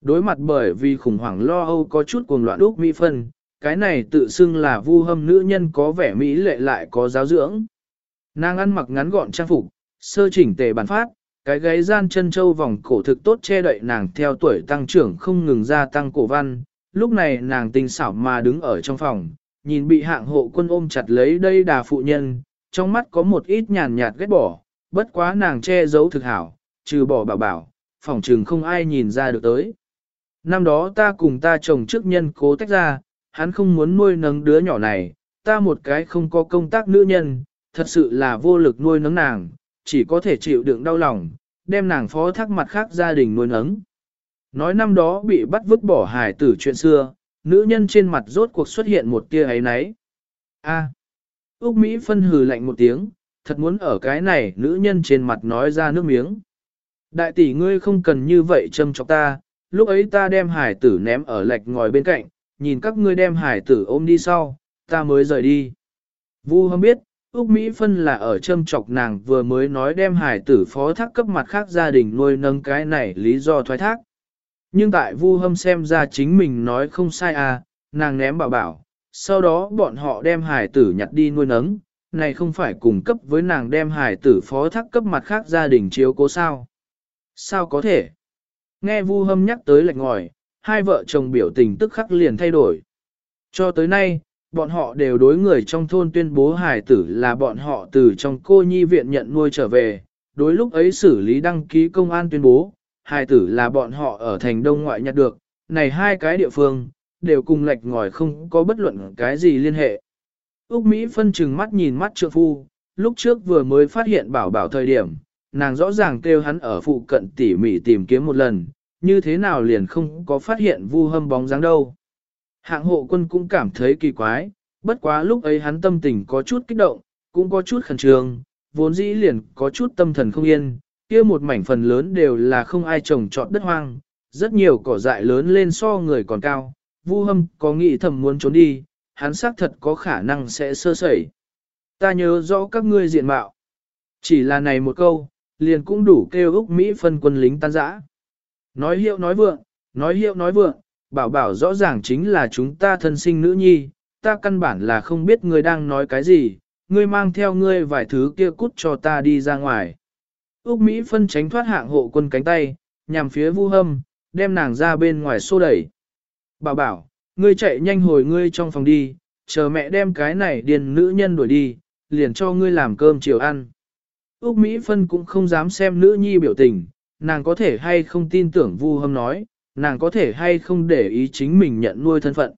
Đối mặt bởi vì khủng hoảng lo âu có chút cuồng loạn Úc Mỹ phân, cái này tự xưng là vu hâm nữ nhân có vẻ mỹ lệ lại có giáo dưỡng. Nàng ăn mặc ngắn gọn trang phục, sơ chỉnh tề bản phát, cái gáy gian chân châu vòng cổ thực tốt che đậy nàng theo tuổi tăng trưởng không ngừng gia tăng cổ văn, lúc này nàng tình xảo mà đứng ở trong phòng, nhìn bị hạng hộ quân ôm chặt lấy đây đà phụ nhân, trong mắt có một ít nhàn nhạt ghét bỏ, bất quá nàng che giấu thực hảo, trừ bỏ bảo bảo, phòng trường không ai nhìn ra được tới. Năm đó ta cùng ta chồng trước nhân cố tách ra, hắn không muốn nuôi nấng đứa nhỏ này, ta một cái không có công tác nữ nhân, thật sự là vô lực nuôi nấng nàng, chỉ có thể chịu đựng đau lòng, đem nàng phó thác mặt khác gia đình nuôi nấng. Nói năm đó bị bắt vứt bỏ hài tử chuyện xưa, nữ nhân trên mặt rốt cuộc xuất hiện một tia ấy nấy. A. Úc Mỹ phân hừ lạnh một tiếng, thật muốn ở cái này nữ nhân trên mặt nói ra nước miếng. Đại tỷ ngươi không cần như vậy châm chọc ta, lúc ấy ta đem hải tử ném ở lạch ngồi bên cạnh, nhìn các ngươi đem hải tử ôm đi sau, ta mới rời đi. Vu hâm biết, Úc Mỹ Phân là ở châm chọc nàng vừa mới nói đem hải tử phó thác cấp mặt khác gia đình nuôi nâng cái này lý do thoái thác. Nhưng tại Vu Hâm xem ra chính mình nói không sai à, nàng ném bảo bảo, sau đó bọn họ đem hải tử nhặt đi nuôi nấng, này không phải cùng cấp với nàng đem hải tử phó thác cấp mặt khác gia đình chiếu cố sao. Sao có thể? Nghe Vu Hâm nhắc tới lệch ngòi, hai vợ chồng biểu tình tức khắc liền thay đổi. Cho tới nay, bọn họ đều đối người trong thôn tuyên bố hải tử là bọn họ từ trong cô nhi viện nhận nuôi trở về, đối lúc ấy xử lý đăng ký công an tuyên bố, hai tử là bọn họ ở thành đông ngoại nhặt được, này hai cái địa phương, đều cùng lệch ngòi không có bất luận cái gì liên hệ. Úc Mỹ phân chừng mắt nhìn mắt trượng phu, lúc trước vừa mới phát hiện bảo bảo thời điểm, nàng rõ ràng kêu hắn ở phụ cận tỉ mỉ tìm kiếm một lần, như thế nào liền không có phát hiện vu hâm bóng dáng đâu. Hạng hộ quân cũng cảm thấy kỳ quái, bất quá lúc ấy hắn tâm tình có chút kích động, cũng có chút khẩn trương, vốn dĩ liền có chút tâm thần không yên, kia một mảnh phần lớn đều là không ai trồng trọt đất hoang, rất nhiều cỏ dại lớn lên so người còn cao, Vu Hâm có nghĩ thầm muốn trốn đi, hắn xác thật có khả năng sẽ sơ sẩy. Ta nhớ rõ các ngươi diện mạo. Chỉ là này một câu, liền cũng đủ kêu Úc Mỹ phân quân lính tan rã. Nói hiệu nói vượng, nói hiệu nói vượng, bảo bảo rõ ràng chính là chúng ta thân sinh nữ nhi, ta căn bản là không biết ngươi đang nói cái gì, ngươi mang theo ngươi vài thứ kia cút cho ta đi ra ngoài. Úc Mỹ phân tránh thoát hạng hộ quân cánh tay, nhằm phía vu hâm, đem nàng ra bên ngoài xô đẩy. Bảo bảo, ngươi chạy nhanh hồi ngươi trong phòng đi, chờ mẹ đem cái này điền nữ nhân đuổi đi, liền cho ngươi làm cơm chiều ăn. Úc Mỹ phân cũng không dám xem nữ nhi biểu tình, nàng có thể hay không tin tưởng vu hâm nói, nàng có thể hay không để ý chính mình nhận nuôi thân phận.